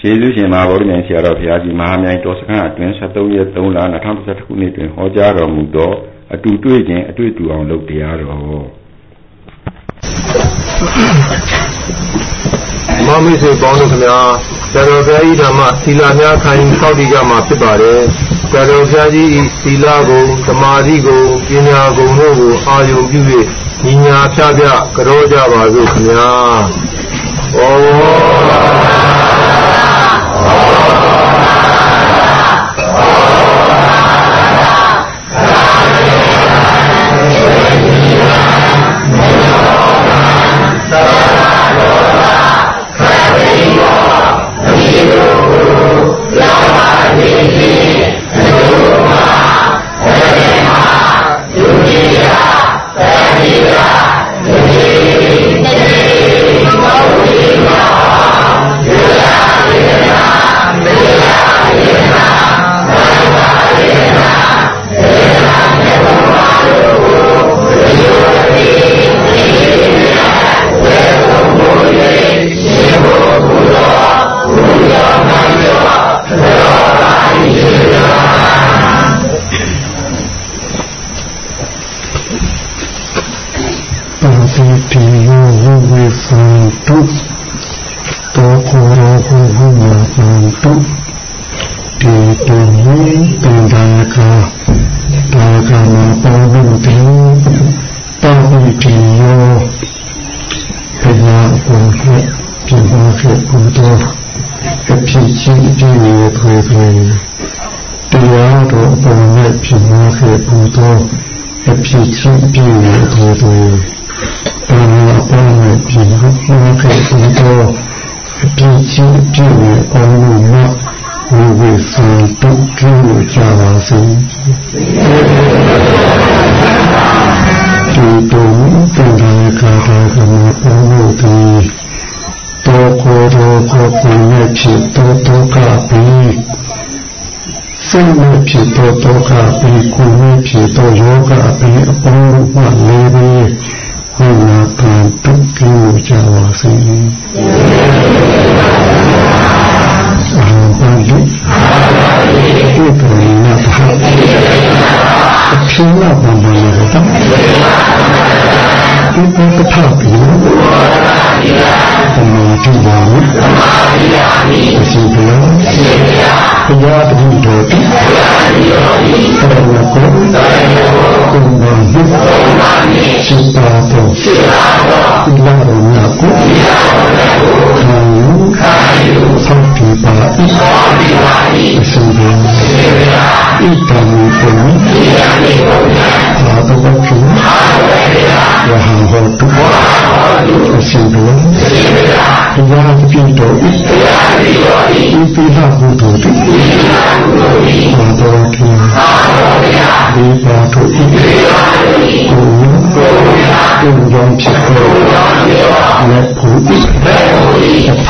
ကျေးဇူးရှင်မဟာဗောဓိမြိုင်ဆရာတော်ဘုရားကြီးမဟာမြိုင်တော်စခန်းအတွင်း73ရက်3လ2021ခုနှစ်တွင်ဟောကြားတော်မူသောအတူတွေ့ခြင်းအတွေ့အတူအောင်လုပ်တရားတော်မမိတ်ဆွေပေါင်းတို့ခင်ဗျာဆရာတော်ဘုရားကြီးဓမ္မသီလများခိုင်စောင့်တည်ကြမှာဖြစ်ပါတယ်ဆရာတော်ဘုရားကြီးသီလကိုသမာဓိကိုပညာကိုတို့ကိုအာရုံပြု၍ဉာဏ်ဖြာဖြာကြောကြပါစို့ခင်ဗျာဩ ဖြစ်သောဒုက္ခပြီးကိုယ်ဝေးဖြစ်သောယောဂအပြီးအပေါင်းမှလေးပြီး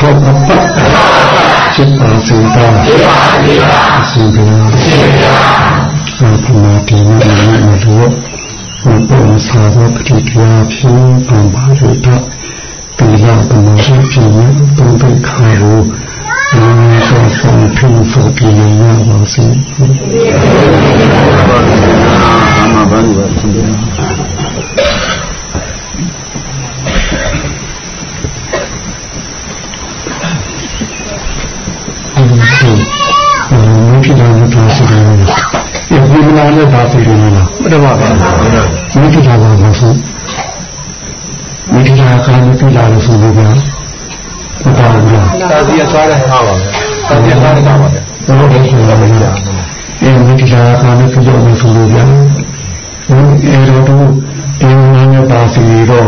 ကောင်းပါဖြစ်ပါစေသောဖြစ်ပါစေပါရှင်ဗျာရှင်ဗျာသာသနာ့ဒီနေ့မှာတို့ဘုရားဆရာတော်ပတိတရားဖြင့်ပံပါရတော့ဒီလောက်ပမာရှိခြင်းပုံပိခါကိုအာသောဆုံးဖြစ်ဖို့ပြည်ရပါစေ။အာမဘန္ဒဝရှင်ဗျာ ပထမပါမိတိတာပါလို့ဆိုမိတိတာကလည်းမိတိတာလို့ဆိုလို့ပြောမတော်ဘူးလားတာစီရသွားတဲ့ဟာပါပဲတာစီရသွားတဲ့ဟာပါပဲဘယ်လိုလဲဆိုတော့မိတိတာအဲမိတိတာကလည်းမိတိတာလို့ဆိုလို့ပြောအဲတော့ဒီနည်းနဲ့ပါစီတော့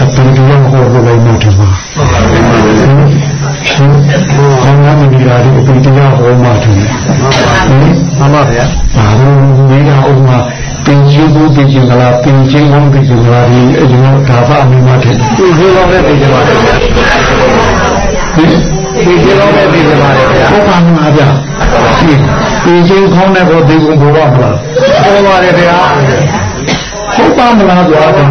အပင်ပြောင်းဟောလို့လည်းမထင်ပါဘူးရှင်ခေါင်းသားမကြီးရာတို့အပင်တရားဟောမှထင်တယ်။မှန်ပါဗျာ။ဒါကမိရာဥမာ ပင်ကျူးဘူးပင်ကျူးကလားပင်ကျင်းကောင်းပင်ကျူးကလားဒီအရင်ကဒါပါအမိမထင်ပင်ကျူးကောင်းတဲ့ပင်ကျူးပါလေပင်ကျူးကောင်းတဲ့ပင်ကျူးပါလေဗျာဟုတ်ပါမှာဗျာဒီပင်ကျင်းကောင်းတဲ့ကိုဒီကုန်ဘောပါမလားပေါ်ပါတယ်ဗျာဟုတ်ပါမလားဆိုတာဟင်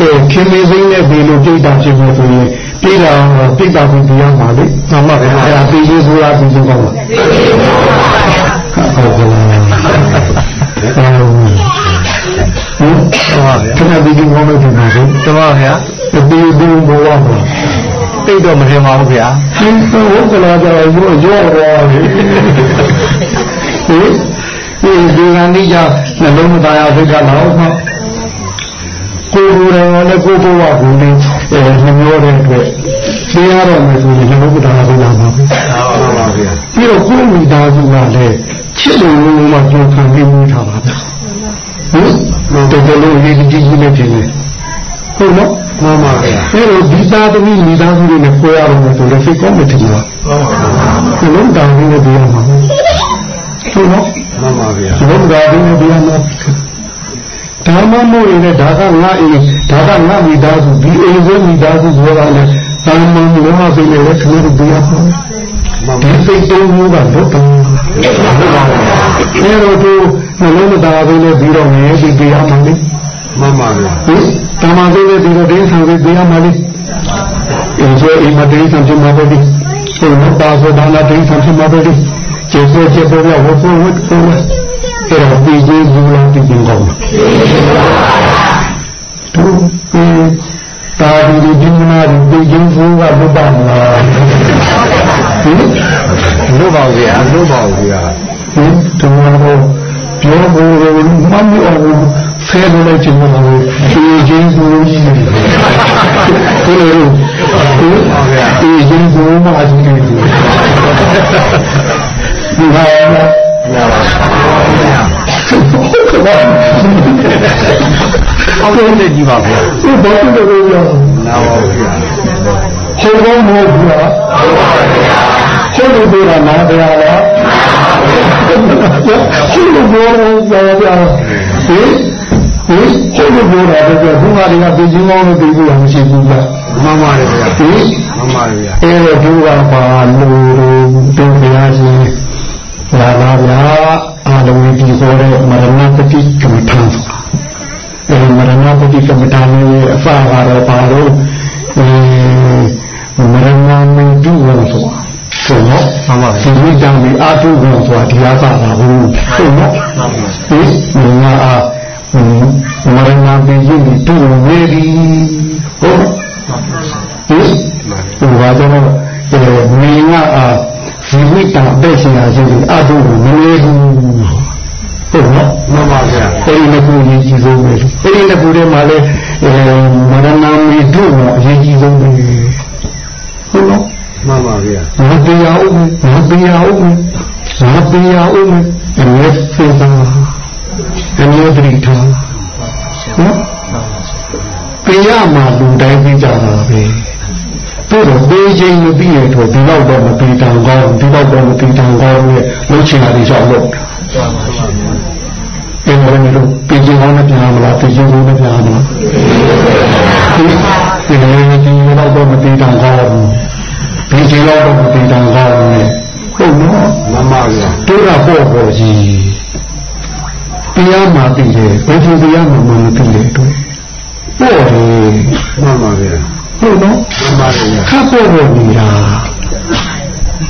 အဲခင်မင်းစိမ့်နဲ့ဘီလိုပြိတ္တာဖြစ်ဖို့ဆိုရင်ပြေးတာပြိတ္တာကိုပြရမှာလေ။မှန်ပါဗျာ။အဲဒါပြေးရေးဆိုတာပြေးရေးကောင်းပါ။ဟုတ်ပါဗျာ။ ဟုတ်ပါဗျာခဏပြေးရေးကောင်းလို့ဒီမှာဆိုတပါဗျာပြေးရေးဘောဘောပါတိတ်တော့မထင်ပါဘူးဗျာရှင်းဟုတ်ကလားကြောက်ရောရောတော့ဟင်ဒီဒီကနေ့ကျနှလုံးမသားရဖိတ်ကတော့မှကိုယ်ကိုယ်တော်လည်းကိုယ်ကိုယ်ကဘူးနေအဲနှမျိုးတဲ့အတွက်သိရတော့မယ်ဆိုရင်နှလုံးမသားရဖိတ်လာပါဘူးဟုတ်ပါဗျာပြီးတော့ကိုယ်မိသားစုကလည်းချစ်လို့လုံးဝကြိုးခံပြီးမှုထားပါဗျာ ဟင်တော်တော်လေးဒီကြီးကြီးနဲ့ပြင်နေဟုတ်နော်မှန်ပါဗျာအဲလိုဒီသားသမီးမိသားစုတွေနဲ့ကိုယ်ရအောင်ဆိုတော့စိတ်ကောင်းမှထင်ပါဟုတ်ပါဘူးလုံးတောင်ပြီးတော့ပြောမှာဟုတ်နော်မှန်ပါဗျာလုံးတောင်ပြီးတော့ပြောမှာဒါမှမဟုတ်ရင်ဒါကငါအိမ်ဒါကငါမိသားစုဒီအိမ်ကိုမိသားစုဆိုတာလည်းဘာမှမလို့မသိနေလဲခဏတို့ပြောပါ ဒီစိတ်တုံးမျိုးကတော့တောင်းအဲတော့သူနှလုံးမသားဘဲနဲ့ပြီးတော့ငယ်ဒီတရားမှလေမှန်ပါဗျာဟင်တမန်သေးတဲ့ဒီလိုဒိန်းဆောင်ပြီးတရားမှလေအင်းဆိုအိမ်မဒိန်းဆောင်ပြမှာပဲဒီဆိုတော့ပါဆိုဒါနာဒိန်းဆောင်ပြမှာပဲဒီကျေစေကျေပေါ်ရဝဖို့ဝတ်ဖို့အဲ့တော့ဒီကြီးလူလာဒီပြင်ကောင်းသူတာဒီဒီမနာဒီကျင်းဖို့ကဘုပ္ပမ လားဟင်လို့ပါဗျာလို့ပါဗျာဟင်တမန်တော်ပြောဖို့မမအောင်ဖဲလို့ချင်မှာလို့ဒီကျင်းဖို့ကြီးတယ်ဘယ်လိုလဲဟုတ်ပါဗျာဒီကျင်းဖို့မှအကြီးကြီးဒီဟာနာပါဗျာဟုတ်ကဲ့နေကြည့်ပါဗျာဒီဘာလို့လဲဗျာနာပါဗျာဟောကောင်းမဟုတ်ဘူးလားဟုတ်ပါဗျာ ဟုတ်လို့ပြောတာနားဗျာလားဟုတ်လို့ပြောတော့ဗျာဟင်ဟင်ဟုတ်လို့ပြောတာတော့ဘုရားတွေကပြည်ချင်းကောင်းလို့ပြည်ဖို့မရှိဘူးဗျာမှန်ပါတယ်ဗျာဟင်မှန်ပါတယ်ဗျာအဲ့တော့ဒီကပါလို့တို့ဘုရားရှင်လာပါဗျာအာလုံးဒီခေါ်တဲ့မရဏပတိကမ္မထာဆိုတာအဲမရဏပတိကမ္မထာရဲ့အဖကတော့ပါတော့အဲမရဏမင်းတုဝဆိုတာဆိုတော့ မှန်ပါဒီလိုကြောင့်ဒီအာတုဝဆိုတာဒီအားပါပါဘူးဟုတ်နော်ဒီငါအားမရဏပင်ကြီးတုဝေဒီဟုတ်ဒီဟိုဘာကြောင့်လဲမင်းကအားဇီဝိတံအသက်ရှင်ရာရှိပြီးအတုကိုမနေဘူးဟုတ်နော်မှန်ပါဗျာအဲဒီနှစ်ခုအရေးကြီးဆုံးပဲအဲဒီနှစ်ခုထဲမှာလည်းအဲမရဏမီတို့ကအရေးကြီးဆုံးပဲဟုတ်နော် မှန်ပါဗျာမတရားဦးမတရားဦးမတရားဦးအမြဲစေတာအမြဲတည်းထားနော်ပြရမှာလူတိုင်းသိကြတာပဲတို့တော့ပေးခြင်းမပြီးရတော့ဒီတော့တော့မပြီးတန်ကောင်းဒီတော့တော့မပြီးတန်ကောင်းရဲ့လှုပ်ချင်တာတွေကြောင့်လို့အင်းလည်းလို့ပေးခြင်းကောင်းနဲ့ပြန်မလားပေးခြင်းကောင်းနဲ့ပြန်မလားဒီလိုဒီတော့တော့မပြီးတန်ကောင်း ပေးခြင်းတော့မပြီးတန်ကောင်းနဲ့ဟုတ်နော်မမဗျာတို့ကပေါ့ပေါ့ကြီးတရားမှသိတယ်ဘယ်သူတရားမှမသိတယ်တွေ့ပေါ့လေမမဗျာဟုတ်နော်မှန်ပါတယ်ခပ်ပေါ်ပေါ်နေတာ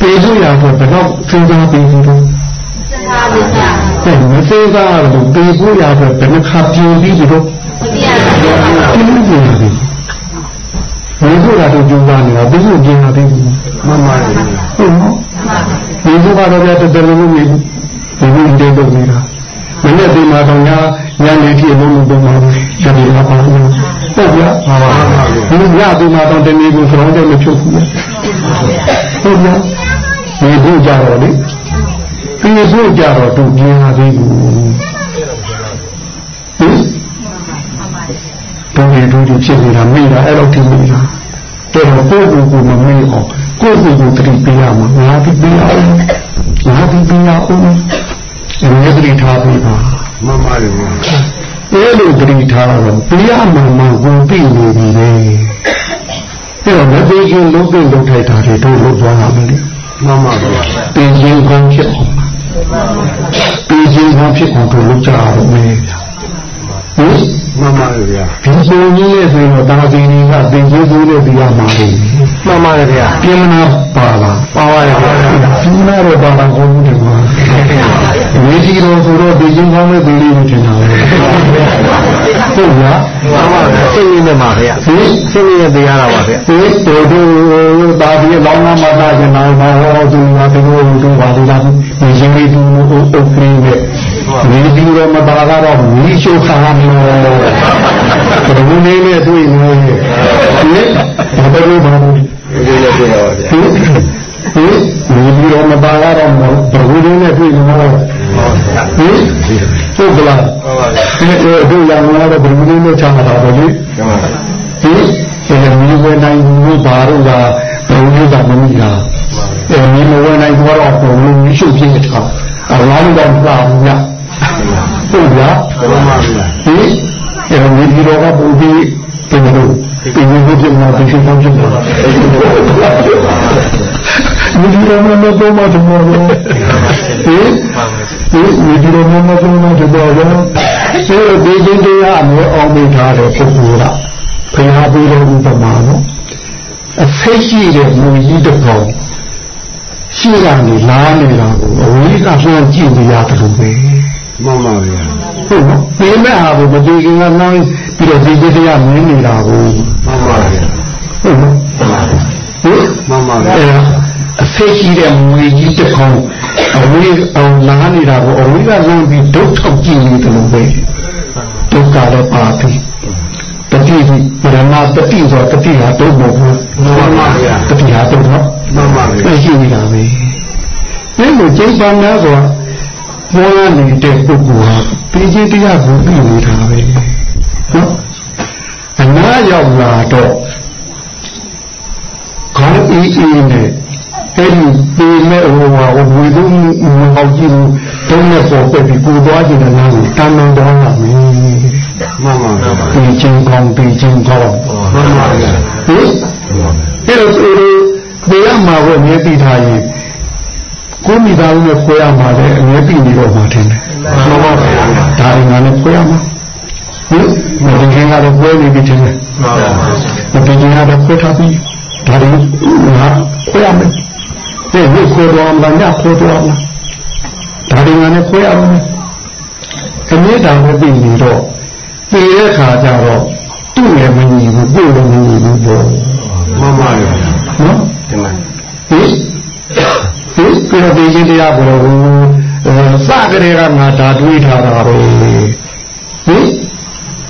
ပေလို့ရတော့ဘယ်တော့စဉ်းစားပြီးဘူးတော့စဉ်းစားပါဗျာအဲ့မစဉ်းစားတော့ပေဖို့ရတော့ဘယ်နှခါပြင်းပြီးတော့ပြင်းပြင်းပြီဘ ယ်လိုလာတော့ကြိုးစားနေတာဘယ်လိုပြင်းလာသေးဘူးမှန်ပါတယ်ဟုတ်နော်ဒီဘုရားတော်ပြတဲ့တယ်လို့မြည်ဘူးဒီလိုတည်းတော့နေတာမနေ့ဒီမှာတော့ညာညာနေဖြစ်လို့မပုံပါဘူးဒီလိုပါဘူးဟုတ်ဗျာမှန်ပါပါဒီညဒီမှာတော့တနေ့ကိုဆောင်းတဲ့မချုပ်ဘူးဟုတ်ဗျာဒီဘုကြတော့လေဒီဘုကြတော့သူပြင်းလာသေးဘူး ဟင်ဘုရားတို့ဖြစ်နေတာမိတာအဲ့လိုထင်နေတာတော်တော်ကိုယ့်ကိုယ်ကိုမမေ့အောင်ကိုယ့်ကိုယ်ကိုတတိပေးရမှာငါတတိပေးရအောင်ငါတတိပေးရအောင်အမြဲတမ်းထားပြီးပါမှန်ပါတယ်ဗျာအဲလိုတတိထားတော့ပြရမှန်မှန်ကိုသိနေပြီလေအဲတော့မသိချင်းလုံးသိလုံးထိုက်တာတွေတို့လုပ်သွားတာမလို့မှန်ပါဗျာပြင်ချင်းကောင်းဖြစ်အောင်ပြင်ချင်းကောင်းဖြစ်အောင်တို့လုပ်ကြရတော့မယ်ဗျာဟဟင်မှန်ပါဗျာ ဒီပုံကြီးနဲ့ဆိုရင်တော့တာသီနေကသင်ကျေးဇူးနဲ့တရားမှာလေမှန်ပါဗျာပြင်းမနာပါလားပါပါဗျာပြင်းမနာတော့ပါတာကောင်းတယ်ကွာဝေစီတော်ဆိုတော့ဒီချင်းကောင်းတဲ့ဒီလေးကိုထင်တာပဲဟုတ်လားမှန်ပါဗျာစိတ်ရင်းနဲ့ပါဗျာဟင်စိတ်ရင်းတရားတာပါဗျာဟင်တို့တို့တာဒီလောင်းနာမတာကျင်လာမှာဟောသူကဒီလိုတို့ပါလို့လားဒီရင်လေးသူအုပ်ကလေးနဲ့ ဒီဒီတော့မပါကတော့မီးရှို့ခါမှာဘယ်လိုနေလဲတွေ့နေဟင်ဘာပဲလို့ဘာလို့ဒီလိုတွေ့ရပါဗျာဟင်ဒီဒီတော့မပါရတော့ဘယ်လိုနေတွေ့နေမှာလဲဟင်ဟုတ်ကလားဟုတ်ပါဗျာဒီတို့ရအောင်တော့ဘယ်လိုနေချမ်းသာတော့လေဟင်ဒီမီးဝဲနိုင်ဘူးဘာလို့ကဘယ်လိုကမမီးလားအဲမီးဝဲနိုင်တော့တော့ဘယ်လိုမျိုးရှုပ်ပြင်းထားအလားတူတော့မပါဘူးည ဟုတ်လားဟုတ်ပါဗျာဟင်အဲဝိဒီရောကပူပြီးတင်လို့တင်လို့ပြန်လာပြီးရှင်းဆောင်ကြတယ်ဝိဒီရောမမတော့မတော့ဘူးဟင်ဒီဝိဒီရောမမတော့မတော့ဘူးအဲဒီဒီချင်းတရားအမေအောင်မိထားတဲ့ပုဂ္ဂိုလ်ကဖျားပြီးတဲ့ဥပမာနော်အဖိတ်ရှိတဲ့မူကြီးတစ်ကောင်ရှိရနေလားနေတာကိုအဝိကဆွမ်းကြည့်နေရတယ်လို့ပဲ မှန်ပါဗျာဟုတ်နော်ဒီမဲ့ဟာကိုမကြည့်ခင်ကနှောင်းပြီးတော့ဒီကိစ္စကမင်းနေတာကိုမှန်ပါဗျာဟုတ်နော်ဟင်မှန်ပါဗျာအဲအဖေရှိတဲ့မွေကြီးတစ်ခေါက်အဝေးအောင်လာနေတာကိုအဝေးကလမ်းပြီးဒုတ်ထောက်ကြည့်နေတယ်လို့ပဲဒုက္ခလည်းပါပြီတတိပရမတတိဆိုတတိဟာတော့မဟုတ်ဘူးမှန်ပါဗျာတတိဟာတော့မှန်ပါဗျာရှိနေတာပဲဒီလိုကျိန်းစာများဆိုတာ ပေါ်လာနေတဲ့ပုဂ္ဂိုလ်ဟာပြီးချင်းတရားကိုပြီးနေတာပဲနော်အနာရောက်လာတော့ခေါင်းအေးအေးနဲ့အဲ့ဒီပေမဲ့ဟိုဟာဝေဒုံမဟောက်ကြည့်ဘူးတုံးနဲ့ပေါ်ပဲပြီးကိုသွားကြည့်တဲ့နားကိုတမ်းတမ်းသွားလာမယ်မှန်ပါပါပြီးချင်းကောင်းပြီးချင်းကောင်းမှန်ပါပါဟင်အဲ့တော့ဒီရမှာကိုမြည်တည်ထားရင် ကိုမိသားစုနဲ့ခွဲရမှာလေအမြဲပြီးနေတော့မှထင်တယ်မှန်ပါဗျာဒါရင်လည်းခွဲရမှာဟင်မတင်ခင်ကတော့ခွဲနေပြီထင်တယ်မှန်ပါမတင်ခင်ကတော့ခွဲထားပြီဒါရင်ငါခွဲရမယ်ဒီဝိခွဲတော်မှာညခွဲတော်မှာဒါရင်လည်းခွဲရမယ်အမြဲတမ်းပြီးနေတော့ပြီးတဲ့ခါကျတော့သူ့ရဲ့မညီဘူးကိုယ်လည်းမညီဘူးပေါ့မှန်ပါဗျာနော်ဒီမှာဟင်ဟင် ပြတော့ဒီချင်းတရားပေါ်တော့စကြတဲ့ကငါဓာတွေးထားတာပဲဟင်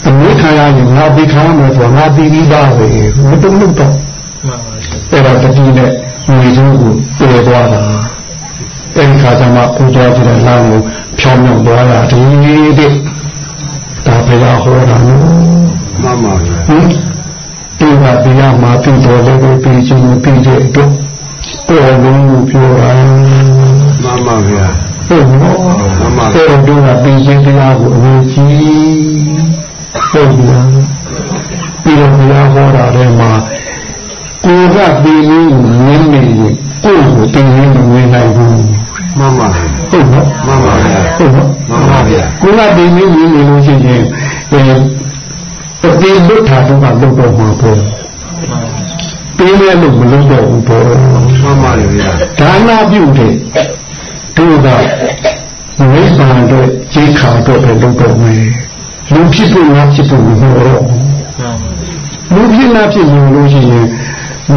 အမေခံရရင်ငါပြီးခံရမယ်ဆိုငါပြီးပြီးသားပဲမတုံ့လို့တော့အဲ့တော့တတိနဲ့ငွေစုကိုပြေသွားတာအဲ့ဒီခါကျမှပူသွားကြတဲ့လမ်းကိုဖြောင်းမြောင်းသွားတာဒီတဲ့ဒါဘယ်ဟောတာနော်မှန်ပါဗျာဟင်ဒီကတရားမှာပြီးတော်လည်းပြီးချင်းပြီးတဲ့အတွက် ပေါ်လုံးကိုပြောတာမှန်ပါဗျာဟုတ်နော်မှန်ပါပေါ်တော့ကပြီးချင်းတရားကိုအရေးကြီးဟုတ်လားပြီးတော့ဘုရားဟောတာထဲမှာကိုကပြီးရင်းကိုမြင်နေရင်ကိုယ်ကိုတင်ရင်းမမြင်နိုင်ဘူးမှန်ပါဟုတ်နော်မှန်ပါဗျာဟုတ်နော်မှန်ပါဗျာကိုကတင်ရင်းမြင်နေလို့ရှိရင်အဲတည်လွတ်တာတော့လုပ်တော့မှာပေါ့ ပေးလဲလို့မလုပ်တော့ဘူးပေါ့မှန်ပါလေဗျာဒါနပြုတယ်တို့ကမိစ္ဆာတော့ခြေခါတော့ပဲလုပ်တော့မယ်လူဖြစ်ဖို့ငါဖြစ်ဖို့မဟုတ်တော့လူဖြစ်နာဖြစ်ရင်လို့ရှိရင်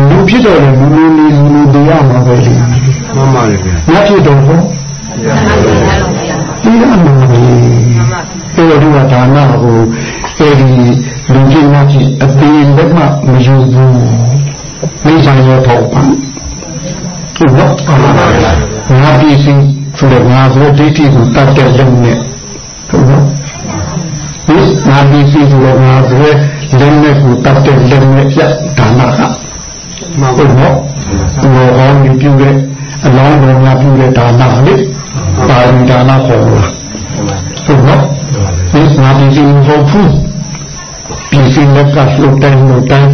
လူဖြစ်တော့လည်းလူလူလေးလူလူတရားမှာပဲလေမှန်ပါလေဗျာငါဖြစ်တော့ဟောဒီကမှာပဲအဲ့တော့ဒီကဒါနကိုအဲ့ဒီလူကြီးနာဖြစ်အသေးလက်မှမယူဘူး မိစ္ဆာရောထောက်ပါဟုတ်တော့ငါပြည်စီဆိုတဲ့ငါဆိုဒိဋ္ဌိကိုတတ်တဲ့လုံးနဲ့ဟုတ်တော့ဒီငါပြည်စီဆိုတဲ့ငါဆိုလက်နဲ့ကိုတတ်တဲ့လုံးနဲ့ပြဒါနကမှန်ပါတော့ဘောဟောင်းပြုတဲ့အလောင်းတော်များပြုတဲ့ဒါနလေပါရမီဒါနခေါ်လို့ဟုတ်တော့ဒီငါပြည်စီမဟုတ်ဘူးပြည်စီလက်ကလှုပ်တိုင်းလှုပ်တိုင်း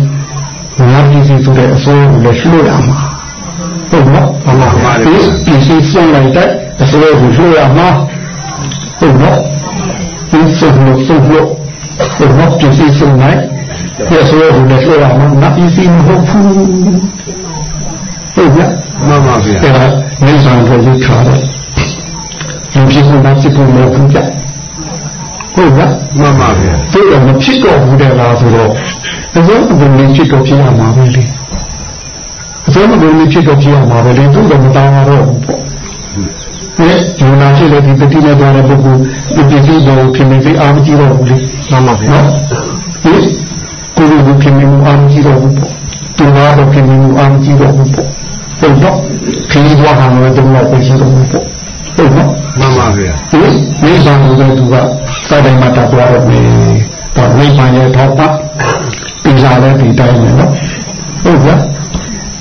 ငါပြည်စီဆိုတဲ့အစိုးရကိုလည်းလွှတ်ရမှာဟုတ်နော်မှန်ပါဒီပြည်စီစွန့်လိုက်တဲ့အစိုးရကိုလွှတ်ရမှာဟုတ်နော်ဒီစုံလို့စုံလို့ဘယ်တော့ပြည်စီဆုံးနိုင်ပြဆိုရဘူးလေဆိုရမှာနတ်ပြည်စီမဟုတ်ဘူးဟုတ်ကဲ့မှန်ပါဗျာအဲဒါမိစ္ဆာကိုရထားတယ်လူဖြစ်ဖို့မဖြစ်ဖို့မဟုတ်ဘူးကြဟုတ်ကဲ့မှန်ပါဗျာသိတော့မဖြစ်တော့ဘူးတဲ့လားဆိုတော့ အစုံအကုန်လုံးဖြစ်တော့ဖြစ်ရမှာပဲလေအစုံအကုန်လုံးဖြစ်တော့ဖြစ်ရမှာပဲလေသူတော့မတောင်းရတော့ဘူးပေါ့ဟဲ့ဒီနာဖြစ်လေဒီတတိနဲ့သွားတဲ့ပုဂ္ဂိုလ်ဒီပစ္စည်းကိုခင်မင်းသိအားမကြည့်တော့ဘူးလေမှန်ပါဗျာနော်ဟင်ကိုယ်ကိုခင်မင်းအားမကြည့်တော့ဘူးပေါ့သူကတော့ခင်မင်းအားမကြည့်တော့ဘူးပေါ့ဟုတ်တော့ခရီးသွားတာလည်းတော့ပဲရှိတော့ဘူးပေါ့ဟုတ်နော်မှန်ပါဗျာဒီမိစ္ဆာကိုလည်းသူကစိုက်တိုင်းမှာတက်သွားတော့မယ်ဒါမိစ္ဆာရဲ့ထောက်ပံ့ ပြည်လာတဲ့ဒီတိုင်းပဲနော်ဟုတ်ကဲ့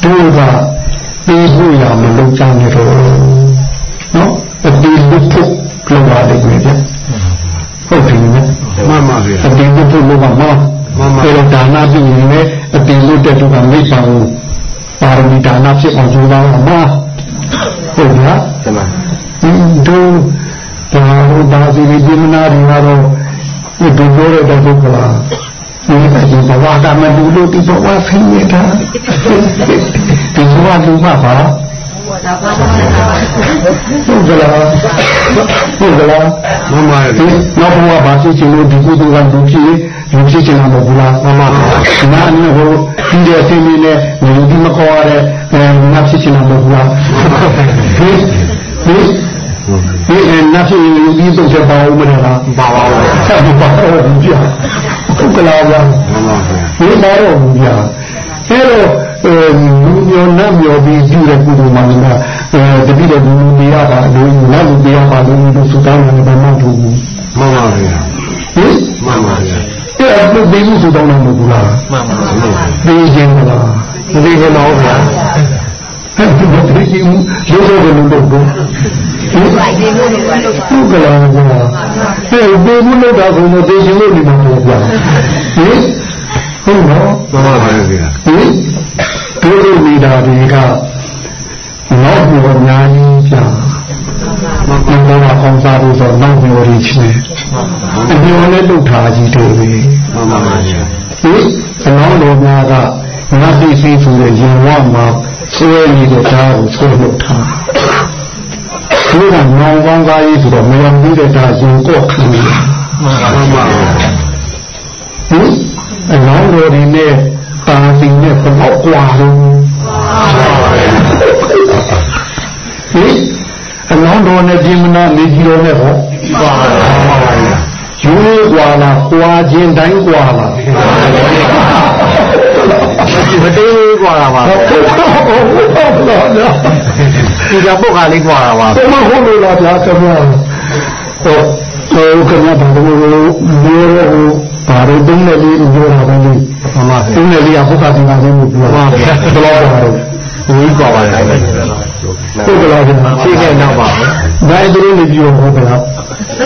သူကပြီးဖို့ရမလုပ်ကြနဲ့တော့နော်အတီးလူဖို့လောက်ပါတယ်ကွယ်ဗျဟုတ်တယ်နော်မှန်ပါဗျာအတီးလူဖို့လောက်ပါမလားမှန်ပါဒါတော့ဒါနာပြုရင်လည်းအတီးလူတဲ့သူကမိစ္ဆာကိုပါရမီဒါနာဖြစ်အောင်ကြိုးစားရမှာဟုတ်ကဲ့တမန်တို့ဒါတို့ဒါစီဒီမနာတွေကတော့ဒီဒုဘောရတဲ့ပုဂ္ဂလာ ဒီကဒီဘဝကမလူလို့ဒီဘဝဆင်းရဲတာဒီဘဝလူမှာပါဟုတ်ကလားဟုတ်ကလားမှန်ပါဒီဗျာနောက်ဘဝဘာဖြစ်ချင်လို့ဒီကုသိုလ်ကလူဖြစ်လူဖြစ်ချင်တာမဟုတ်ဘူးလားမှန်ပါနာနေဟိုဒီတဲ့ဆင်းနေနဲ့လူဒီမခေါ်ရတဲ့အဲနာဖြစ်ချင်တာမဟုတ်ဘူးလားဟိဟိဒီအဲနတ်ဖြစ်ရင်လူကြီးဆုံးချက်ပါဦးမလားပါပါဘူးဆက်မပါဘူးပြဟုတ် ကလားဗျာမှန်ပါဗျာဒီပါတော့ဘူးဗျာအဲတော့အဲလူမျိုးနတ်မျိုးပြီးပြုတဲ့ကုသိုလ်မှလည်းအဲတတိယလူလူပြရတာလူနတ်လူပြရပါလို့လူစုတောင်းတယ်ဘာမှမထူဘူးမှန်ပါဗျာဟင်မှန်ပါဗျာအဲ့ဒါသူပြီးမှုစုတောင်းတယ်မဟုတ်ဘူးလားမှန်ပါဗျာပြီးခြင်းမလားမသိခင်တော့ဗျာ အဲ့ဒီတော့ပြီးခြင်းမှုလို့ဆိုတယ်လို့တော့ဟင်သူကလာကြတာအဲ့ဒီပြီးမှုလို့တာဆိုတော့ပြီးခြင်းလို့ဒီမှာပြောပြဟင်ဟုတ်နော်မှန်ပါဗျာဟင်တို့တို့နေတာတွေကနောက်ဘုရားများကြီးကြာမကဘုရားကောင်းစားလို့ဆိုနောက်ဘုရားကြီးချင်းအညောနဲ့လုထားကြီးတွေပဲမှန်ပါဗျာဟင်သနောင်းတော်များကနတ်သိသိဆိုတဲ့ရင်ဝမှာ ဆွဲနေတဲ့ဓာတ်ကိုဆွဲလုထားသူကနောင်ကောင်းသားကြီးဆိုတော့မယံပြီးတဲ့ဓာတ်ရင်ကော့ခံနေတာမှန်ပါဗျာဟင်အလောင်းတော်ဒီနဲ့တာစီနဲ့ဘယ်တော့ကွာလို့ဟင်အလောင်းတော်နဲ့ပြင်မနာနေကြီးတော်နဲ့ဟောပါပါဗျာယူလေးကွာလားကွာခြင်းတိုင်းကွာလား မတေးกว่าတာပါ ဟုတ်ဟုတ်ဟုတ်ဗျာ ဒီကပုတ်ကလေးกว่าတာပါ ဘယ်မှာဟုတ်လို့လားဗျာခင်ဗျာဟုတ်ဟိုခင်ဗျာဘာလို့မျိုးရောဘာလို့တင်းနေလေးပြောတာလဲ မှန်ပါဗျာ တင်းနေလေးကဘုရားသင်္ကန်းချင်းကိုပြောတာဘယ်လိုပါလဲ ဝီးกว่าပါတယ် ဟုတ်ကလားဗျာ ရှိခဲ့တော့ပါ ဒါအဲ့ဒီလိုပြောဟုတ်ကလား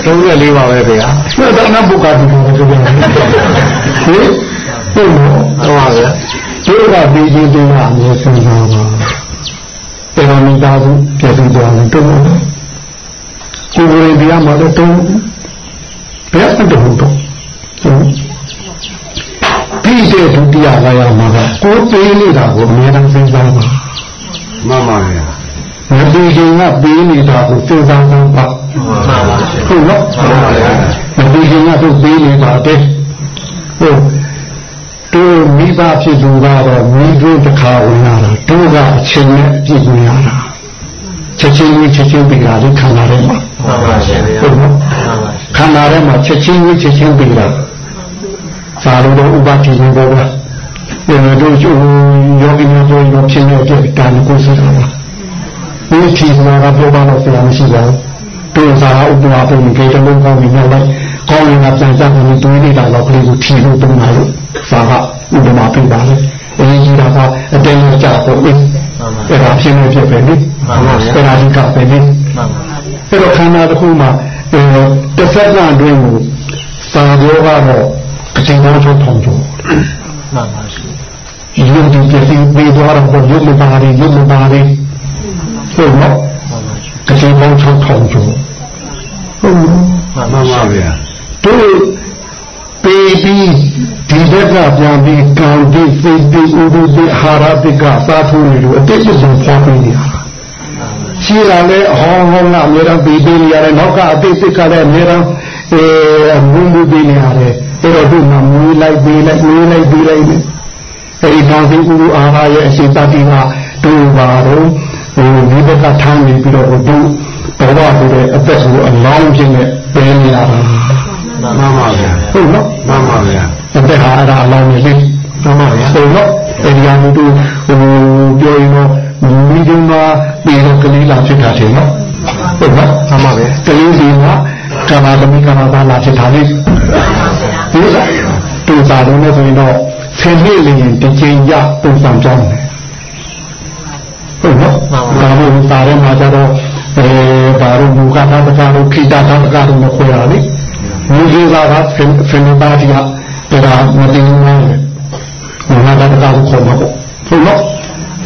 သုံးရက်လေးပါပဲဗျာ ဆက်တော့နဘုရားဒီလိုပြောတယ်ဟင် ဟုတ်လို့ဟုတ်ပါဗျာဒီကပြီးချင်းတင်တာအမြဲစဉ်းစားပါပေရမီသားစုပြည့်စုံသွားတယ်တော့ကိုယ်ကိုယ်တရားမှလည်းတော့ဘယ်အတော့တော့ပြီးတဲ့ဒုတိယလာရမှာကကိုယ်ပေးနေတာကိုအများအားစဉ်းစားပါမှန်ပါဗျာမပြီးခင်ကပေးနေတာကိုစဉ်းစားပါပါမှန်ပါဗျာဟုတ်နော်မှန်ပါဗျာမပြီးခင်ကသူ့ပေးနေပါတယ်ဟုတ် တို့မိဘဖြစ်သူကတော့မိတို့တစ်ခါဝင်လာတာတို့ကအချိန်နဲ့အပြည့်ဝင်လာတာချက်ချင်းကြီးချက်ချင်းပြီးတာလေးခံလာတယ်မှာမှန်ပါဗျာဟုတ်နော်ခန္ဓာထဲမှာချက်ချင်းကြီးချက်ချင်းပြီးတာသာလို့တော့ဥပတိရင်ပေါ်ပါဒီတို့ကျိုးယောဂီများတို့ရောဖြစ်နေတဲ့တာကိုစစ်တာပါဒီချီမှာကပြောပါတော့ဆရာမရှိပါဘူးတို့သာဥပမာပုံကြီးတလုံးကောင်းပြီးနောက်လိုက်ကောင်းရင်ကပြန်ကြတယ်တွေးနေတာတော့ကလေးကိုထီလို့တုံးလာလို့ သာကဥပမာပြပါလေအရင်ကြီးတာကအတင်းနဲ့ကြောက်တော့အဲ့ဒါဖြစ်နေဖြစ်ပဲလေအဲ့ဒါကြီးကပဲလေအဲ့တော့ခန္ဓာတစ်ခုမှာတစ်စက္ကန့်အတွင်းကိုသာပြောကတော့အချိန်ပေါင်းထုတ်ထောင်ကျော်မှန်ပါရှိရုပ်တည်ပြည့်စုံပြီးသွားတော့ရုပ်မပါရီရုပ်မပါရီဟုတ်နော်အချိန်ပေါင်းထုတ်ထောင်ကျော်ဟုတ်နော် မှန်ပါဗျာ တို့ပေး ပြန်ပြီးကံ တိစိတ်တိဥဒုတိအာဟာရတိကစားထိုးနေလို့အတိတ်စုံဖွားပြီးနေတာရှိတာလည်းအဟောင်းဟောင်းကအများအားပြီးပြီးနေရတယ်နောက်ကအတိတ်စိတ်ကလည်းအများအားအဲဘုံဘူးပြီးနေရတယ်အဲ့တော့ဒီမှာမွေးလိုက်ပြီးလိုက်မွေးလိုက်ပြီးလိုက်နေအဲဒီနောင်စိဥဒုအာဟာရရဲ့အရှိတတိကတို့ပါတော့ဟိုဒီဘက်ကထမ်းနေပြီးတော့တို့ဘဝဆိုတဲ့အသက်ကိုအလောင်းခြင်းနဲ့ပြင်နေရတာမှန်ပါဗျာဟုတ်နော်မှန်ပါဗျာအသက်ဟာအဲ့ဒါအလောင်းနေလိ မှန်ပါဗျာဟုတ်နော်အဲဒီအမှုတို့ဟိုပြောရင်တော့မိဒုံမှာပြီးတော့ကလေးလာဖြစ်တာတယ်နော်ဟုတ်နော်မှန်ပါဗျာကလေးစီကကာမသမီးကာမသားလာဖြစ်တာလေဒီတူစာလုံးနဲ့ဆိုရင်တော့ဆယ်နှစ်လျင်တစ်ချိန်ရပုံစံကြောင်းတယ်ဟုတ်နော်ဒါမှမဟုတ်စာထဲမှာကျတော့အဲဘာလို့ဘူကသာတကာလို့ခိတာသာတကာလို့မခွဲရလေလူကြီးကကဖင်ဖင်ပါတီကဒါမတင်ဘူးလေ ဘုရားကတကာကိုခေါ်မှာပေါ့ဟုတ်နော်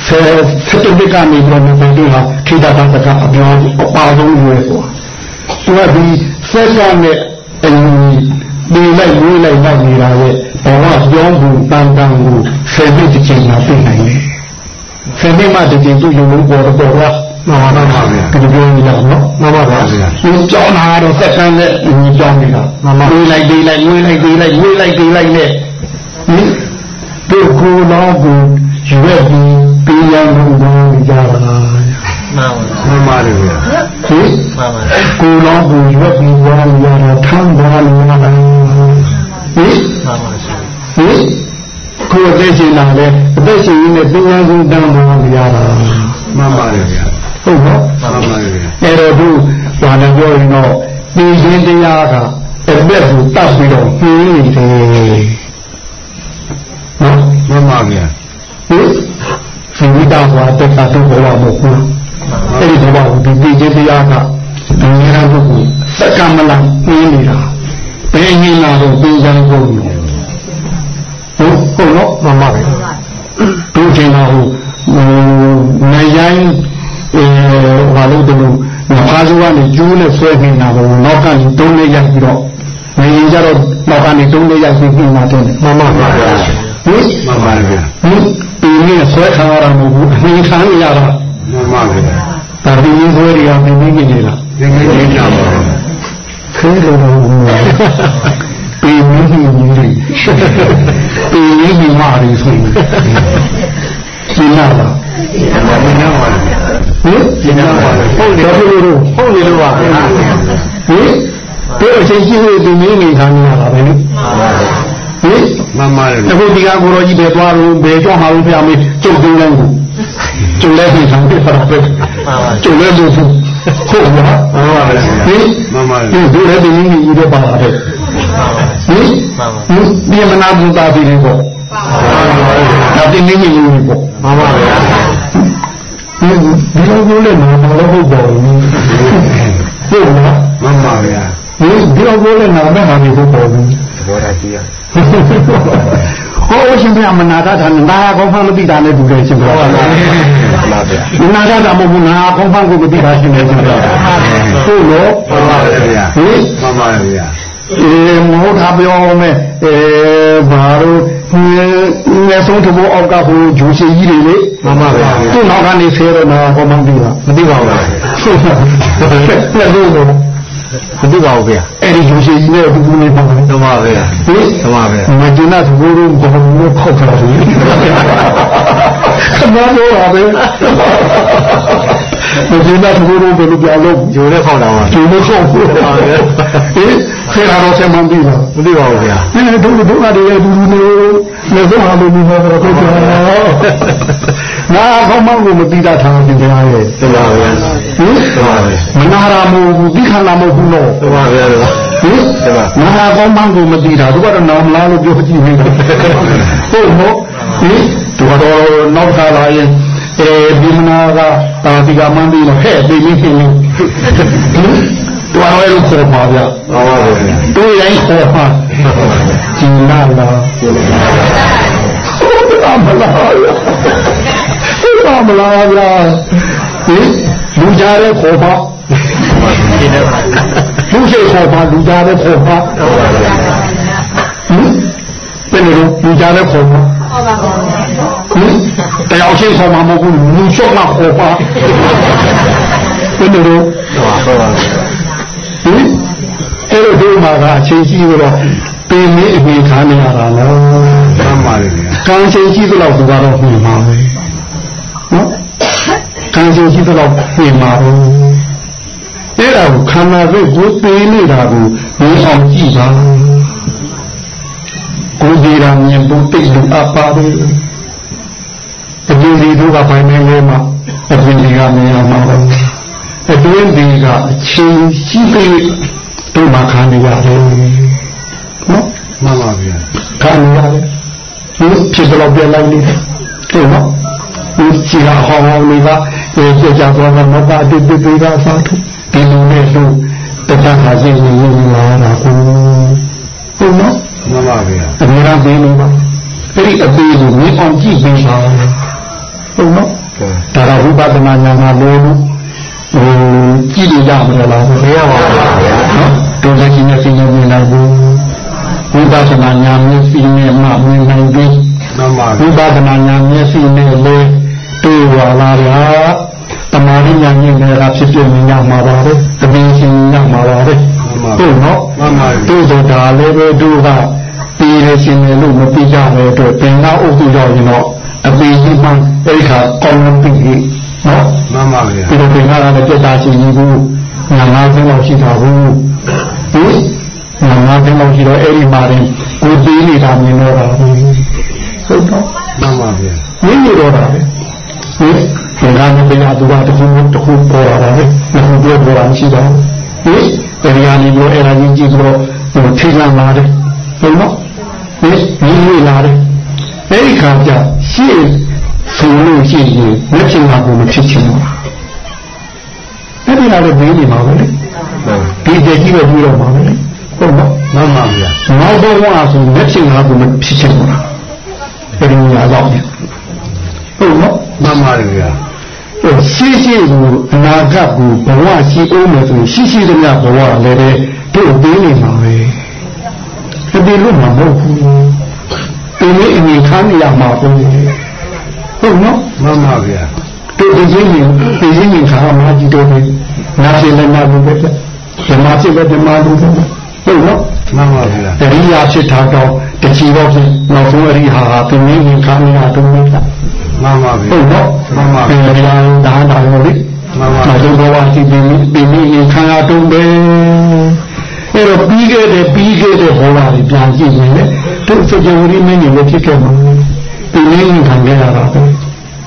ဆယ်စက်တကနေပြီးတော့မတင်ဘူးဟာခိတာသာတကာအပြောအပါဆုံးရွယ်ဆိုတာသူကဒီစက်ရနဲ့အင်းဒီလိုက်ဝေးလိုက်နောက်နေတာရဲ့ဘဝပြောင်းဖို့တန်တန်ကိုဆယ်နှစ်တစ်ချိန်မှာသိနိုင်တယ်ဆယ်နှစ်မှတစ်ချိန်သူ့ရုံလုံးပေါ်တော့ပေါ်တော့မှန်ပါပါဗျာဒီလိုမျိုးနော်မှန်ပါပါဗျာဒီကြောင်းလာတော့စက်ဆန်းနဲ့ဒီကြောင်းနေတာမှန်ပါဝေးလိုက်ဒီလိုက်ဝေးလိုက်ဒီလိုက်ဝေးလိုက်ဒီလိုက်နဲ့ ဟင်တို့ကိုယ်တော်ကိုရွက်ပြီးပေးရလို့တော့ကြတာမှန်ပါမှန်ပါလေဗျာဟင်မှန်ပါကိုယ်တော်ကိုရွက်ပြီးသွားရတာထမ်းသွားလို့ရတာဟင်မှန်ပါဟင်ကိုယ်အသက်ရှင်လာတယ်အသက်ရှင်ရင်းနဲ့ပညာကိုတန်းသွားရတာမှန်ပါလေဗျာဟုတ်နော်မှန်ပါဗျာအဲ့တော့သူဘာလဲပြောရင်တော့ဒီရင်တရားကအသက်ကိုတတ်ပြီးတော့နှင်းနေတယ် နော်မှန်ပါဗျာဟင်စီဝိတာဘွာတက်တာတော့ဘောမဟုတ်ဘူးအဲ့ဒီဘောကိုဒီဒီတရားကအမြဲတမ်းပုဂ္ဂိုလ်စက္ကမလနှင်းနေတာဘယ်ညင်လာတော့ပြင်စံကုန်လို့ဟုတ်ဟုတ်နော်မှန်ပါဗျာဒုချိန်မှာဟိုနိုင်ရိုင်းအဲဘာလို့တူငါးစုကနေကျိုးနဲ့ဆွဲနေတာတော့နောက်ကနေတုံးလေးရိုက်ပြီးတော့နေရင်ကြတော့နောက်ကနေတုံးလေးရိုက်ပြီးပြင်လာတယ်မှန်ပါပါဗျာ ဟင်မှန်ပါဗျာဟင်ဒီနေ့ဆွဲခံရတာမဟုတ်ဘူးအမြင်ခံရတာမှန်ပါဗျာဒါဒီနေ့ဆွဲရမင်းမင်းနေလားမင်းမင်းကြပါခဲလို့တော့ပေမင်းကြီးကြီးပေမင်းကြီးမာရီဆိုရင်ရှင်းလာပါရှင်းလာပါဟင်ရှင်းလာပါဟုတ်တယ်ဟုတ်လို့ဟုတ်နေလို့ပါဟင်တို့အချိန်ရှိလို့ဒီနည်းနေခံရတာပဲလေ ဟင်မှန်ပါတယ်အခုဒီကကိုရောကြီးပဲသွားလို့ဘယ်ကြောက်မှာလို့ဖျားမေးကျုပ်တင်းလိုက်ကိုကျုပ်လည်းပြန်ဆောင်ပြပါပဲကျုပ်လည်းလို့ဟုတ်ပါမှန်ပါတယ်ဟင်မှန်ပါတယ်ဒီတို့လည်းဒီနည်းကြီးပဲပါပါပဲဟင်ဒီမနာဘူးတာပြီလေပေါ့နောက်တင်နေနေလို့ပေါ့မှန်ပါဗျာဒီလိုမျိုးလည်းမလို့ဟုတ်ပါဘူးဟုတ်လားမှန်ပါဗျာဒီဒီလိုမျိုးလည်းနာမဟာနေဟုတ်ပါဘူးသ ဘောထားကြည့်ရဟောရှင်ပြမနာတာတာနာကောင်းဖမ်းမသိတာနဲ့တူတယ်ရှင်ပြဟုတ်ပါဗျာမနာတာမဟုတ်ဘူးနာကောင်းဖမ်းကိုမသိတာရှင်တယ်ရှင်ပြဟုတ်လို့မှန်ပါဗျာဟင်မှန်ပါဗျာအဲမောထားပြောမယ်အဲဘာလို့ငယ်ဆုံးတဘောအောက်ကဟိုဂျိုးရှိကြီးတွေလေမှန်ပါဗျာသူ့နောက်ကနေဆဲတော့တော့ဟောမှန်းပြီလားမသိပါဘူးဟုတ်ကဲ့လက်လို့ မသိပါဘူးဗျာအဲ့ဒီဂျိုးရှိကြီးနဲ့တူတူနေပါမယ်မှန်ပါဗျာဟင်မှန်ပါဗျာမကျနာသူတို့ဘုံဘုံခောက်ထားတယ်ခမတော်ပါပဲမကျနာသူတို့ဘယ်လိုပြောလို့ဂျိုးနဲ့ခောက်တာပါဂျိုးနဲ့ခောက်ပါဗျာဟင်ဆရာတော်ဆရာမန်ပြီလားမသိပါဘူးဗျာနည်းနည်းတို့တို့ကတည်းကဒူဒူနေ နေဆုံးဟာလို့ဒီမှာတော့ပြောတာငါကောင်းမောင်းကိုမသိတာထားတယ်တရားရဲ့တပါဗျာဟင်တပါဗျာမနာရာမဟုတ်ဘူးဒီခန္ဓာမဟုတ်ဘူးလို့တပါဗျာဟင်တပါငါကောင်းမောင်းကိုမသိတာသူကတော့နာမလားလို့ပြောကြည့်နေတာဟုတ်မို့ဟင်သူကတော့နောက်ခါလာရင်အဲဒီမနာကတာဒီကမှန်းပြီးတော့ဟဲ့ဒီလေးဖြစ်နေဟင် တော်ရဲလို့ခေါ်ပါဗျာမှန်ပါဗျာတွေးတိုင်းခေါ်ပါကျင်လာလားဟုတ်ပါမလားဟုတ်ပါမလားဗျာဟင်လူကြတဲ့ခေါ်ပါလူရှိခေါ်ပါလူကြတဲ့ခေါ်ပါဟင်ဘယ်လိုလူကြတဲ့ခေါ်မှာဟုတ်ပါဘူးတယောက်ချင်းခေါ်မှာမဟုတ်ဘူးလူရှော့မှာခေါ်ပါဘယ်လိုလဲဟုတ်ပါဘူး ဟင်အဲ့လိုဒီမှာကအချိန်ကြီးတော့ပင်မင်းအမိခံနေရတာနော်မှန်ပါလေကံချိန်ကြီးတော့သူကတော့ပြင်ပါပဲနော်ကံချိန်ကြီးတော့ပြင်ပါဘူးအဲ့ဒါကိုခန္ဓာကိုကိုသေးနေတာကိုမြင်အောင်ကြည့်ပါကိုယ်ဒီရာမြင်ဖို့တိတ်လို့အပ်ပါတယ်အကျိုးဒီတို့ကပိုင်နေလဲမှာအပြင်ဒီကမြင်ရမှာပါ အတွင်းဒီကအချင်းရှိပြီးတို့မှခံနေရတယ်နော်မှန်ပါဗျာခံနေရတယ်ဒီဖြစ်တော့ပြလိုက်နေတယ်ဟုတ်နော်ဒီစီဟာဟောင်းဟောင်းလေးကကျေကြကြသွားတော့မပါတိတိတိကစားထုတ်ဒီလိုနဲ့လို့တခါခါစိတ်ဝင်ဝင်လာတာကိုဟုတ်နော်မှန်ပါဗျာအများကြီးလို့ပါအဲ့ဒီအသေးကိုမြင်အောင်ကြည့်ပေးပါဟုတ်နော်ဒါကဝိပဿနာဉာဏ်မှာလို့ ဟိုကြည့်လို့ရမလားမရပါဘူးဗျာနော်တုံးစကြီးနဲ့စိတ်နဲ့မြင်လိုက်ဘူးဝိပဿနာဉာဏ်မျက်စိနဲ့မှမြင်နိုင်ပြီမှန်ပါဝိပဿနာဉာဏ်မျက်စိနဲ့လေတွေ့ပါလားဗျာတမာရဉာဏ်နဲ့လည်းဖြစ်ဖြစ်မြင်ရမှာပါပဲတပင်းရှင်ရမှာပါပဲဟုတ်နော်မှန်ပါတို့ဆိုတာလည်းပဲတို့ကပြီးရရှင်တယ်လို့မပြီးကြတဲ့အတွက်ပင်နာအုပ်စုရောက်ရင်တော့အပေကြီးမှအဲ့ခါကောင်းလို့ပြီးပြီ နော်မှန်ပါဗျာဒီလိုပင်နာကလည်းပြတ်သားရှင်ကြီးဘူးညာငါးဆင်းလောက်ရှိတာဘူးဟင်ညာငါးဆင်းလောက်ရှိတော့အဲ့ဒီမှာရင်ကိုသေးနေတာမြင်တော့တာဘူးဟုတ်တော့မှန်ပါဗျာမြင်ရတော့တာပဲဟင်ဒီကနေ့ပြန်သူကတခုတခုပေါ်လာတယ်ငါတို့ပြောတာမရှိတော့ဟင်တရားနေပြောအဲ့ဒါကြီးကြည့်တော့ဟိုထိလာလာတယ်ဟုတ်နော်ဟင်မြင်ရလာတယ်အဲ့ဒီခါကျရှေ့ ဆိုလို့ရှိရင်မချင်တာကိုမဖြစ်ချင်ဘူးအဲ့ဒီလာတော့ဘေးနေမှာပဲလေဒီတကြီးပဲပြီးတော့မှာပဲလေဟုတ်နော်မှန်ပါဗျာနောက်တော့ဝါဆိုမချင်တာကိုမဖြစ်ချင်ဘူးလားအဲ့ဒီလာတော့ဟုတ်နော်မှန်ပါဗျာရှိရှိကိုအနာဂတ်ကိုဘဝရှိအောင်မယ်ဆိုရင်ရှိရှိသမျှဘဝလည်းပဲတို့ပေးနေမှာပဲဒီလိုမှမဟုတ်ဘူးဒီနေ့အမြင်ခံရမှာပဲ ဟုတ်နော်မှန်ပါဗျာတို့ဒီချင်းကြီးဒီချင်းကြီးခါမှကြည့်တော့ပဲနားရှင်းလည်းနားလို့ပဲဓမ္မဖြစ်ပဲဓမ္မလို့ပဲဟုတ်နော်မှန်ပါဗျာတရိယာဖြစ်တာတော့တချီတော့ဖြင့်နောက်ဆုံးအရိဟာဟာပြင်းရင်းခံရတော့ပဲမှန်ပါဗျာဟုတ်နော်မှန်ပါဗျာဒီလိုဒါဒါလို့လေမှန်ပါနောက်ဆုံးဘဝရှိပြီးပြီးပြီးခံရတော့ပဲအဲ့တော့ပြီးခဲ့တဲ့ပြီးခဲ့တဲ့ဘောလာတွေပြန်ကြည့်ရင်လေသူစကြဝဠာမင်းကြီးလည်းဖြစ်ခဲ့မှာ ဒီနည်းခံခဲ့ရတာပဲ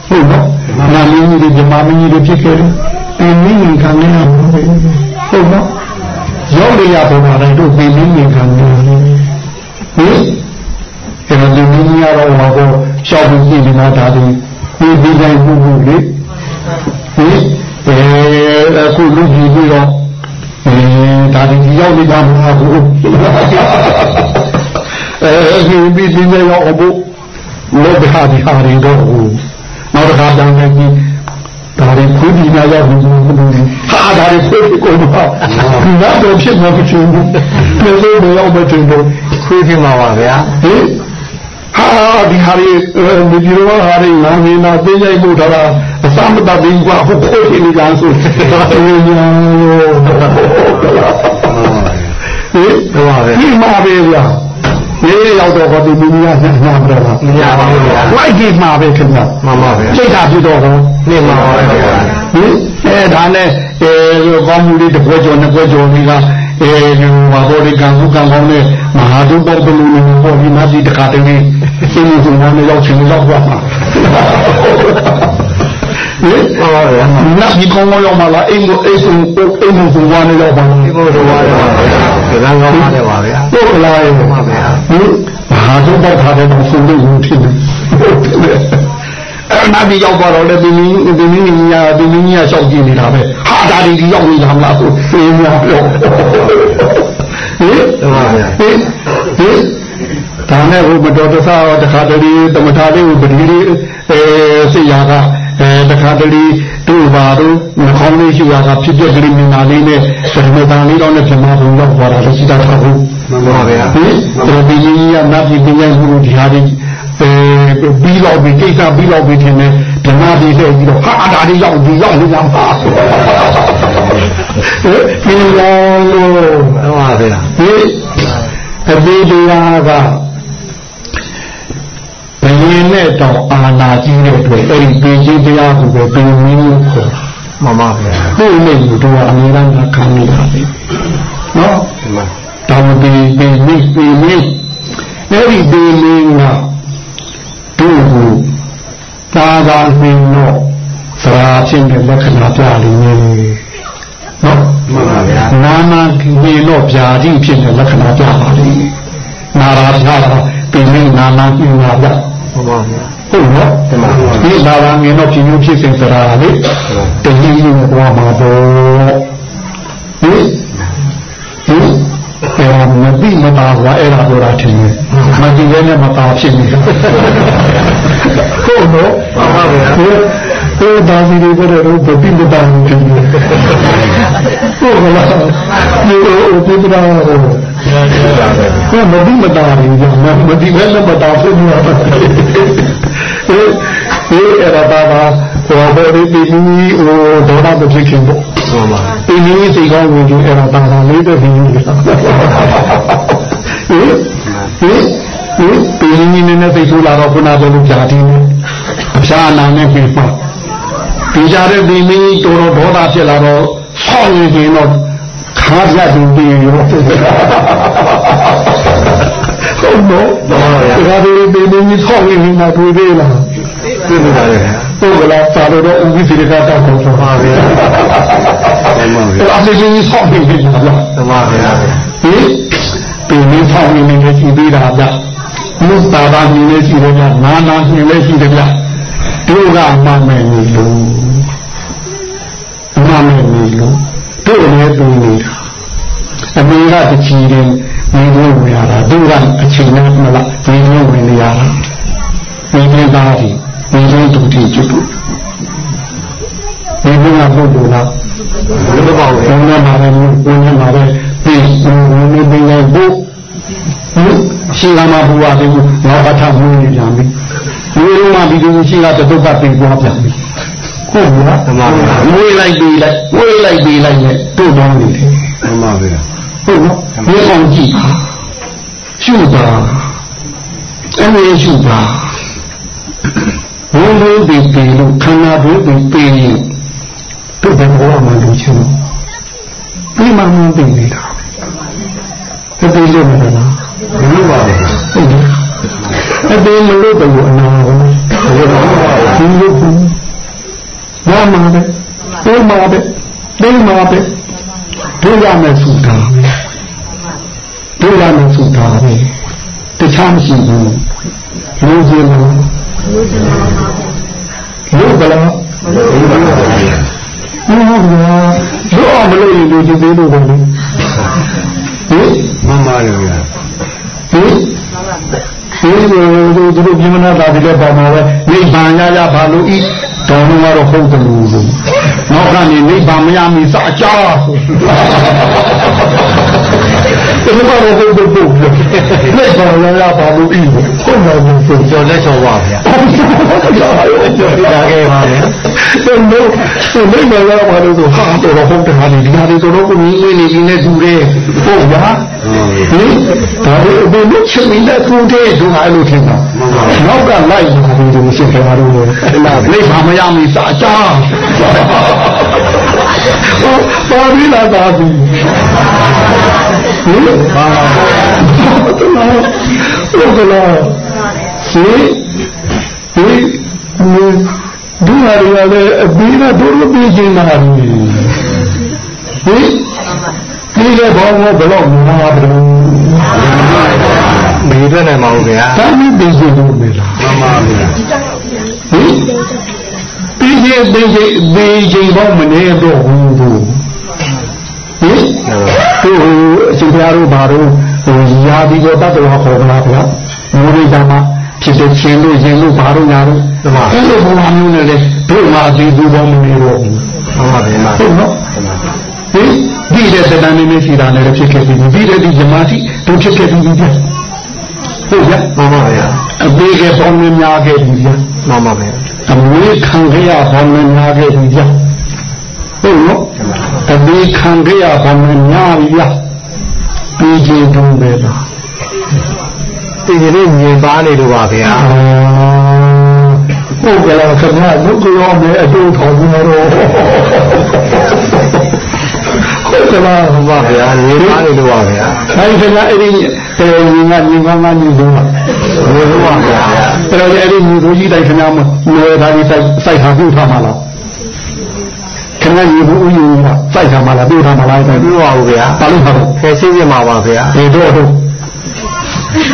ဟုတ်နော်နာမင်းကြီးတွေဗမာမင်းကြီးတွေဖြစ်ခဲ့တယ်ဒီနည်းခံခဲ့ရမှာပဲဟုတ်နော်ရောက်ရရပေါ်လာတဲ့တို့ဒီနည်းခံခဲ့ရတယ်ဟင်အဲ့တော့ဒီနည်းရတော့ဟောတော့ရှောက်ပြီးပြည်နေတာဒါဒီဒီဒီတိုင်းဘူးဘူးလေဟင်အဲအခုလူကြီးပြီးတော့အဲဒါဒီရောက်နေတာမဟုတ်ဘူးအဲဒီပြီးဒီနေ့ရောက်ဖို့ လောဘဟာဒီဟာရင်တော့နောက်တစ်ခါတန်းနေပြီးဒါရင်ခွေးဒီနာရောက်ဘူးဟာဒါရင်ခွေးကိုတော့နားတော့ဖြစ်မှာမချင်ဘူးပြေလို့မရောက်မချင်ဘူးခွေးဖြစ်မှာပါဗျာဟင်ဟာဒီဟာရီဒီဒီရောဟာရီနာမည်နာသိကြိုက်ဖို့ဒါလားအစမတတ်ဘူးကွာဟုတ်ခိုးနေကြဆိုအေးညာရောဟေးတော့ပဲဒီမှာပဲဗျာ ဒီရောက်တော့ဟောဒီမင်းကြီးကညာမတော့ပါမညာပါဘူးဗျာလိုက်ကြည့်မှာပဲခင်ဗျာမှန်ပါဗျာစိတ်ဓာတ်ပြီးတော့ဟောနေမှာပါဗျာဟင်အဲဒါနဲ့အဲကောင်းမှုလေးတစ်ပွဲကျော်နှစ်ပွဲကျော်လေးကအဲဒီမှာဘောဒီကံကုကံကောင်းတဲ့မဟာဒုပ္ပတလူမျိုးပေါ်ပြီးမှဒီတခါတည်းရှင်းရှင်းရှင်းနဲ့ရောက်ချင်ရောက်သွားမှာ ဟင်ဟုတ်ပါဗျာနတ်ဒီကောင်းရောက်မှာလားအိမ်ကိုအိမ်ဆုံးအိမ်ဆုံးဝါနေရောက်ပါလားဒီဘုရားဝါနေပါဗျာကံကောင်းပါတယ်ပါဗျာဟုတ်လားဟုတ်ပါဗျာဟင်မဟာဒုပ္ပထားတဲ့ဆုံးလို့ဖြစ်တယ်အဲ့နာဒီရောက်သွားတော့လေဒီနည်းဒီနည်းညာဒီနည်းညာလျှောက်ကြည့်နေတာပဲဟာဒါဒီရောက်နေတာမလားဆိုသိညာပြောဟင်ဟုတ်ပါဗျာဟင်ဟင်ဒါနဲ့ဟိုမတော်တဆတခါတလေတမထာလေးကိုပတိလေးအဲစိတ်ရာက အဲတခါတလေတို့ပါတို့နှခေါင်းလေးရှိရတာဖြစ်ပြကလေးမြင်တာလေးနဲ့ဓမ္မတာလေးတော့နဲ့ပြမဘုံရောက်သွားတာလည်းရှိတတ်တာဟုတ်မှန်ပါဗျာဟင်တော်ဒီကြီးကနတ်ပြည်ပြည်မှုဒီဟာဒီအဲပြီးတော့ပြီးကိစ္စပြီးတော့ပြီးထင်တယ်ဓမ္မဒီလှည့်ပြီးတော့ဟာဒါလေးရောက်ဒီရောက်လို့ရောက်ပါဟဲ့ဒီလိုလို့မှန်ပါဗျာဟင်အဘိဓိယာက ဘယင်းနဲ့တော့အာနာကြီးတဲ့အတွက်အဲ့ဒီပေကြီးတရားကိုပဲပေမင်းလို့ခေါ်တာမှန်ပါဗျာကိုယ်နဲ့တို့ကအများအားခံနေရတယ်နော်မှန်တောင်းပေပေမိပေမိအဲ့ဒီပေမင်းကတို့ကိုသာသာနေတော့သရာချင်းတဲ့လက္ခဏာပြလိမ့်မယ်နော်မှန်ပါဗျာနာနာနေတော့ဗျာတိဖြစ်တဲ့လက္ခဏာပြပါလိမ့်နာရာပြတာပေမင်းနာနာပြနာပြ မှန်ပါဗျာဟုတ်နော်ဒီလာလာမြင်တော့ဖြစ်မျိုးဖြစ်စဉ်စရာလေတကြီးကြီးနဲ့သွားမှာပေါ့ဟင်ဟင် အဲမတိမတာကအဲ့ဒါပြောတာထင်တယ်မတိရဲနဲ့မတာဖြစ်နေတယ်ဟုတ်နော်မှန်ပါဗျာဟိုဒါစီတွေကတော့ဘယ်တိမတာဘူးထင်တယ်ဟုတ်ကလားဒီလိုပြပြတာဟုတ်မတိမတာဘူးကြာမတိရဲနဲ့မတာဖြစ်နေတာဟဲ့ဟဲ့အဲ့ဒါပါ ဟိုဘောဒီဒီဟိုဒေါသမဖြစ်ခင်ပေါ့မှန်ပါဒီနည်းစိတ်ကောင်းဝင်ကြအဲ့ဒါတာတာလေးတဲ့ဒီနည်းဟင်ဟင်ဟင်ဒီနည်းနဲ့စိတ်ဆိုးလာတော့ခုနကလိုကြာတင်းအဖြာအနာနဲ့ပြပါဒီကြတဲ့ဒီနည်းတော်တော်ဒေါသဖြစ်လာတော့ဆောင်းရင်ရင်တော့ ခါပြတ်ပြီးပြီးရောဟုတ်တော့ဒါကဒီဒီနည်းဆောင်းရင်မှတွေ့သေးလားတွေ့နေပါလေပုဂ္ဂလာသာလို့တော့ဥပ္ပိစိတကတောက်ဖို့ဆိုပါဗျာမှန်ပါဗျာအမေကြီးဆောက်နေပြီလားမှန်ပါဗျာဟင်ဒီနည်းဆောက်နေနေကြည့်သေးတာဗျမုသာဘာမြင်နေရှိတယ်ဗျနာနာမြင်နေရှိတယ်ဗျတို့ကမှမယ်နေလို့မှမယ်နေလို့ တို့လည်းတူနေတာအမေကတချီတယ်နေလို့ဝင်ရတာတို့ကအချိန်နဲ့မလားနေလို့ဝင်နေရတာနေနေသားတယ်ဒီလိုတူတည်ကျွတ်ဒီလိုကပုဂ္ဂိုလ်လားဘယ်လိုပါလဲဘုန်းနဲ့မှာပဲဘုန်းနဲ့မှာပဲပြီးဘုန်းနဲ့ပြီးလိုက်ဖို့ရှိလာမှာဘုရားတူငါပထမင်းပြန်ပြီဒီလိုမှဒီလိုရှိလာတဲ့ဒုက္ခပြေသွားပြန်ပြီ ဟုတ်လားမှန်ပါဗျာဝေးလိုက်ပြီးလိုက်ဝေးလိုက်ပြီးလိုက်နဲ့တို့တော်နေတယ်မှန်ပါဗျာဟုတ်နော်ဒီအောင်ကြည့်ရှုပါအဲ့ဒီရှုပါဘုံဘုံပြီးပြီးလို့ခန္ဓာဘုံပြီးပြီးရင်သူ့ဘဝမှာလူချင်းပြီးမှမသိနေတာဒီလိုလို့မလားမလို့ပါဘူးဟုတ်တယ်အတေးမလို့တော့အနာဘူးဘယ်လိုပါလဲဒီလို ဘူးဘာမှပဲဒီမှာပဲဒီမှာပဲတို့ရမယ်ဆိုတာတို့ရမယ်ဆိုတာပဲတခြားမရှိဘူးလူကြီးလို့လို့ကလားဟုတ်ပါဘူးလို့အောင်မလို့ရင်လူကြီးသေးလို့ပဲဟင်မှန်ပါရဲ့ဗျာဟင်ဒီလိုဒီလိုပြမနာတာဒီလည်းပါမှာပဲနိဗ္ဗာန်ရရပါလို့ဤ တော်လုံးကတော့ဟုတ်တယ်လို့ဆိုနောက်ကနေနိဗ္ဗာန်မရမီစအကြာဆို ဒီမှာတော့ဟုတ်တယ်ပို့နိဗ္ဗာန်ရရပါလို့ဤဟုတ်တယ်လို့ဆိုကျော်လက်ချော်ပါဗျာကျော်ဒါခဲ့ပါဗျာဆိုတော့ဆိုနိဗ္ဗာန်ရပါလို့ဆိုဟာတော်တော့ဟုတ်တယ်ဟာဒီဟာဒီဆိုတော့ကိုကြီးလေးနေနေတူတယ်ဟုတ်ဗျာဟင်ဒါလို့ဘယ်လိုချက်မိလက်သူတဲ့ဒုက္ခလို့ထင်တာနောက်ကလိုက်နေတာဒီလိုရှင်းကြပါလို့လေနိဗ္ဗာန်မရမီစာချာပါဠိလာတာပြီ ဟင်ပါပါဟုတ်ကလားစီဒီဒုရရလည်းအပြီးတော့ဒုရပြီးခြင်းလာပြီဟင်ဒီလေဘောင်းဘယ်တော့မှမပါဘူးမေးထွက်နိုင်မှာဟုတ်ဗျာဒါမှမသိစေလို့မေးလားမှန်ပါဗျာဟင်ပြီးရင်ပြီးရင်ပြီးရင်တော့မနေတော့ဘူး ဟင်သူအရှင်ဘုရားတို့ဘာလို့ဟိုရာဒီတော့တတ်တော်ခေါ်ကြလားဗျာမိုးရိတာမှာဖြစ်တဲ့ချင်းလို့ရင်လို့ဘာလို့ညာလို့အဲ့လိုဘုရားမျိုးနဲ့လေတို့မှာဒီသူဘောမနေတော့ဘူးမှန်ပါဗျာဟုတ်နော်ဟင်ဒီတဲ့စတန်နေနေစီတာလည်းဖြစ်ခဲ့ပြီဒီတဲ့ဒီဇမာတိတို့ဖြစ်ခဲ့ပြီဗျာဟုတ်ဗျာမှန်ပါဗျာအပေးကပေါင်းများခဲ့ပြီဗျာမှန်ပါဗျာအမွေးခံခဲ့ရပေါင်းများခဲ့ပြီဗျာ ဟုတ်နော်အပေးခံခဲ့ရပေါင်းများပြီဗျာပြီးချင်းတုံးပဲပါဒီကနေ့မြင်ပါနေလို့ပါဗျာဟုတ်ကဲ့ခင်ဗျာဒုက္ခရောမယ်အတူထောင်ကြတော့ဟုတ်ကဲ့ပါမှန်ပါဗျာမြင်ပါနေလို့ပါဗျာအဲဒီခင်ဗျာအဲ့ဒီတေညီငါညီငါငါညီဆုံးပါမြင်လို့ပါဗျာအဲ့တော့အဲ့ဒီညီတို့ကြီးတိုင်းခင်ဗျာမနယ်သားကြီးစိုက်စိုက်ထားပြုထားမှာလား ခင်ဗျာညီဘူးဦးယူကစိုက်ထားမှာလားပြုထားမှာလားအဲ့ပြဒါပါဦးဗျာဘာလို့ဟာတော့ဖယ်ရှင်းပြမှာပါဗျာဒီတော့တော့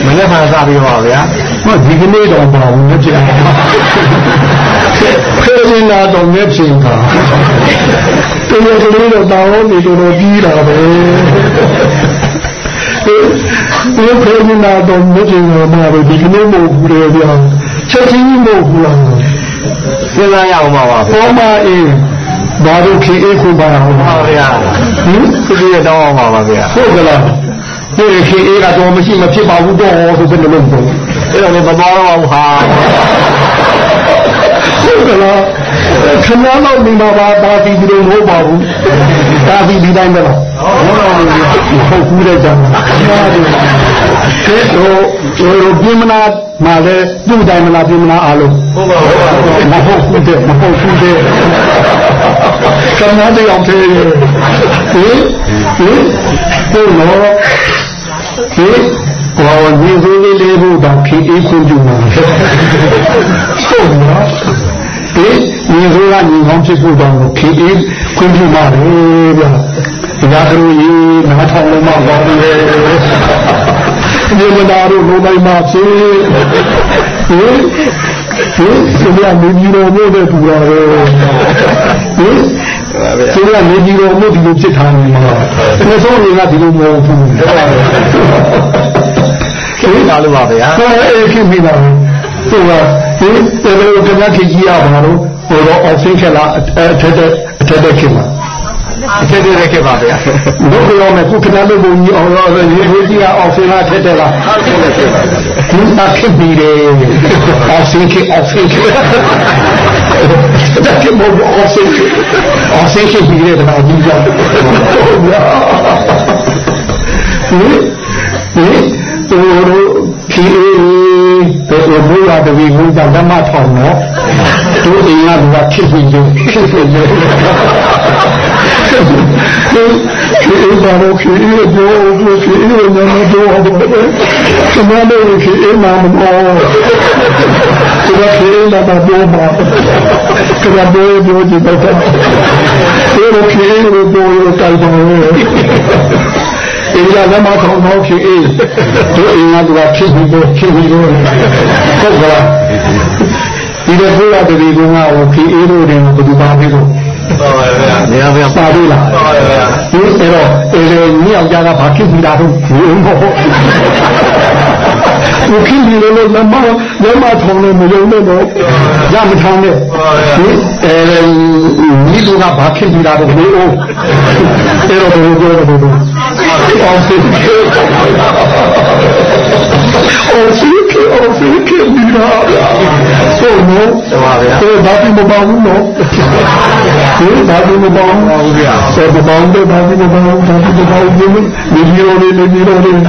မနေ့ကစားပြီးပါဗျာဟောဒီကနေ့တော့ပါဘူးမဖြစ်ဖေးနေတာတော့မဖြစ်တာတော်ရကလေးတော့တောင်းနေတော်တော်ကြီးတာပဲဒီဖေးနေတာတော့မဖြစ်တော့မှာပဲဒီကနေ့မဟုတ်ဘူးလေဗျာချက်ချင်းမဟုတ်ဘူးလားစဉ်းစားရအောင်ပါပါဗျာဘောမအေး ဘာလို့ခေအေးခုပါအောင်ပါဗျာဟင်သူကြီးရတောင်းအောင်ပါပါဗျာဟုတ်ကလားဒီခေအေးကတော့မရှိမဖြစ်ပါဘူးတော့ဆိုဘယ်လိုလုပ်တော့အဲ့တော့လည်းမတော်တော့ဘူးဟာဟုတ်ကလားခဏတော့နေမှာပါဒါဒီဒီလိုမဟုတ်ပါဘူးဒါဒီဒီတိုင်းပဲလားဟုတ်တော့ဟုတ်ဘူးတဲ့ကြောင့်ဟုတ်တယ်ကဲတော့တို့ပြင်းမနာမှာလဲပြုတ်တိုင်းမလားပြင်းမနာအားလုံးဟုတ်ပါဘူးမဟုတ်ဘူးတဲ့မဟုတ်ဘူးတဲ့ ကံနာတဲ့အောင်သေးတယ်ဟင်ဟင်ဘုလို့ဟင်ဟောဒီစည်းလေးလေးဘုရားခေအေးခွင့်ပြုမှာဟုတ်နော်ဒီညီဆိုးကညီကောင်းဖြစ်ဖို့တောင်းခေအေးခွင့်ပြုမှာလေဗျာဒါကလေးနားထောင်လို့မပါဘူးလေ ဒီမနာတို့လုံးတိုင်းမှာဖြစ်ဟင်ဟင်ဒီကနေပြီးတော့မို့တဲ့ပူတာပဲဟင်ဒီကနေပြီးတော့မို့ဒီလိုဖြစ်ထားနေမှာအဲဆိုရင်ကဒီလိုမဟုတ်ဘူးခေတ်လာလို့ပါဗျာဟောအဲ့ဖြစ်မိတာသူကဒီတယ်လို့ကနခေကြီးရပါတော့ဟိုတော့အောင်ဆင်းခက်လာအထက်တဲ့အထက်တဲ့ခင်မှာအ ထက်တဲ့ခေတ်ပါဗျာဘုရားမကုခဏလို့ဘုံကြီးအောင်တော့ဒီဘုကြီးကအောင်ဆင်းလာထက်တဲ့လားဟုတ်ကဲ့ခေတ်ပါဗျာဒီအခေပြီးတယ်အောင်ဆင်းခေအောင်ဆင်းခေတက်ခေမောအောင်ဆင်းခေအောင်ဆင်းခေပြီးတယ်တော့ဒီကြောင့်ဟုတ်လားဟင်ဟင်တို့ဖြီးတို့ဘုရားတပည့်ဘုရားဓမ္မထောင်တော့တို့အိမ်ကကဖြစ်ပြီးတယ်ဖြစ်ပြီးတယ် ခေအေးပါတော့ခေအေးဘောကိုခေအေးညမတော့ဘောကမလို့ခေအေးနာမလို့ဒီကခေအေးနာမတော့ဘာကမလို့ဘောဒီတော့ဒီခေအေးကိုဘောကိုတိုင်ပါရဲ့အင်းလာမခေါင်းတော့ခေအေးတို့အင်းကသူကဖြစ်ပြီးတော့ဖြစ်ပြီးတော့ဟုတ်ကလားဒီလိုပြောရတယ်ဒီကောင်ကခေအေးတို့တယ်ဘယ်သူပါပြီလို့ ပါပါဗျာနေရာဗျာပါပြီလားပါပါဗျာဒီအဲ့တော့အဲ့ဒီညောင်ကြကဘာဖြစ်နေတာတော့ဘူးမဟုတ်ဘူးခင်ဗျာလည်းလမလမထောင်းလို့မယုံနဲ့တော့ရမထောင်းနဲ့ဒီအဲ့ဒီလူကဘာဖြစ်နေတာတော့လေအိုးအဲ့တော့ဘယ်လိုပြောတော့ဘယ်လိုအောင်စစ်အောင် စစ်ကအောင်စစ်ကဒီလာဆိုနော်ပါဗျာအဲဘာဖြစ်မပေါဘူးနော်ဒီဘာဖြစ်မပေါဘူးဗျာစေတပေါင်းတဲ့ဘာဖြစ်မပေါဘူးဘာဖြစ်မပေါဘူးဒီနေမျိုးလေးနေမျိုးလေး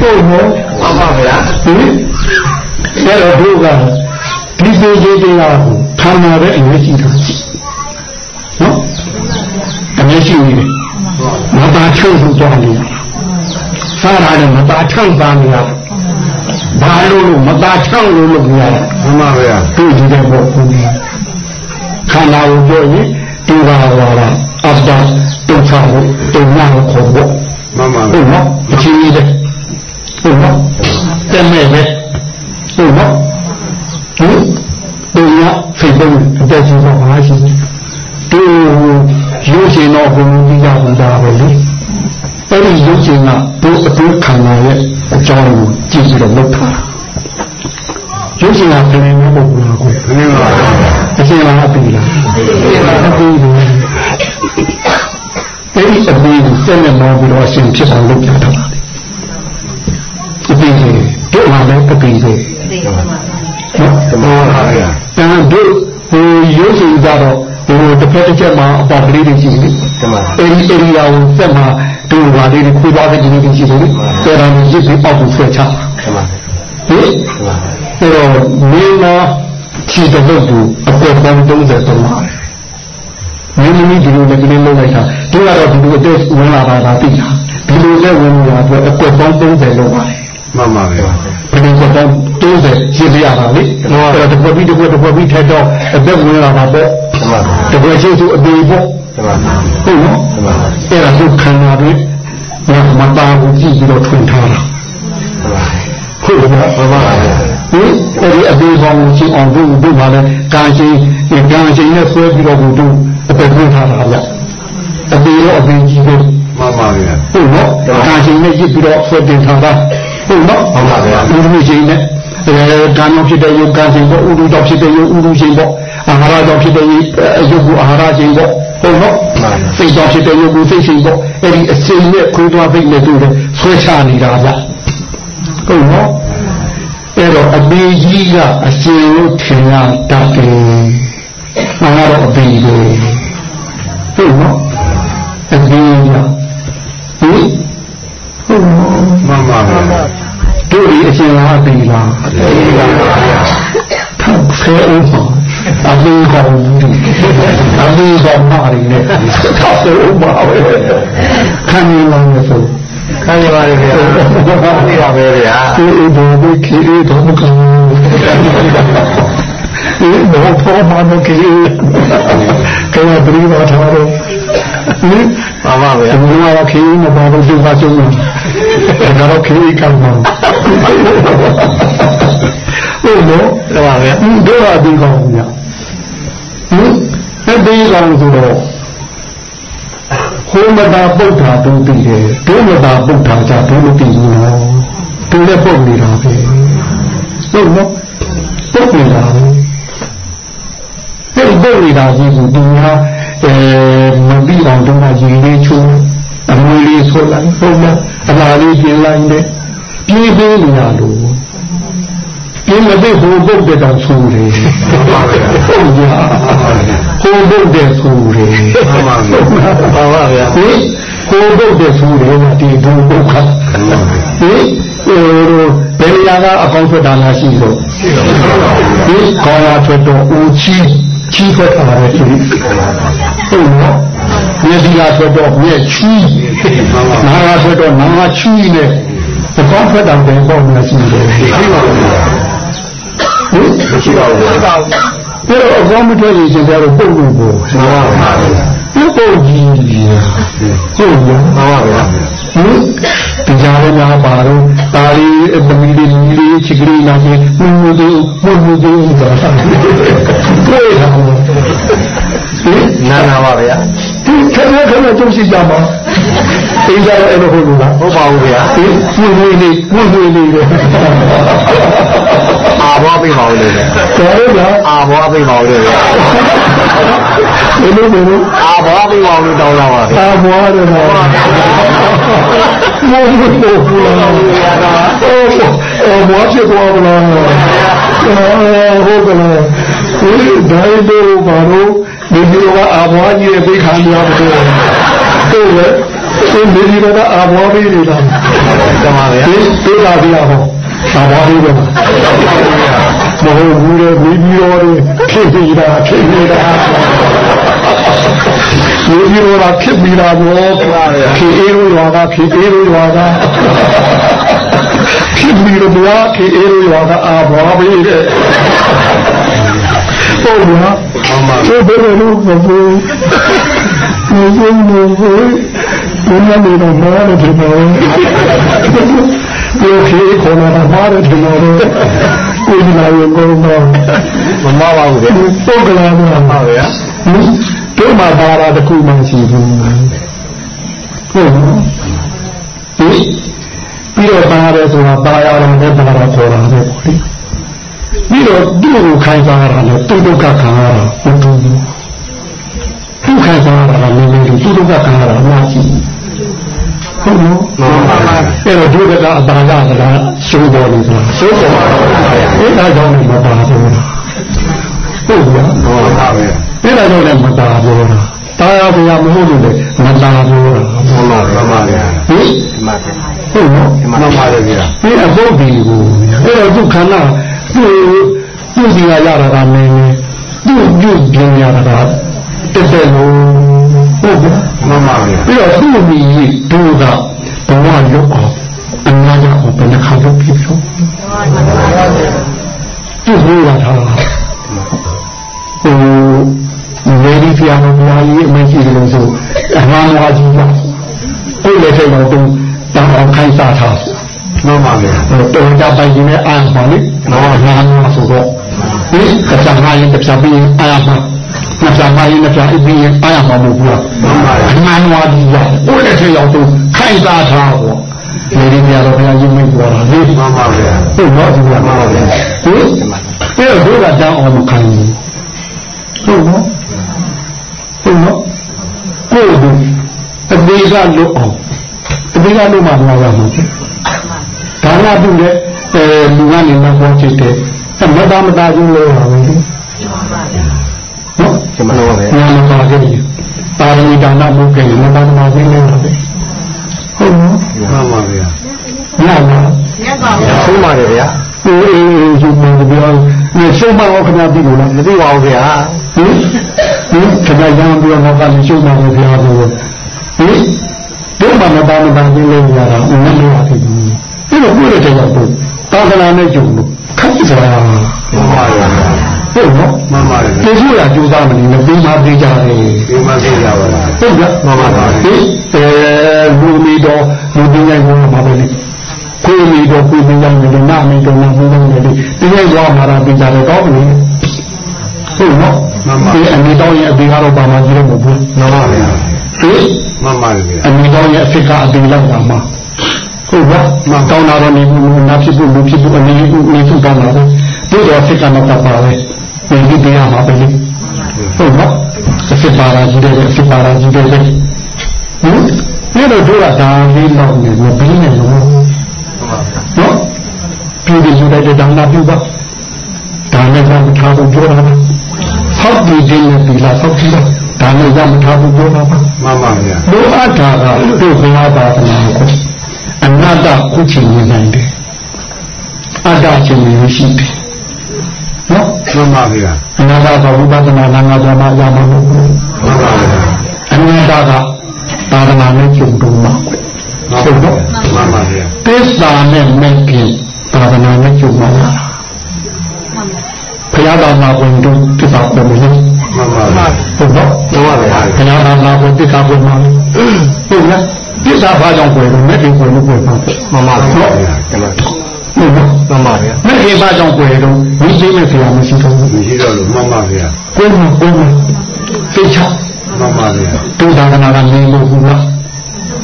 တော့နော်ပါပါဗျာဒီအဲ့တော့ဘုရားဒီစေကြီးတရားကိုခံရတဲ့အရေးကြီးတာရှိနော်အရေးရှိနေတယ်မပါချုပ်လို့ကြောင်းနေစားရတယ်မပါချုပ်ပါနေရ ဘာလို့လို့မပါချုပ်လို့လို့ပြောရမှန်ပါဗျာတွေ့ကြတဲ့ဘောပုံကြီးခန္ဓာကိုပြောရင်ဒီဘာဝါရအတ္တဒုက္ခကိုတုံ့ပြန်ခေါ်ဖို့မှန်ပါဟုတ်နော်အချင်းကြီးတဲ့ဟုတ်နော်တဲ့မဲ့ပဲဟုတ်နော်ဟင်ဒီရဖိတ်တယ်အတက်ကြီးတော့မရှိဘူးဒီရုပ်ရှင်တော့ဘုံကြီးကဘုရားပဲလေ အဲ့ဒီရုပ်ရှင်ကဘုအတူခန္ဓာရဲ့အကြောင်းကိုကြည့်ပြီးတော့လုပ်ထားတာရုပ်ရှင်ကဘယ်လိုမျိုးပုံဘူးလားကိုမှန်ပါဗျာအရှင်လားအပီလားအပီလေအဲ့ဒီအပီကိုစက်နဲ့မောင်းပြီးတော့အရှင်ဖြစ်အောင်လုပ်ပြတော့တာအပီလေတို့မှလည်းအပီလေနော်တမောပါဗျာတန်တို့ဟိုရုပ်ရှင်ကြတော့ဟိုတစ်ဖက်တစ်ချက်မှာအပါကလေးတွေရှိတယ်တမအဲ့ဒီအဲ့ဒီအောင်စက်မှာ တို့ဘာလေးတွေခွေးသွားတဲ့ဒီလိုရှိတယ်တော်တော်ကြီးရစ်ပြီးအောက်ကိုဆွဲချတမဟင်အဲ့တော့မင်းနာခြေတုပ်ကိုအကွက်ပေါင်း33ပါမင်းမင်းဒီလိုလည်းဒီလိုလုပ်လိုက်တာဒီကတော့ဒီလိုအသက်ဝင်လာတာဒါသိတာဒီလိုလည်းဝင်လာတော့အကွက်ပေါင်း30လုပ်ပါတယ်မှန်ပါဗျာဘယ်လိုကတော့30ရှင်းပြရတာလေအဲ့တော့တပွက်ပြီးတပွက်တပွက်ပြီးထက်တော့အသက်ဝင်လာတာပေါ့တပွက်ချင်းစုအသေးပေါ့ ဟုတ်နော်အဲ့ဒါသူခန္ဓာတွေမတာဘူးကြည့်ပြီးတော့ထွင်ထားတာဟုတ်ကဲ့ပါပါဟင်အဲ့ဒီအသေးပေါင်းရှိအောင်တို့တို့ပါလဲကာရှိကာရှိနဲ့ဆွဲပြီးတော့တို့အသက်ဝင်ထားတာဗျအသေးရောအသေးကြီးပဲမှန်ပါဗျာဟုတ်နော်ကာရှိနဲ့ရစ်ပြီးတော့ဆွဲတင်ထားတာဟုတ်နော်ဟုတ်ပါဗျာဥဒုရှိနဲ့အဲဒါမျိုးဖြစ်တဲ့ယုတ်ကာရှိပေါ့ဥဒုတော့ဖြစ်တဲ့ယုတ်ဥဒုရှိပေါ့အာဟာရတော့ဖြစ်တဲ့ယုတ်ကိုအာဟာရရှိပေါ့ ဟုတ်နော်စိတ်တော့ဖြစ်တဲ့ယုတ်ကိုစိတ်ရှိပေါ့အဲ့ဒီအစိမ်နဲ့ခွေးသွားဖိတ်နဲ့တို့ဆွဲချနေတာဗျဟုတ်နော်အဲ့တော့အပေကြီးကအရှင်လို့ထင်ရတတ်တယ်။ငါကတော့အပေပဲ။ဟုတ်နော်။အပေကြီးကဟင်ဟုတ်မှန်ပါဗျာတို့ဒီအရှင်လားအပေလားအပေပါဗျာထပ်ဆဲအောင်ပါ အပေကောင်အပေကောင်ပါရည်နဲ့ထပ်ဆဲအောင်ပါပဲခံရလာမယ်ဆိုခံရပါတယ်ဗျာသိပါပဲဗျာဒီဘုရားခေတော်မကောဒီဘောဖောမနကေကဲဘရီဘာထားတော့ဟင်ပါပါဗျာဒီမှာခေမပါလို့ဒီမှာကျုံနေတာတော့ခေကံမှာဟုတ်လို့ပါဗျာဒီတော့ဒီကောင်ဗျာ ဟင်ဒီကောင်ဆိုတော့ဟိုမတာပုတ်တာတုံးပြီးတယ်ဒုမတာပုတ်တာကြဘယ်လိုပြီးဘူးနော်သူလည်းပုတ်နေတာပဲဟုတ်နော်ပုတ်နေတာပဲဒီပုတ်နေတာကြီးကဒီဟာအဲမပြီးအောင်တုံးကရင်လေးချိုးအမွေလေးဆွလိုက်ဟုတ်လားအလားလေးကျင်လိုက်တယ်ပြေးပြေးနေတာလို့ ပြင်းမသိဟိုဘုတ်တဲ့တောင်ဆူတယ်ဟုတ်ပါဗျာဟုတ်ဗျာဟိုဘုတ်တဲ့ဆူတယ်ဟုတ်ပါဗျာပါပါဗျာဟင်ဟိုဘုတ်တဲ့ဆူတယ်ကဒီဒုဘုတ်ခဟင်ဟိုဘယ်နေရာကအကောင်းထွက်တာလားရှိလို့ဟင်ကောင်းရာထွက်တော့ဦးချီချီထွက်တာပဲဒီဟုတ်နော်မြေဒီလာထွက်တော့မြေချီနာရာထွက်တော့နာချီနဲ့အကောင်းထွက်တာပဲပေါ့များရှိတယ်ဟုတ်ပါဘူး ဟင်မရှိပါဘူးမရှိပါဘူးဒါတော့အကောင်းမထွက်ရင်ရှင်ပြောတော့ပုံလို့ပေါ့မှန်ပါပါဒီပုံကြီးဟုတ်ရမှန်ပါဗျာဟင်တရားလည်းများပါတော့ဒါလေးသမီးလေးညီလေးချစ်ကလေးလာချင်းမှုမှုလေးမှုမှုလေးဆိုတာတွေ့တာဟင်နာနာပါဗျာဒီခက်ခဲခက်ခဲကြုံရှိကြမှာ အင်းကြတော့အဲ့လိုဟုတ်လို့လားဟုတ်ပါဘူးဗျာဒီမှုမှုလေးမှုမှုလေးပဲအာဘောပြပါဦးလေတော်လို့လားအာဘောပြပါဦးလေဘယ်လိုဘယ်လိုအာဘောပြပါဦးလို့တောင်းလာပါအာဘောရတယ်မောမိုးမိုးမိုးဘူးလားအိုးအိုးမောဖြစ်သွားမလားဟုတ်ကလားဒီဒိုင်းတို့ဘာလို့ဒီလိုကအာဘောကြီးရဲ့သိခံရမှာတော့ဟုတ် လေဒီဒီလိုကအာဘောကြီးတွေလားတမပါဗျာဒီသိတာပြရဟောသာဘာလို့လဲမဟုတ်ဘူးလေပြီးပြီးတော့ဖြစ်နေတာဖြစ်နေတာပြီးပြီးတော့ဖြစ်နေတာဘောဖြစ်အေးလို့ရွာကဖြစ်အေးလို့ရွာကဖြစ်ပြီးတော့ဘွားဖြစ်အေးလို့ရွာကအာဘာပဲတဲ့ဟုတ်လားအမှန်ဘယ်လိုလုပ်ဖို့ဘယ်လိုလုပ်ဖို့ ဘယ်လိုလုပ်မှာလဲဒီမှာကိုခေခေါ်လာတာမှားတယ်ဒီလိုတော့ကိုဒီလာရုံကုန်တော့မမပါဘူးဗျပုတ်ကလာမှာပါဗျာတို့မှာပါတာတခုမှရှိဘူးဟုတ်ဒီပြီးတော့ပါတယ်ဆိုတာပါရအောင်နဲ့ပါတော့ခေါ်တာပဲပေါ့လေပြီးတော့သူ့ကိုခိုင်းစားရတာနဲ့သူ့ဒုက္ခခံရတာမတူဘူးသူ့ခိုင်းစားရတာလည်းလည်းသူ့ဒုက္ခခံရတာအများကြီး ဟုတ်နော်မှန်ပါပါအဲ့တော့ဒုက္ခအပါဒကလားသိုးပေါ်လို့ဆိုတာသိုးပေါ်ပါအဲ့ဒါကြောင့်လည်းမပါဘူးဟုတ်ကဲ့ဟုတ်ပါပဲအဲ့ဒါကြောင့်လည်းမပါဘူးတာယာဘုရားမဟုတ်လို့လေမလာဘူးဟုတ်လားမှန်ပါဗျာဟင်မှန်ပါဟုတ်နော်မှန်ပါတယ်ဗျာဒီအဖို့ဒီကိုအဲ့တော့ဒုက္ခနာသူ့သူ့ဒီကရတာကမင်းသူ့ပြုတ်ပြင်းရတာတက်တယ်လို့ ဟုတ်ကဲ့မှန်ပါဗျာပြီးတော့သူ့မိတို့ကဘဝရုပ်အောင်အနာကြအောင်ဘယ်နှခါလုပ်ဖြစ်လို့သူ့ဟိုးတာထားဟိုဝေဒီဖျားမဘွားကြီးအမရှိတယ်လို့ဆိုအမှန်ဝါကြီးကကိုယ်လည်းထိတ်တော့သူတောင်းအောင်ခိုင်းစားထားမှန်ပါဗျာတော်ကြပိုင်ခြင်းနဲ့အာပါလိနော်နာမဆိုတော့ဒီကစားဟာရင်ကစားပြီးအာပါ ကစားဟာရင်ကစားပြီးအာပါမဟုတ်ဘူးမှန်ပါဗျာအမှန်ဝါကြီးကကိုယ်လည်းထိတ်တော့သူခိုင်းစားထားပေါ့ဒီရင်းရတော့ဘုရားကြီးမိတ်ပေါ်တာလေမှန်ပါဗျာဟုတ်တော့ဒီကမှန်ပါဗျာဟင်အဲ့တော့ဘုရားတောင်းအောင်မခံဘူးဟုတ်နော်ဟုတ်နော်ကိုယ်ကအသေးကလွတ်အောင်အသေးကလွတ်မှမလာမှာဖြစ်ဒါနပြုတဲ့အဲလူကနေမပေါ်ဖြစ်တဲ့မသားမသားချင်းလို့ပါပဲ နော်ကျမတို့ပဲနာမပါခဲ့ပြီပါရမီဒါနမှုခဲ့ရင်မသားမသားချင်းလို့ပါပဲဟုတ်နော်မှန်ပါဗျာညပါညပါဗျာဆုံးပါတယ်ဗျာအေးအေးယူမယ်ပြောနေဆုံးမအောင်ခဏပြီလို့လားမသိပါဘူးဗျာဟင်ဟင်ခဏရမ်းပြီးတော့ကလည်းဆုံးမအောင်ဗျာဆိုဟင်တို့မှမသားမသားချင်းလို့ရတာမလို့ရသေးဘူးအဲ့တော့ဘုရားတရားတို့သာသနာနဲ့ကြုံလို့ခက်စရာမှန်ပါဗျာ ဟုတ်နော်မှန်ပါဗျာကျေစုရကြိုးစားမနေနဲ့ပြီးမှပြီးကြတယ်ပြီးမှပြီးကြပါလားဟုတ်ကဲ့မှန်ပါဗျာဒီအဲလူမီတော်လူပညာကိုမှာပဲလေကိုမီတော်ကိုပညာနဲ့နာမီတော်နာမီတော်နဲ့ဒီနေ့ရောမှာတာပြီးကြတယ်တော့ဘူးဟုတ်နော်မှန်ပါဒီအမီတော်ရဲ့အပြင်ကတော့ပါမှကြီးလို့မဟုတ်ဘူးမှန်ပါဗျာဒီမှန်ပါဗျာအမီတော်ရဲ့အဖြစ်ကအပြင်လောက်ပါမှာဟုတ်ပါမကောင်းတာတော့နေဘူးနာဖြစ်ဖို့လူဖြစ်ဖို့အနေနဲ့နေဖို့ကောင်းတာပဲဒီတော့စိတ်ကမတတ်ပါ ပဲဒီဒီပြရမှာပဲလေဟုတ်ပါအစစ်ပါရာကြီးတယ်အစစ်ပါရာကြီးတယ်ဟင်ဒီတော့တို့ကဒါလေးတော့နေမပြီးနေလို့နော်ပြည်ပြည်ယူတဲ့ဒါနာပြုပါဒါနဲ့ကမထားဘူးပြောတာပါဆောက်တည်ခြင်းနဲ့ပြည်လာဆောက်ကြည့်တာဒါနဲ့ကမထားဘူးပြောတာပါမှန်ပါဗျာဘုရားတာကတို့ဘုရားပါဒနာကိုအနတ္တခုချိန်နေနိုင်တယ်အတ္တချိန်နေရှိတယ်နော် မှန်ပါဗျာအနတ္တကဝိပဿနာနာငါဓမ္မအရာမဟုတ်ဘူးမှန်ပါဗျာအနတ္တကသာသနာနဲ့ကျုံတုံးမှာဟုတ်တော့မှန်ပါဗျာသစ္စာနဲ့မဲ့ခင်သာသနာနဲ့ကျုံမှာဘုရားတော်မှာဝင်တို့သစ္စာကိုမလို့မှန်ပါဗျာဟုတ်တော့မှန်ပါဗျာဘုရားတော်မှာဝင်သစ္စာကိုမှာဟုတ်လားပြစ္ဆာဘာကြောင့်ကိုယ်လို့မဲ့ခင်ကိုယ်လို့ကိုယ်မှာမှန်ပါဗျာကျွန်တော် ဟုတ်ပါမှန်ပါဗျာမဲ့ခင်ဘာကြောင့်ကိုယ်လို့ဒီစိတ်နဲ့ဆရာမရှိတော့ဘူးမရှိတော့လို့မှန်ပါဗျာကိုယ်မှာကိုယ်မှာသိချမှန်ပါဗျာဒုသာကနာကနေလို့ဘူးလား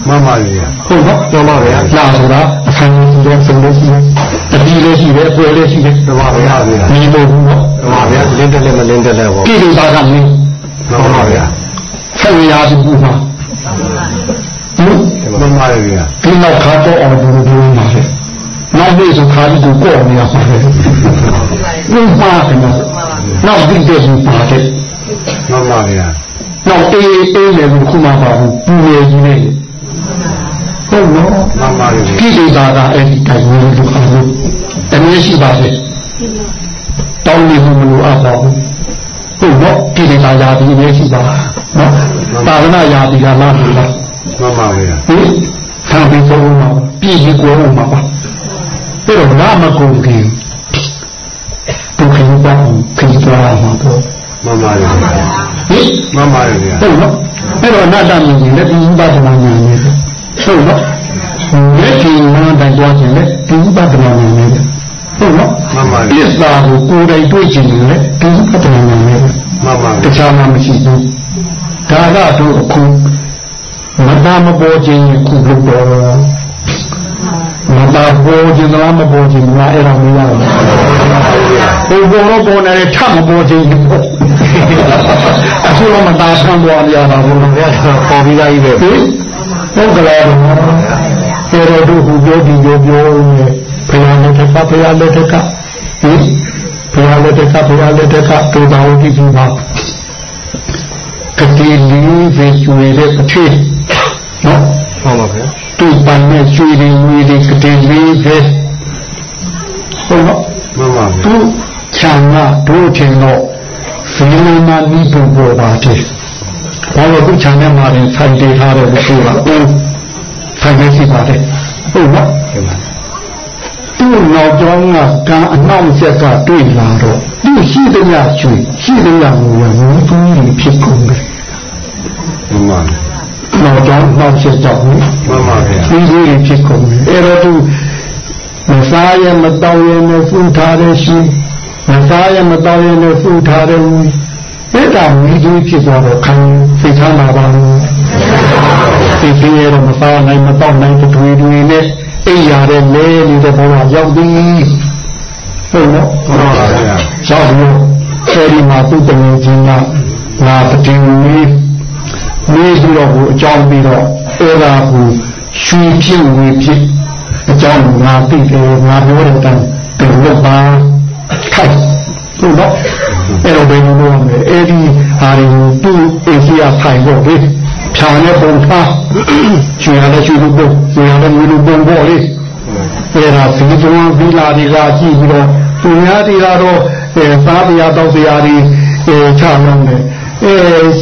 မှန်ပါဗျာဟုတ်တော့မှန်ပါဗျာလာဆိုတာအခန်းကြီးတဲ့ဆုံးလို့ရှိတယ်တတိလည်းရှိတယ်ပွဲလည်းရှိတယ်မှန်ပါဗျာဒီလိုဘူးတော့မှန်ပါဗျာလင်းတယ်လည်းမလင်းတယ်လည်းပေါ့ပြည်သူသားကမင်းမှန်ပါဗျာဆက်ရည်ဘူးမှာမှန်ပါဗျာဒီနောက်ခါတော့အောင်ဘူးဘူးမှာလေ နောက်နေ့ဆိုခါကြီးကိုကော့နေရပါလေဘုရားကနော်နောက်ဒီတဲ့ဘူးပါတယ်မှန်ပါဗျာနောက်အေးအေးလည်းခုမှပါဘူးပူရည်ကြီးနေဟုတ်နော်မှန်ပါဗျာကိလေသာကအဲ့ဒီတိုင်ဝင်လို့ခါလို့တနည်းရှိပါလေတောင်းနေမှုမလိုအပ်ပါဘူးဟုတ်နော်ကိလေသာရာဒီအရေးရှိပါနော်သာသနာရာဒီကလားဘူးလားမှန်ပါဗျာဟင်ခံပြီးဆုံးမှာပြည်ပြီးကိုယ်မှာပါ အဲ့တော့ငါမကုန်ခင်သူခင်ပါခင်သွားမှာပေါ့မှန်ပါဗျာဟင်မှန်ပါဗျာဟုတ်နော်အဲ့တော့အနာတ္တမြင်ရင်လည်းဒီဥပဒနာဉာဏ်နဲ့ဟုတ်နော်လက်ကျင်နာတိုင်သွားခြင်းလည်းဒီဥပဒနာဉာဏ်နဲ့ဟုတ်နော်မှန်ပါဗျာပြစ္စာကိုကိုယ်တိုင်တွေ့ခြင်းလည်းဒီဥပဒနာဉာဏ်နဲ့မှန်ပါတခြားမှမရှိဘူးဒါကတော့အခုမသားမပေါ်ခြင်းခုလို့တော့ မသားပေါ်ခြင်းလားမပေါ်ခြင်းလားအဲ့ဒါမရဘူးဟိုပေါ်တော့ပေါ်နေတယ်ထမပေါ်သေးဘူးအခုတော့မသာဆန်းသွားကြတာဘူးဗျာပေါ်ပြီးသားကြီးပဲဟင်ဟုတ်ကလားကျေတော်တို့ဟူပြောဒီပြောပြောနေဘုရားလက်ထက်ကဘုရားလက်ထက်ကဟင်ဘုရားလက်ထက်ကဘုရားလက်ထက်ကတူတော်ကြည့်ကြပါကတိလေးပဲကျွေတဲ့တစ်ထည့်နော်ဟုတ်ပါဗျာ တူပန်နဲ့ကျွေတွေဝေတွေကတိလေးပဲဟုတ်နော်မှန်ပါဗျာသူခြံကတို့ထင်တော့ဇီလနာမိဖို့ပေါ်ပါတယ်ဘာလို့သူခြံထဲမှာရင်ဆိုင်တေးထားတယ်လို့ဆိုတာဦးဆိုင်နေရှိပါတယ်ဟုတ်နော်သူ့နောက်ကျောင်းကကံအနောက်ချက်ကတွေ့လာတော့သူရှိတဲ့ညချွေရှိတဲ့ညမူရဘူးသူကြီးဖြစ်ကုန်တယ်မှန်ပါ နောက်ကျောင်းနောက်ချက်ကြောင့်မှန်ပါဗျာသူကြီးဖြစ်ကုန်တယ်အဲ့တော့သူမစားရမတောင်းရနဲ့ဖူးထားတဲ့ရှိမစားရမတောင်းရနဲ့ဖူးထားတဲ့ဦးအဲ့ဒါမိကြီးဖြစ်သွားတော့ခံစိတ်ချမ်းသာပါလို့စိတ်ကြီးရတော့မစားနိုင်မတောင်းနိုင်တွေတွေနဲ့အိယာတဲ့လဲနေတဲ့ဘဝရောက်ပြီဟုတ်နော်မှန်ပါဗျာရောက်ပြီအဲဒီမှာသူ့တမန်ကြီးကလာပတင် မီးမီးပြီးတော့ကိုအကြောင်းပြီးတော့အဲ့ဒါကိုရွှေဖြစ်ဝေဖြစ်အကြောင်းငါသိတယ်ငါပြောတဲ့အတိုင်းဒီလိုပါခိုက်ဟုတ်တော့အဲ့တော့ဘယ်လိုလုပ်မလဲအဲ့ဒီဟာတွေကိုသူ့အေစီယာဆိုင်တော့လေဖြာနဲ့ပုံထားရွှေရတဲ့ရွှေလူပုံရွှေရတဲ့လူပုံပေါ့လေအဲ့ဒါဒီလိုဗီလာတွေကကြည့်ပြီးတော့သူများတွေကတော့အဲသားတရားတောက်တရားတွေအဲချလုံးတယ်အဲ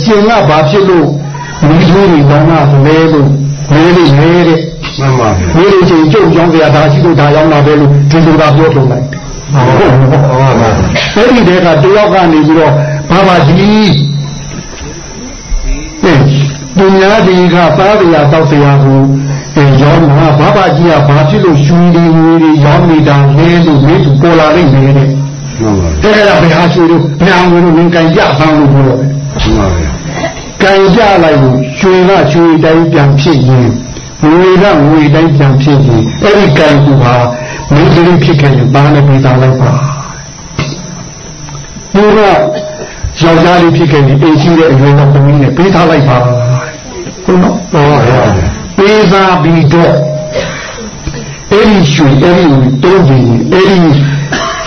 ရှင်ကဘာဖြစ်လို့ မိသူတွေကောင်းတာလဲလို့လဲလို့လဲတဲ့မှန်ပါဗျာဒီလိုချင်းကြုံကြောင်းစရာဒါရှိလို့ဒါရောက်လာပဲလို့ဒီလိုကပြောထုတ်လိုက်ဟုတ်ဟုတ်ဟုတ်ပါဗျာအဲ့ဒီတည်းကတယောက်ကနေပြီးတော့ဘာဘာကြီးအဲသူများဒီကသားတရားတောက်တရားကိုအဲရောင်းမှာဘာဘာကြီးကဘာဖြစ်လို့ရှူရီငွေတွေရောင်းနေတာလဲလို့မင်းသူပေါ်လာနိုင်တယ်တဲ့မှန်ပါဗျာအဲ့ဒါဘယ်ဟာရှူလို့ဘယ်ဟာငွေလို့ငင်ကန်ကြဆန်းလို့ပြောတယ်မှန်ပါဗျာ ကန်ကြလိုက်လို့ရွှေကရွှေတိုင်းပြန်ဖြစ်ရင်ငွေကငွေတိုင်းပြန်ဖြစ်ရင်အဲ့ဒီကန်ကူဟာမင်းကလေးဖြစ်ခဲ့ရင်ဘာနဲ့ပေးသားလိုက်ပါသူကယောက်ျားလေးဖြစ်ခဲ့ရင်အိမ်ရှိတဲ့အရွယ်တော့သမီးနဲ့ပေးထားလိုက်ပါဟုတ်နော်မှန်ပါဗျာပေးသားပြီးတော့အဲ့ဒီရွှေအဲ့ဒီတုံးပြီးအဲ့ဒီ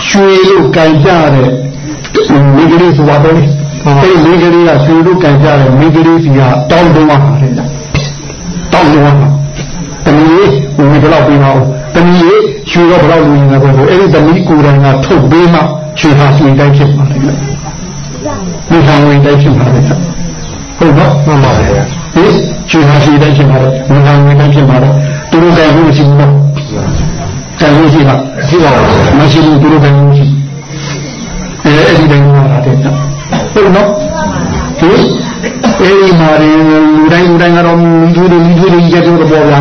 ရွှေလို့ကန်ကြတဲ့မိန်းကလေးဆိုပါတော့လေ အဲ့ဒီမိန်းကလေးကရွှေလို့ကန်ကြတဲ့မိန်းကလေးစီကတောင်းတုံးပါလေတောင်းတုံးပါတမီးဝင်တော့ပြီးပါဦးတမီးရွှေတော့ဘယ်တော့လူနေလဲဆိုအဲ့ဒီတမီးကိုယ်တိုင်ကထုတ်ပေးမှရွှေဟာရွှေတိုင်းဖြစ်ပါလိမ့်မယ်ဒီဟာဝင်တိုင်းဖြစ်ပါလိမ့်မယ်ဟုတ်နော်မှန်ပါဗျာဒီချွေဟာရှိတဲ့ဖြစ်မှာတော့ငါငါနဲ့ဖြစ်မှာတော့သူတို့ကံလို့ရှိဘူးတော့ကံလို့ရှိတာရှိပါပါဗျာမရှိဘူးသူတို့ကံလို့ရှိအဲအဲ့ဒီတိုင်းမှာတာတဲ့ ဟုတ်နော်ဒီအဲဒီမှာလူတိုင်းလူတိုင်းကတော့လူတွေလူတွေကြီးကြတော့ပေါ်လာ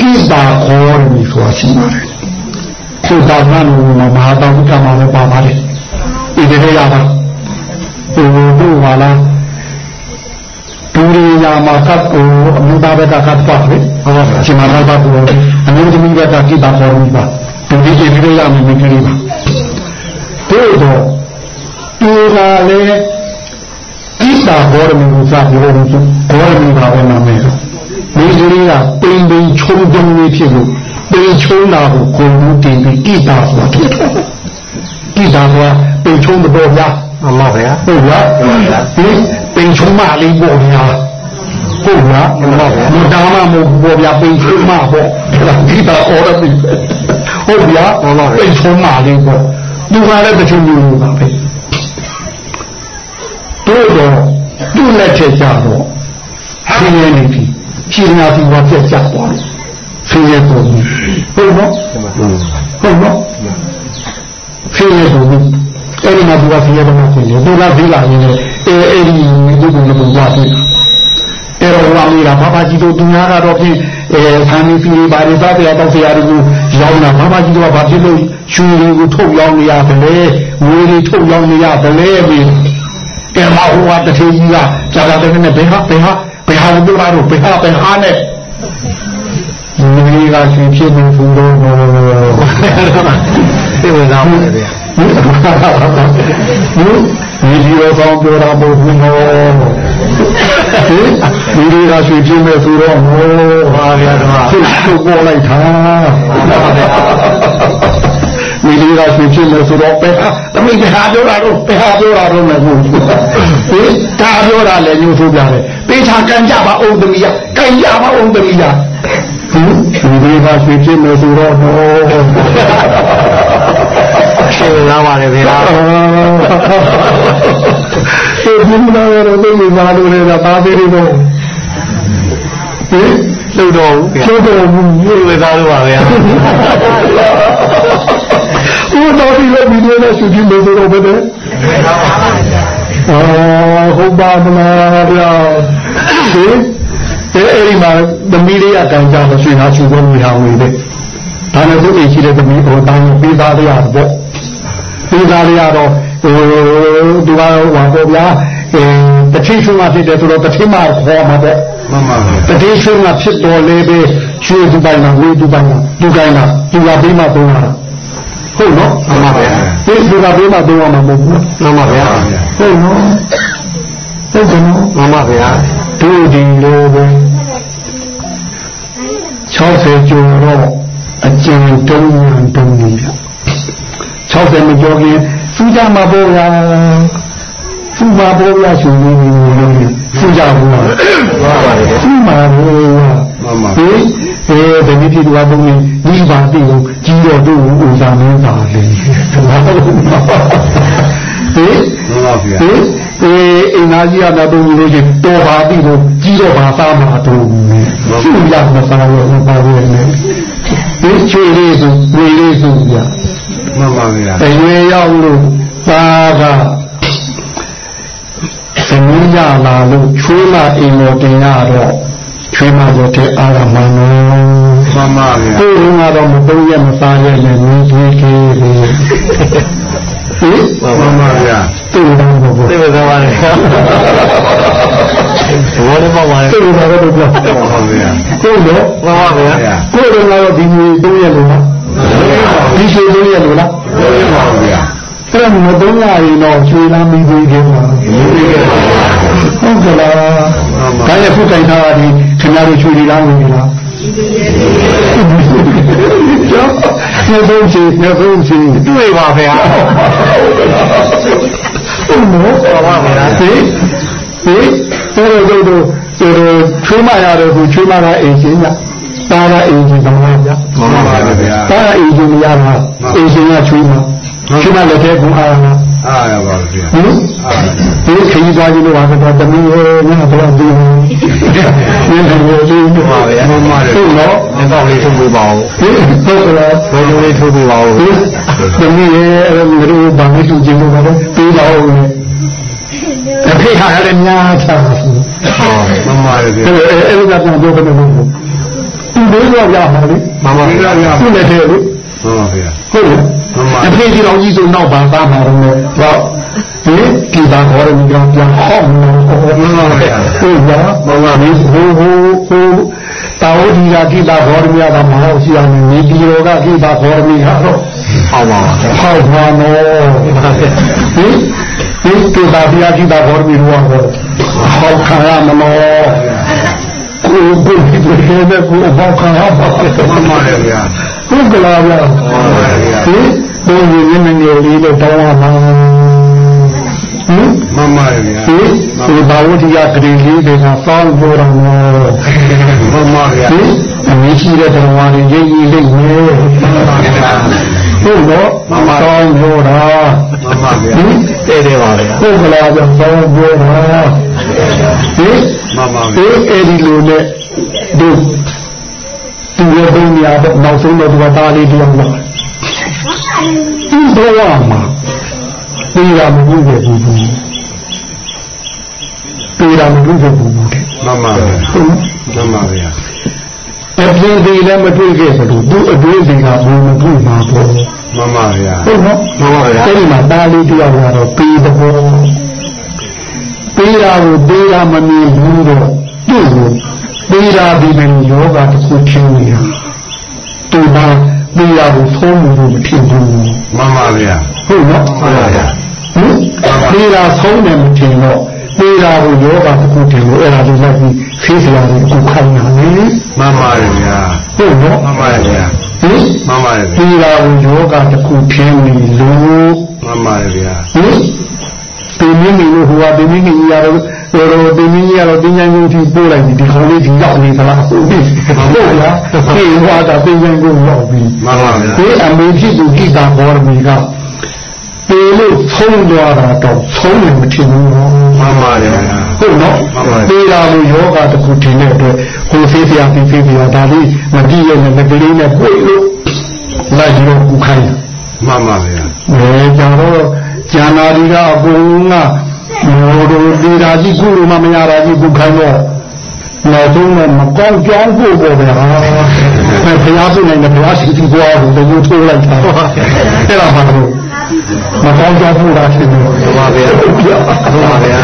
ကိတာခေါ်တယ်ဆိုတာရှိပါတယ်သူတာမန်လို့မဟာတောင်ကမှာလည်းပါပါတယ်ဒီတည်းရပါသူတို့ပါလားဒူရီယာမှာကတ်ကိုအမျိုးသားဘက်ကကတ်ပါလေဟုတ်ပါဘူးရှင်မလာပါဘူးအမျိုးသမီးဘက်ကကိတာခေါ်ပြီးပါဒူရီကျေပြီးရမယ်မကြည့်ပါတို့တော့ ဒီကလည်းကိတာခေါ်တယ်လို့သာပြောလို့ဆိုခေါ်တယ်ပါပဲနာမည်တော့ဒီကလေးကပိန်ပိန်ချုံချုံလေးဖြစ်လို့ပိန်ချုံတာကိုကိုယ်လို့တင်ပြီးကိတာဆိုတာဖြစ်တယ်ကိတာကပိန်ချုံတော့ဗျာမှန်ပါဗျာဟုတ်လားဒီပင်ချုံမလေးပေါ့ဗျာဟုတ်လားမတားမမဟုတ်ဘူးဗျာပင်ချုံမပေါ့ဒီပါအော်ရပြီဟုတ်ဗျာပင်ချုံမလေးပေါ့သူကလည်းတချို့မျိုးပါပဲ တို့တော့သူ့လက်ထက်ကြတော့ဆင်းရဲနေပြီခြေနာစီဝါပြတ်ကြသွားတယ်ဆင်းရဲကုန်ပြီဟုတ်နော်ဟုတ်နော်ဆင်းရဲကုန်ပြီအဲ့ဒီမှာသူကဆင်းရဲတော့မှဆင်းရဲသူကဒီလာရင်လည်းအဲအဲ့ဒီဒီကုန်းကဘာဖြစ်အဲ့တော့ဝါမီလာဘာဘာကြီးတို့သူများကတော့ဖြင့်အဲဆာမီဖီဘာတွေစားပြတော့ဆရာတို့ရောင်းတာဘာဘာကြီးတို့ကဘာဖြစ်လို့ရွှေတွေကိုထုတ်ရောင်းနေရတယ်ငွေတွေထုတ်ရောင်းနေရတယ်ပြီး ကဲမဟိုကတထေကြီးကကြာတာတဲ့နဲ့ဘယ်ဟာဘယ်ဟာဘယ်ဟာလို့ပြောတာတော့ဘယ်ဟာဘယ်ဟာနဲ့ဒီကရွှေဖြစ်နေဘူးတော့သိဝင်သားပါဗျာဒီဒီရောကောင်းပြောတာမဟုတ်ဘူးနော်ဒီဒီကရွှေပြင်းမဲ့ဆိုတော့ဟောပါဗျာတော့သူ့ကိုပေါ်လိုက်တာ ဒီဒီကရွှေပြင်းမဲ့ဆိုတော့ပဲသမီးကဟာပြောတာတော့ပဲဟာပြောတာတော့မဟုတ်ဘူးဒီဒါပြောတာလည်းညှို့ဆိုပြတယ်ပေးချာကန်ကြပါအောင်သမီးရကန်ကြပါအောင်သမီးရဒီဒီကရွှေပြင်းမဲ့ဆိုတော့ဟောရှင်းလာပါလေဗျာဒီဘုရားရတော့သိနေပါလို့လေဒါပါသေးတယ်တော့ဟင် လှုပ်တော့လှုပ်တော့ဘူးမြို့ဝေသားလို့ပါဗျာဟိုတော့ဒီလိုဒီလိုနဲ့သူဒီလိုဆိုတော့ဘယ်နဲ့အာဟုတ်ပါမလားဗျာဟင်အဲအဲ့ဒီမှာသမီးလေးအကန်ကြလို့ရှင်သာချူဖို့မိအောင်နေတယ်ဒါနဲ့သူ့အိမ်ရှိတဲ့သမီးကိုတောင်းပေးသားရတော့ပေးသားရတော့ဟိုသူကဟောပေါ့ဗျာအဲတတိရှုမှဖြစ်တယ်ဆိုတော့တတိမှခေါ်မှာပေါ့ မှန်ပါဗျာတတိရှုမှဖြစ်တော်လေပဲရွှေသူပိုင်မှာဝေသူပိုင်မှာသူကိုင်းတာသူကပေးမှသုံးတာဟုတ်နော်မှန်ပါဗျာဒီသူကပေးမှသုံးရမှာမဟုတ်ဘူးမှန်ပါဗျာဟုတ်နော်ဟုတ်တယ်နော်မှန်ပါဗျာတို့ဒီလိုပဲ60ကျော်တော့အကျဉ်းတုံးရံတုံးကြီး60မကျော်ခင်စူးကြမှာပေါ့ဗျာ စူးပါပေါ့ဗျာရှင်ကြီးလို့စူးကြဘူးလားစူးမှာပေါ့ဗျာမှန်ပါဟေးအဲတတိတိတော်ဘုံကြီးဒီပါတိကိုကြီးတော်တို့ဥစားမင်းသာလေဟေးမှန်ပါဗျာဟေးအေးအင်နာကြီးရတာတို့လို့ချင်းတော်ပါပြီလို့ကြီးတော့ပါသားမှာတို့သူ့ရမစားရဘူးပါဘူးလေဒီချွေလေးဆိုဝေလေးဆိုကြမှန်ပါဗျာအရွယ်ရောက်လို့သားက သမီးရလာလို့ချွေးမအိမ်တော်တင်ရတော့ချွေးမတော့တဲ့အာရမန်နော်မှန်ပါဗျာသူ့ကတော့မသုံးရမစားရနဲ့မင်းကြီးကြီးဟင်မှန်ပါဗျာသိတယ်ဘောဘောသိတယ်ပါလေဘောလေးပေါ့ပါလေသိတယ်ပါတော့ပြောမှန်ပါဗျာကိုတော့မှန်ပါဗျာကိုတော့ဒီမျိုးသုံးရလို့နော်ဒီရှိသေးရလို့လားဟုတ်ပါဘူးဗျာ အဲ့ဒါမသုံးရရင်တော့ချွေလာမိသေးတယ်မှာဟုတ်ကလားဒါရခုတိုင်ထားတာဒီခင်ဗျားတို့ချွေလီလားဝင်လားကျောင်းနေဆုံးချီနေဆုံးချီတွေ့ပါဗျာဟုတ်မို့ပါဗျာဟေးဟေးတော်တော်တို့တို့ချွေးမရတယ်ခုချွေးမကအိမ်ချင်းလားတာရအိမ်ကြီးသမားဗျာမှန်ပါပါဗျာတာရအိမ်ကြီးမရတာအိမ်ကြီးကချွေးမှာ ချွေးမလက်ထဲကအားရအားရပါဗျာဟင်ဒီခရီးသွားကြည့်လို့ဟာတော့တမီးရဲ့ညတော့ဒီနေနေလို့ဒီပါဗျာမှန်ပါတယ်ဟုတ်နော်အတော့လေးထုတ်ပေးပါဦးဟင်ဟုတ်ကလားဘယ်လိုလေးထုတ်ပေးပါဦးတမီးရဲ့အဲ့လိုမျိုးဘာမှသူကျင်းလို့ပါတော့ပေးပါဦးလေအဖေဟာလည်းများချာပါဘူးဟောမှန်ပါတယ်ဗျာအဲ့အဲ့လိုကပြန်ပြောတယ်လို့သူလေးတော့ရမှာလေမှန်ပါဗျာသူ့လက်ထဲလေမှန်ပါဗျာဟုတ်လားမှန်ပါ အဖေကြီးတော်ကြီးဆိုနောက်ပါသားမှာတော့ဟောဒီဒီပါခေါ်ရမယ်ကြောင့်ပြန်ဟောက်မှာမှန်ပါဗျာဟုတ်လားမှန်ပါဟိုဟိုဟိုဟိုတာဝတိကကိတာခေါ်ရမြတာမဟုတ်ရှိအောင်နေဒီရောကကိတာခေါ်ရမြဟာတော့ဟောပါဟောပါနော်ဟင်ဒီကိတာပြာကိတာခေါ်ရမြရောဟောဟောခါရမလို့ ကိုယ်ကိုယ်ဒီလိုနဲ့ကိုယ်ဘောက်ခါပါမှန်ပါလေဗျာဟုတ်ကလားဗျာမှန်ပါလေဗျာဟင်ဘုန်းကြီးမြင်နေလေးလို့တောင်းရမှာဟင် မှန်ပါလေဗျာဟင်ဒီဘာဝတိယဂရီလေးတွေကစောင်းပြောတာနော်မှန်ပါဗျာဟင်အမင်းရှိတဲ့တော်ဝါတွေရေးရေးလေးနေမှန်ပါဗျာဟုတ်တော့စောင်းပြောတာမှန်ပါဗျာတဲ့တယ်ပါဗျာဟုတ်ကလားဗျာစောင်းပြောတာဟင်မှန်ပါဗျာအဲ့ဒီလိုနဲ့တို့သူရဲ့ဘုံညာတော့နောက်ဆုံးတော့သူကသားလေးတယောက်လာဒီဘဝမှာ ပြေရမလို့ပဲဘူးပြေရမလို့ပဲဘူးမှန်ပါဗျာမှန်ပါဗျာအပြင်းသေးလည်းမတွေ့ခဲ့ဘူးသူအတွေ့အကြုံကဘုံမတွေ့မှာပေါ့မှန်ပါဗျာဟုတ်နော်မှန်ပါဗျာအဲ့ဒီမှာသားလေးတယောက်လာတော့ပြေတဲ့ဘောပေးတာကိုပေးတာမမြင်ဘူးတော့သူ့ကိုပေးတာဒီမဲ့ယောဂတစ်ခုချင်းနေတာသူကပေးတာကိုသုံးလို့မထင်ဘူးမှန်ပါဗျာဟုတ်နော်မှန်ပါဗျာ ဟင်သေတာဆုံးတယ်မထင်တော့သေတာကိုယောဂတစ်ခုထင်လို့အဲ့ဒါလေးလိုက်ပြီးဖေးစရာတွေအခုခိုင်းတာလေမှန်ပါတယ်ဗျာဟုတ်နော်မှန်ပါတယ်ဗျာဟင်မှန်ပါတယ်ဗျာသေတာကိုယောဂတစ်ခုထင်နေလို့မှန်ပါတယ်ဗျာဟင်ဒီမင်းကြီးလို့ဟိုကဒီမင်းကြီးရတော့တော့ဒီမင်းကြီးရတော့တင်ချိုင်းကိုထိပို့လိုက်ပြီဒီခေါင်းလေးဒီရောက်နေသလားဟုတ်ပြီဟုတ်လားဒီဟွာတာတင်ချိုင်းကိုရောက်ပြီမှန်ပါဗျာဒီအမေဖြစ်သူကိတာဘောရမီက ပေလို့ဆုံးသွားတာတော့ဆုံးနေမထင်ဘူးနော်မှန်ပါတယ်ဗျာဟုတ်နော်ပေလာလို့ယောဂတစ်ခုထင်တဲ့အတွက်ဟိုဖေးပြပြီးဖေးပြဒါလေးမကြည့်ရနဲ့ငကလေးနဲ့ပွေလို့လိုက်ပြီးတော့ကူခိုင်းမှန်ပါဗျာအဲကြောင့်တော့ကျန်နာဒီကအကုန်ကမိုးတို့ဒီရာကြီးကုလို့မမရတာကြီးကူခိုင်းတော့နောက်ဆုံးတော့မကောင်းကြောင်းဖို့ပေါ်ဗျာအဲဘုရားပြုနိုင်တယ်ဘုရားရှိခိုးသွားလို့လည်းထိုးလိုက်တာအဲ့ဒါမှတော့ မကောင်းကြောင်းဖို့တာဖြစ်နေမှန်ပါဗျာမှန်ပါဗျာ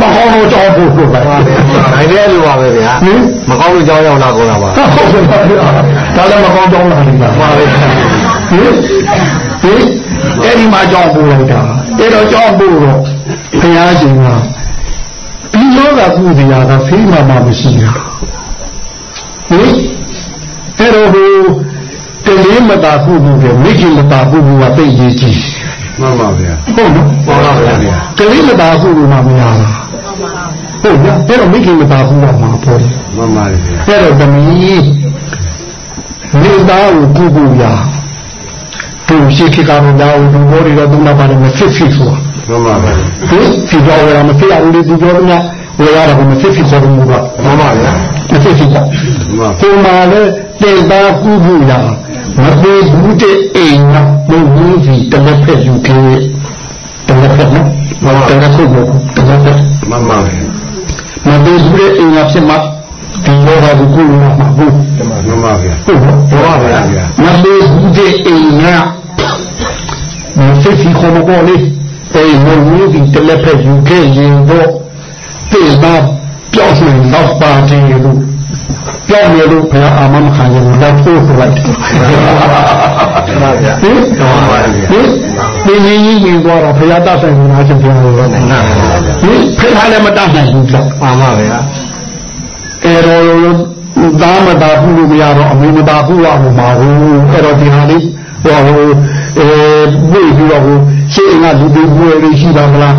မကောင်းတော့ကြောင်းဖို့ဖို့ပါနိုင်တဲ့လူပါပဲဗျာဟင်မကောင်းလို့ကြောင်းရောက်လာကုန်တာပါဟုတ်ကဲ့ပါဗျာဒါလည်းမကောင်းကြောင်းလာနေတာပါပဲဟင်ဟင်အဲ့ဒီမှာကြောင်းပို့လိုက်တာအဲ့တော့ကြောင်းပို့တော့ဘုရားရှင်ကဒီလောကကုသရာကဖေးမှမှမရှိတာဟင်အဲ့တော့ဟိုတလေးမတာကုမှုကမိခင်မတာကုမှုကသိရေးကြည့် မှန်ပါဗျာဟုတ်နော်မှန်ပါဗျာတလေးမတာကုမှုမှမရတာဟုတ်ဗျာအဲ့တော့မိခင်မတာကုတော့မှာပေါ်တယ်မှန်ပါတယ်ဗျာအဲ့တော့သမီးနေသားကိုကုကုရာသူရှိခိကတော့လာဦးသူဘောတွေတော့သူ့နောက်ပါတယ်မဖြစ်ဖြစ်ဆိုတာမှန်ပါဗျာသူဒီကြောဝရမဖြစ်အောင်လေသူပြောတယ်ဝရတာကမဖြစ်ဖြစ်ခေါ်လို့ကမှန်ပါဗျာမဖြစ်ဖြစ်ပေါ့မှန်ဒီမှာလေ တေသားကုကုရာမသေးဘူးတဲ့အိမ်ကဘုံကြီးစီတလက်ဖက်ယူခဲ့တလက်ဖက်နော်တလက်ဖက်ကိုတလက်ဖက်မှန်ပါဗျာမသေးဘူးတဲ့အိမ်ကဖြစ်မှဒီဘောဟာကိုကုလို့မှာဘူးမှန်ပါဗျာဟုတ်နော်မှန်ပါဗျာမလေးဘူးတဲ့အိမ်ကမစစ်စီခေါ်မပေါ်လေအိမ်မဝင်ဒီတလက်ဖက်ယူခဲ့ရင်တော့တေသာပြောင်းနေတော့ပါတင်လို့ ပြောင်းနေလို့ဘုရားအာမမခံရဘူးတော့ထိုးဆိုလိုက်တယ်မှန်ပါဗျာဟင်မှန်ပါဗျာဟင်ဒီကြီးကြီးကြီးသွားတော့ဘုရားတတ်ဆိုင်နေတာချင်းပြောလို့တော့ဟင်ဖိထားလည်းမတတ်နိုင်ဘူးကြောက်မှန်ပါဗျာအဲ့တော့သားမတာဘူးလို့မရတော့အမေမတာဘူးရမှာမဟုတ်အဲ့တော့ဒီဟာလေးဟိုဟိုအဲဝိပြီးတော့ဟိုရှေ့ကလူတွေဘွယ်လေးရှိပါမလား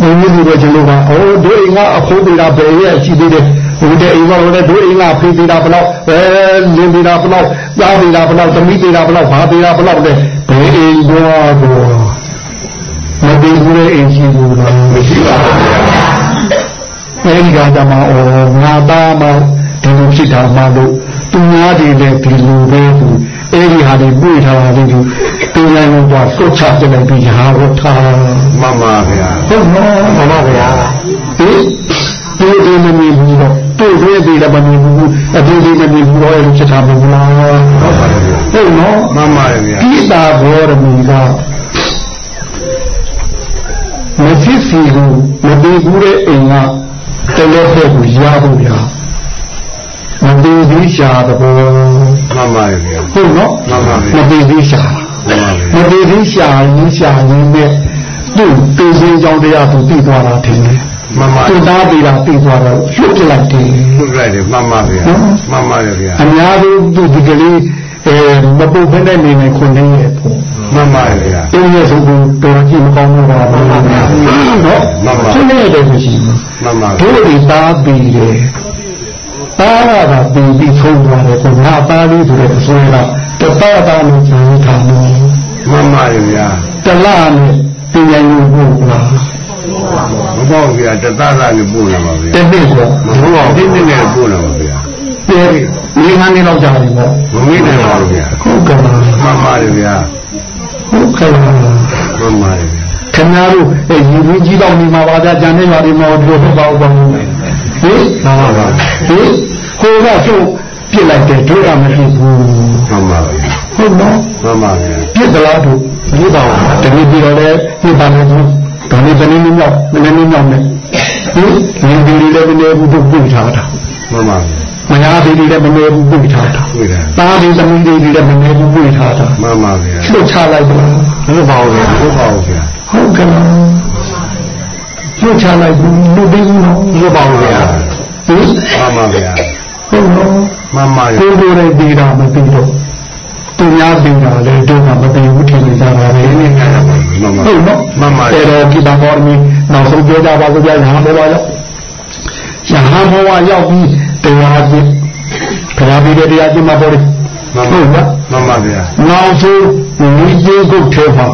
ဘယ်လိုလဲကျွန်တော်ကအော်တို့အိမ်ကအခိုးပေးတာဘယ်ရဲ့ရှိသေးတယ် ဟိုတဲ့အိမ်ကလည်းတို့အိမ်ကဖေးပေးတာဘယ်လောက်အဲလင်းပေးတာဘယ်လောက်သားပေးတာဘယ်လောက်သမီးပေးတာဘယ်လောက်ဘာပေးတာဘယ်လောက်လဲဘယ်အိမ်တော့တော့မပေးဘူးလေအိမ်ရှိဘူးလားမရှိပါဘူးအဲဒီကတည်းကအော်ငါသားမဒီလိုဖြစ်တာမှလို့သူများတွေလည်းဒီလိုပဲသူအဲဒီဟာတွေပြေးထားတာလေးသူသူလည်းတော့ဆွတ်ချပြလိုက်ပြီးဟာဝတ်ထားမှန်ပါဗျာဟုတ်နော်မှန်ပါဗျာဟင်ဒီဒီမမြင်ဘူးတော့ တို့တွေးပြီးလည်းမမြင်ဘူးအတူတူမမြင်ဘူးတော့အဲ့လိုဖြစ်တာမဟုတ်လားမှန်ပါဗျာဟုတ်နော်မှန်ပါဗျာဒီတာဘောရမီကမဖြစ်စီကိုမတည်ဘူးတဲ့အိမ်ကတလက်ဖက်ကိုရဖို့ရမတည်သေးရှာတဲ့ဘောမှန်ပါဗျာဟုတ်နော်မှန်ပါဗျာမတည်သေးရှာမှန်ပါမဗျာတည်သေးရှာရင်းရှာရင်းနဲ့သူ့တည်စင်းကြောင်းတရားသူသိသွားတာထင်တယ် မှန်ပါသူသားသေးတာသိသွားတော့လွတ်ပြလိုက်တယ်ထုတ်လိုက်တယ်မှန်ပါဗျာမှန်ပါဗျာအများဆုံးသူဒီကလေးအဲမပုတ်ဖက်တဲ့နေနေခွန်နေရဲ့ပေါ့မှန်ပါဗျာတင်းရဲ့ဆိုကိုတော်ကြည့်မကောင်းတော့ပါဘူးနော်မှန်ပါသူနဲ့တော့မရှိဘူးမှန်ပါတို့ဒီသားပြီးတယ်သားရတာပြီးပြီးဆုံးသွားတယ်ကိုငါသားလေးဆိုတဲ့အစွဲကတပတ်သားလို့ပြောထားတယ်မှန်ပါဗျာတလားနဲ့တင်ရင်လို့ပို့လား မပေါ့ဗျာတသားသားနဲ့ပို့လာပါဗျာတစ်နှစ်ကောမဟုတ်ပါဘူးဒီနေ့နဲ့ပို့လာပါဗျာပြေလေးငန်းနေတော့ကြာပြီပေါ့မမိနိုင်ပါဘူးဗျာဟုတ်ကဲ့လားမှန်ပါဗျာဟုတ်ကဲ့လားမှန်ပါဗျာခင်ဗျားတို့အဲယူရင်းကြီးတော့နေမှာပါကြကြံနေပါဒီမော်ဒီလိုဖြစ်ပါဦးပါဘူးဟင်မှန်ပါပါဟင်ကိုကကျုပ်ပြစ်လိုက်တယ်တို့ကမဖြစ်ဘူးမှန်ပါဗျာဟုတ်နော်မှန်ပါဗျာပြစ်သလားတို့ပြစ်ပါဘူးတကယ်ပြီးတော့လည်းပြစ်ပါမယ်ဘူး ဒါနဲ့တနည်းနည်းမြောက်နည်းနည်းမြောက်နဲ့ဟင်ဒီဒီလေးလည်းနည်းဘူးတို့ပြထားတာမှန်ပါဗျာဟမယားသေးသေးလည်းမနေဘူးပြေးထားတာတွေ့တယ်သားသေးသမီးသေးသေးလည်းမနေဘူးပြေးထားတာမှန်ပါဗျာလှုပ်ချလိုက်ပါလားဟုတ်ပါဘူးဗျာဟုတ်ပါဘူးဗျာဟုတ်ကဲ့လားလှုပ်ချလိုက်ဘူးလူသေးဘူးနော်ဟုတ်ပါဘူးဗျာဟင်မှန်ပါဗျာဟုတ်နော်မှန်ပါဗျာကိုယ်ကိုယ်နဲ့ပြီးတာမပြီးတော့ သူများပြီးတာလေတို့ကမပြီးဘူးထင်နေကြတာပဲမှန်ပါဟုတ်နော်မှန်ပါအဲ့တော့ကိတာပေါ်မီနောက်ဆုံးပြောကြပါဆိုကြရဟန်းဘဝရောက်ရဟန်းဘဝရောက်ပြီးတရားကျင့်ခရာပြီးတဲ့တရားကျင့်မှာပေါ်တယ်မှန်ဟုတ်ပါနော်မှန်ပါဗျာနောက်ဆုံးဝိကျေကုတ်ထဲမှာ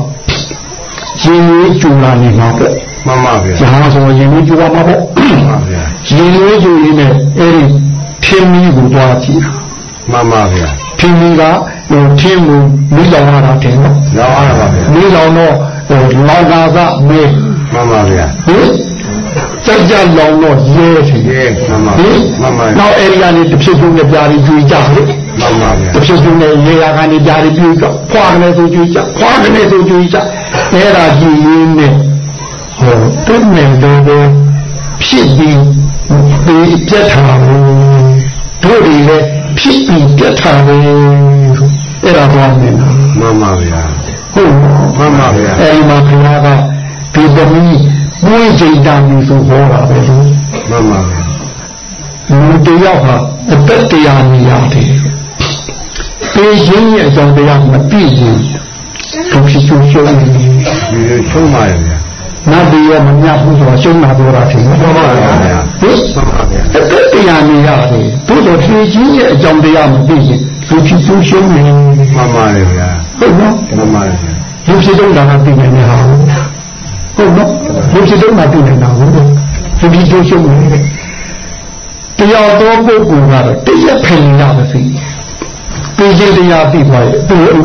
ရှင်ကြီးကျူလာနေမှာပေါ့မှန်ပါဗျာရဟန်းဆိုရင်ကြီးကျူလာမှာပေါ့မှန်ပါဗျာရှင်ကြီးကျူရင်းနဲ့အဲ့ဒီထင်းမီးကိုတွားကြည့်တာမှန်ပါဗျာထင်းမီးက ဟိုထင်းကိုမိလောင်ရတာတင်တော့ရောက်အားပါဗျာမိလောင်တော့ဟိုလောင်ကာကမေးမှန်ပါဗျာဟင်ကြက်ကြက်လောင်တော့ရဲစီရေမှန်ပါဟင်မှန်ပါနောက်အဲ့ဒီကနေတစ်ဖြစ်ဖြစ်နဲ့ပြားပြီးကျွေးကြလေမှန်ပါဗျာတစ်ဖြစ်ဖြစ်နဲ့ရေရာကနေပြားပြီးကျွေးကြဖွာကနေဆိုကျွေးကြဖွာကနေဆိုကျွေးကြအဲ့ဒါကြည့်ရင်းနဲ့ဟောတွင်းမယ်တော့ဖြစ်ပြီးဒီပြတ်ထားဘူးတို့တွေလည်းဖြစ်ပြီးပြတ်ထားဘူး အဲ့ဒါတော့မင်းနော်မှန်ပါဗျာဟုတ်နော်မှန်ပါဗျာအဲဒီမှာခရီးကဒီသမီးမွေးချိန်တန်ပြီဆိုဟောတာပဲလို့မှန်ပါဗျာလူတယောက်ဟာအသက်တရားနေရတယ်ပေခြင်းရဲ့အကြောင်းတရားမပြည့်ရင်သူရှိချိုးရှုံးနေဒီလိုချုံးပါရဲ့ဗျာနတ်ပြည်ရောမမြတ်ဘူးဆိုတာရှုံးတာပြောတာထင်တယ်မှန်ပါဗျာဟင်မှန်ပါဗျာအသက်တရားနေရတယ်သို့တော်ပေခြင်းရဲ့အကြောင်းတရားမပြည့်ရင် သူရှိချိုးရှုံးနေမှန်ပါရဲ့ဗျာဟုတ်နော်မှန်ပါရဲ့ဗျာလူဖြစ်တော့တာကပြည့်နေဟာဟုတ်နော်လူဖြစ်တော့တာပြည့်နေတာဟုတ်တယ်သူဒီချိုးရှုံးနေတဲ့တရားတော်ပုဂ္ဂိုလ်ကတော့တရက်ဖင်ရပါစေပြည်ချင်းတရားသိသွားရဲ့သူလူ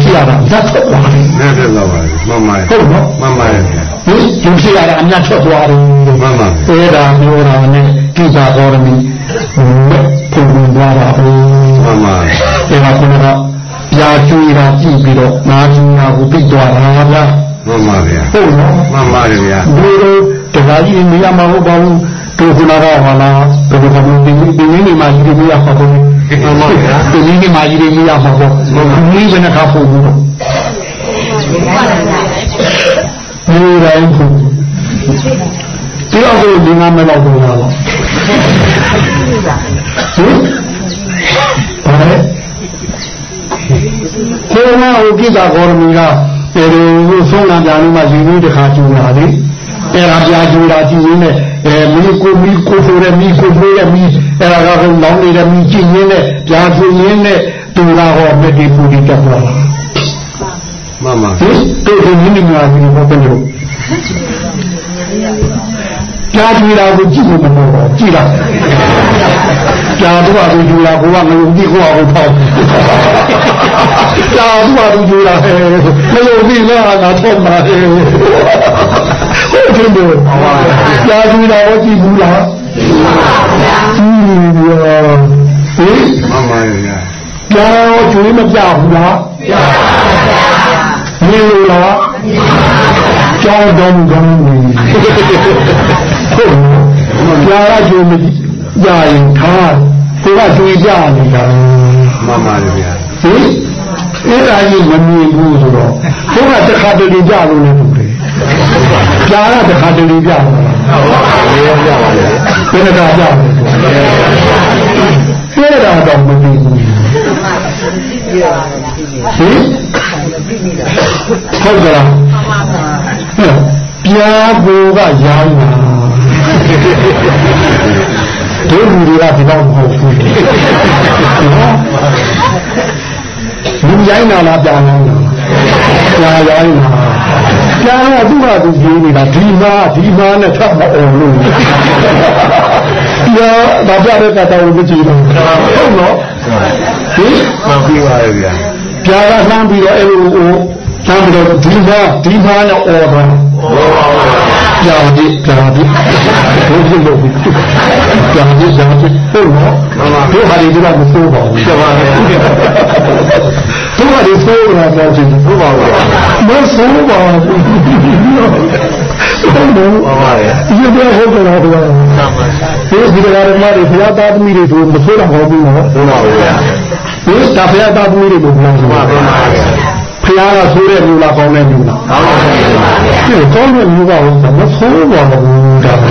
ဖြစ်ရတာဇတ်ထွက်သွားတယ်နဲ့တက်တော့ပါမှန်ပါရဲ့ဟုတ်နော်မှန်ပါရဲ့ဗျာ ဟင်လူဖြစ်ရတာအများထွက်သွားတယ်မှန်ပါအဲဒါမျိုးတာနဲ့ကိစ္စတော်ရမီဘုံဘုံသွားတာဟုတ်မှန်ပါအဲဒါကလည်းပြာကျွေးတာကြည့်ပြီးတော့နာကျူနာကိုပြီးသွားတာဗျာမှန်ပါဗျာဟုတ်နော်မှန်ပါရဲ့ဗျာဒီလိုတရားကြီးနေရာမှာဟုတ်ပါဘူးတို့ခုနကဟာလားဘယ်လိုမှမသိဘူးဒီနေ့နေမှာကြီးနေရမှာပေါ့ဒီနေ့နေမှာကြီးနေရမှာပေါ့ဒီနေ့ကနခါဖို့ဘူးတော့ ဒီတိုင်းဖို့ဒီတော့ကိုဒီမှာမလောက်ဘူးလားဟင်ဘာလဲကိုယ်ကဟိုကိစ္စကောရမီကအဲဒီဆုံးလာကြလို့မှယူပြီးတခါကျူလာလေအဲ့ဒါပြာကျူတာကြည့်ရင်းနဲ့အဲမီကိုမီကိုဆိုတဲ့မီကိုဆိုတဲ့မီအဲ့ဒါကဟိုလောင်းနေတဲ့မီကြည့်ရင်းနဲ့ပြာကျူရင်းနဲ့တူလာဟောမက်ဒီပူဒီတက်သွားတာ မှန်ပါဟင်တို့ဒီမိမိများကြီးဘာဖြစ်လို့ပြာကျူတာကိုကြည့်လို့မဟုတ်တော့ကြည့်လားပြာတော့သူကျူတာကိုကမယုံကြည်ကိုအောင်ပေါ့ကြာသွားသူကြတာဟဲ့မယုံပြီးလားငါတော့မှာဟဲ့ဟုတ်တယ်ဘုရားကြာကြည့်တာဟောကြည့်ဘူးလားကြည့်ပါဗျာဟင်မှန်ပါရဲ့ဗျာကြာတော့ကျွေးမပြဘူးလားပြပါဗျာ မြင်လို့လားကြောင်းတော်ကောင်းနေဟုတ်ကြာရကျွေးမကြရင်ထားကိုကကျွေးကြနေတာမှန်ပါရဲ့ဗျာဟင်အဲ့ဒါကြီးမမြင်ဘူးဆိုတော့ဘုရားတစ်ခါတလေကြလို့လည်းတူတယ်။ကြာတာတစ်ခါတလေကြလို့ရေရကြပါလေဘယ်နှခါကြလို့လဲ။ဒါတော့မသိဘူး။ဟင် ဟုတ်ကလားဟဲ့ပြာကိုကရောင်းတာတို့လူတွေကဒီတော့မဟုတ်ဘူးလူရိုင်းတာလားပြာရောင်းတာပြာရောင်းတာပြာတော့သူ့ဟာသူကြီးနေတာဒီမှာဒီမှာနဲ့ထပ်မအောင်လို့ပြာဘာပြတဲ့ကတော့မကြည့်တော့ဟုတ်နော်ဟင်မှန်ပြီပါရဲ့ဗျာ ပြာကလှမ်းပြီးတော့အဲ့လိုဟိုလှမ်းပြီးတော့ဒီမှာဒီမှာနဲ့អော်တာပြာဒီပြာဒီဘုရားလို့ပြာဒီပြာဒီဟုတ်နော်တို့ဟာဒီကတော့မဆိုးပါဘူးကျပါရဲ့တို့ဟာဒီဆိုးတာတော့ချင်းဟုတ်ပါဘူးမဆိုးပါဘူး ဟုတ်တယ်မှန်ပါဗျာဒီလိုဟုတ်ကြတော့ဗျာဒီဒီကရမတွေဘုရားသားသမီးတွေဆိုမဆိုးတော့ဘူးနော်ဘုရားဗျာဒီဒါဘုရားသားသမီးတွေဘုရားဆိုမှန်ပါဗျာဘုရားကဆိုးတဲ့လူလားကောင်းတဲ့လူလားကောင်းပါဗျာဒီကောင်းတဲ့လူကဟုတ်တယ်မဆိုးပါဘူးဒါပဲ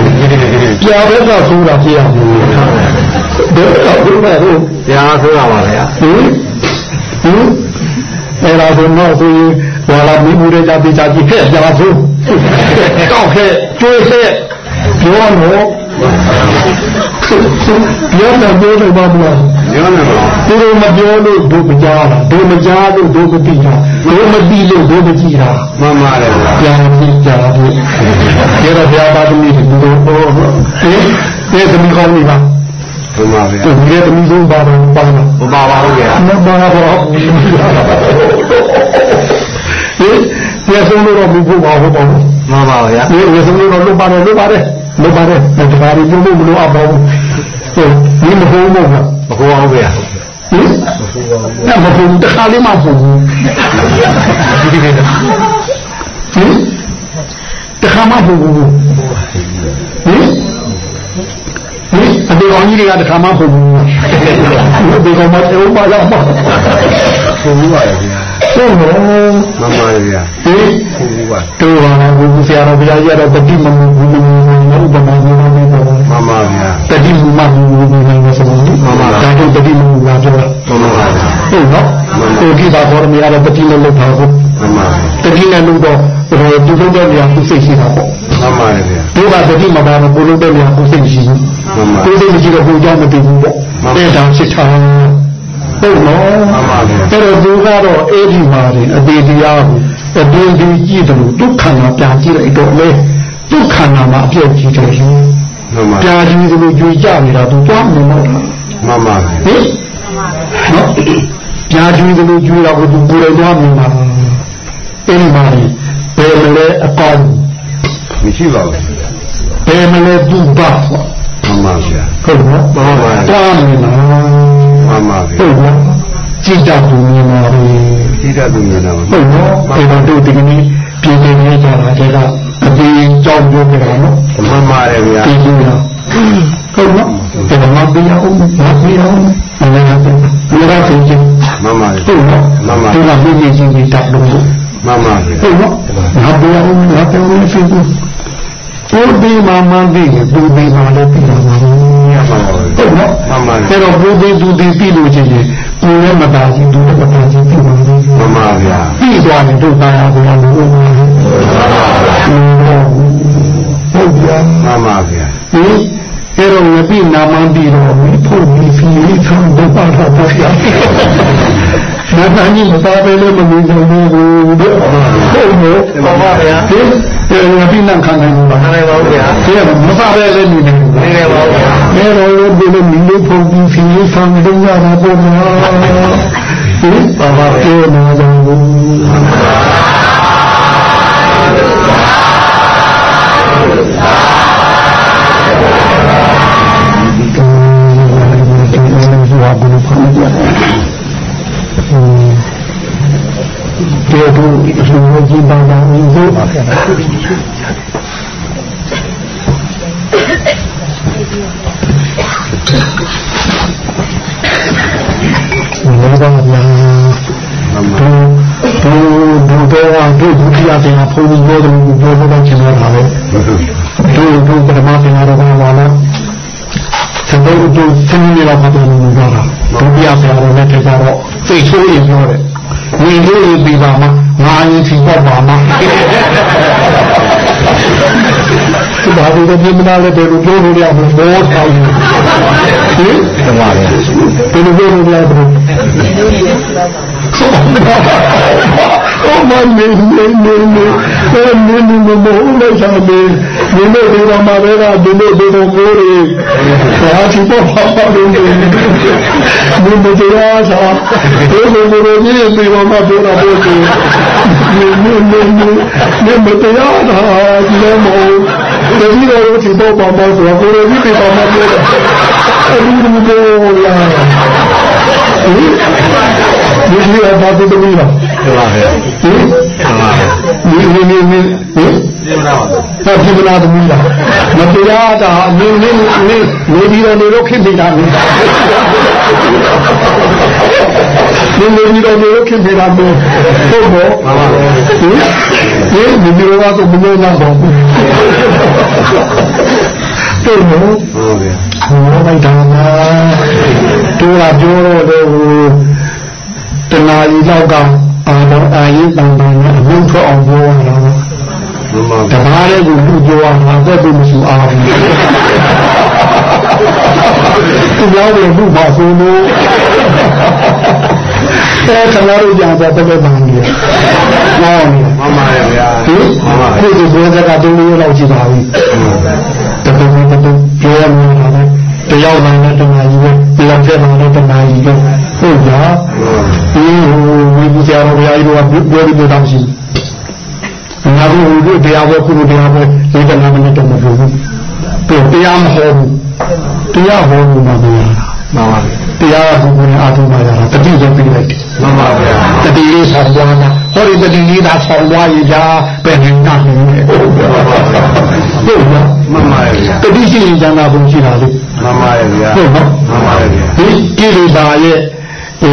ကြာဘက်ကဆိုးတာပြရဘူးဘယ်တော့ဘုရားဟုတ်တရားဆိုတာပါဗျာဟင်ဟင်အဲ့ဒါဆိုတော့ဆိုရင် ဘာလာမိမှုတွေကြပြချကြည့်ခဲ့ကြပါစို့ကောက်ခဲ့ကျွေးခဲ့ပြောတော့ပြောတော့ပြောတော့ဘာမလားညောင်းနေပါသူတို့မပြောလို့တို့မကြားတာတို့မကြားလို့တို့မသိတာတို့မသိလို့တို့မကြည့်တာမှန်ပါတယ်ဗျာပြန်ပြီးကြားဖို့ကျေတော့ဘုရားပါသမီးတွေတို့ဟောဟင်ဒီသမီးကောင်းနေပါမှန်ပါဗျာသူဒီသမီးဆုံးပါတော့ပါတော့ဘုပါပါဟုတ်ဗျာမပါတော့ဟ ပြေဆုံးလို့တော့မဟုတ်ပါဘူးပေါ့မှန်ပါဗျာပြေဆုံးလို့တော့လွတ်ပါတယ်လွတ်ပါတယ်လွတ်ပါတယ်ဒီပါရီပြုံးလို့မလို့အပ်ပါဘူးဟုတ်ဒီမဟုတ်ဘူးဗျာမဟုတ်အောင်ဗျာဟင်မဟုတ်ဘူးတခါလေးမှမဟုတ်ဘူးဟင်တခါမှမဟုတ်ဘူး အတေကောင်ကြီးတွေကတခါမှမဟုတ်ဘူးဒီကောင်မတေဦးပါတော့မှာဘုရားပါဗျာဟုတ်နော်မှန်ပါဗျာဟင်ဘုရားတို့ပါလားဘုရားဆရာတော်ဘုရားကြီးကတော့တတိမမဘူးဘူးဘုရားဘုရားဘုရားဘုရား မှန်ပါဗျာတတိမမဘူးဘူးဘုရားဆိုတော့ဒါတို့တတိမမဘူးလားပြောတာမှန်ပါဗျာဟုတ်နော်ကိုကြည့်တာခေါ်ရမယ်ကတော့တတိနဲ့လုပ်ပါဘူးမှန်ပါတတိနဲ့လုပ်တော့ဟိုဒီလိုတဲ့နေရာကိုစိတ်ရှိတာပေါ့မှန်ပါဗျာတို့ကတတိမပါတော့ကိုလုပ်တဲ့နေရာကိုစိတ်ရှိဘူးမှန်ပါကိုစိတ်မရှိတော့ကိုကြောင့်မတည်ဘူးပေါ့တဲ့တောင်စစ်ထားဟုတ်နော်အဲ့တော့သူကတော့အဲ့ဒီမှာတင်အပေတရားကိုအပင်ဒီကြည့်တယ်လို့ဒုက္ခနာပြန်ကြည့်လိုက်တော့လေဒုက္ခနာမှာအပြည့်ကြည့်တယ် ရှင်မှန်ပါပြန်ကြည့်သလိုကြွေကြနေတာသူကြောက်နေတော့တာမှန်ပါဟင်နော်ကြာကျွေးသလိုကျွေးတော့သူကိုယ်တော်များမြင်ပါအဲ့ဒီမှာဘယ်မလဲအကောင်းမရှိပါဘူးဘယ်မလဲသူ့ပါမှန်ပါဗျာဟုတ်နော်မှန်ပါတားမြင်လားမှန်ပါဗျာဟုတ်နော်ကြည်တတ်သူမြင်ပါလေတိတတ်သူမြင်တော့ဟုတ်နော်ဒီမှာတို့ဒီကနေ့ပြည်နေနေကြတာတဲ့က အပြင်ကြောင်းပြောကြတာနော်မှန်ပါတယ်ဗျာပြည်နေလားဟုတ်နော်ဒီမှာပြရအောင်မပြရအောင်မလည်းပြရတာချင်းချင်းမှန်ပါဟုတ်နော်ဒီမှာပြည်နေချင်းချင်းတတ်လို့မှန်ပါဗျာဟုတ်နော်ငါပြောင်းငါပြောင်းလို့ရှိဘူးသူဒီမှာမှန်ပြီသူဒီမှာလည်းပြည်လာပါဘူးဟုတ်နော်မှန်ပါအဲ့တော့ဘုဒီသူဒီပြည်လို့ချင်းချင်းကိုယ်လည်းမတာချင်းသူလည်းမတာချင်းပြည်ပါဘူးမှန်ပါဗျာပြည်သွားရင်တို့တာယာကိုလည်းလို့ဟုတ်ပါဘူး ဗျာဒီအဲ့တော့ငပိနာမန်ပြီးတော့မိဖို့မိဖီလေးခံတော့ပါတော့ပါဗျာမတန်ကြီးမသားပဲလို့မမြင်ကြဘူးတဲ့ဟုတ်နော်မှန်ပါဗျာဒီငပိနာခံနိုင်ဘူးလားမှန်ပါဗျာဒီမသားပဲလည်းနေတယ်နေပါဗျာမဲတော်လို့ဒီလိုမိလေးဖို့ပြီးဖီလေးခံတော့ရတာပေါ့နော်ဟင်ပါပါကျေနာကြဘူး ဦးလို့မေတ္တာဗျာမှန်ပါဒီဒီတော့ဒီဒုတိယတင်ဘုန်းကြီးပြောတယ်ပြောလို့ကျင်လာတာပဲဒီဒီပထမတင်ရတော့ဘာလဲသဘောတူသင်နေတော့ပါတယ်လို့ပြောတာဒုတိယတင်ရတော့လည်းကြတော့စိတ်ဆိုးရင်ပြောတယ်ဝင်လို့ပြီးပါမှာ မာရင်ဖြေတော့ပါမှာသူဘာလို့ဒီမနာလဲဘယ်လိုပြောလို့ရမလဲမောထောင်ဟင်တမားလဲဘယ်လိုပြောလို့ရမလဲအော်မနေနေနေနေနေနေနေမောလိုက်ဆောင်နေ ဒီလိုဒီလိုမှာပဲကဒီလိုဒီလိုကိုယ်တွေဘာသူတော့ဘာလို့ဒီလိုတရားဆောင်ဒီလိုဒီလိုကြီးဒီလိုမှာပြောတာပေါ့သူဒီလိုဒီလိုဒီမတရားတာဒီလိုမဟုတ်ဒီလိုဒီလိုဘာမှဆိုကိုယ်တွေဒီဘာမှပြောတာအဲဒီလိုပြောလာဒီလိုဘာသူတို့ပြောတာဟုတ်ပါရဲ့ဟုတ်ပါရဲ့ဒီဒီဒီ 你，嗯，ရပြင်လာပါဟောဒီမလားသမီးလားမတရားတာနင်းနင်းနင်းနေပြီးတော့နေတော့ခင်နေတာနင်းနင်းနေပြီးတော့နေတော့ခင်နေတာမင်းဟုတ်ပေါ့မှန်ပါဗျာဟင်ဒီဒီလိုကတော့မလို့တော့ဘူးတို့နော်ဟုတ်ဗျာဟောလိုက်တာလားတို့ကပြောတော့လေဟိုတနာကြီးလောက်ကအာတော့အာရင်တန်တန်နဲ့အမှုထွက်အောင်ပြောရတာ ပေါ့မှန်ပါတဗျာမားလေးကိုလူပြောအောင်ငါသက်သူမရှိအားဘူးသူပြောတယ်ဘုဘာဆိုလို့အဲခလာတို့ကြာတော့တကယ်မှန်တယ်ဟောနေမှန်ပါဗျာဟင်မှန်ပါခုဒီဘုရားကတုံးလေးလောက်ကြည့်ပါပြီတကယ်တကယ်ပြောရမှာပဲတယောက်နိုင်တဲ့တနာကြီးပဲဒီလောက်ထက်မှလည်းတနာကြီးပဲဟုတ်ကြဒီဟိုဝိပုဇာရောဘုရားကြီးတို့ကပြောပြီးတော့ရှိတယ် ငါတို့ဒီတရားပွဲခုတရားပွဲဒီကနာမနဲ့တော့မပြောဘူးပြောတရားမဟောဘူးတရားဟောလို့မပြောရတာမှန်ပါတရားကဘုရားအားထုတ်မှရတာတတိယပြီးလိုက်တယ်မှန်ပါဗျာတတိလေးဆောင်သွားတာဟောဒီတတိလေးသာဆောင်သွားရင်ကြာပဲနေနာနေတယ်ဟုတ်ကဲ့ဟုတ်လားမှန်ပါဗျာတတိရှိရင်ကျန်တာဘုံရှိတာလေမှန်ပါဗျာဟုတ်နော်မှန်ပါဗျာဒီကိလေသာရဲ့အဲ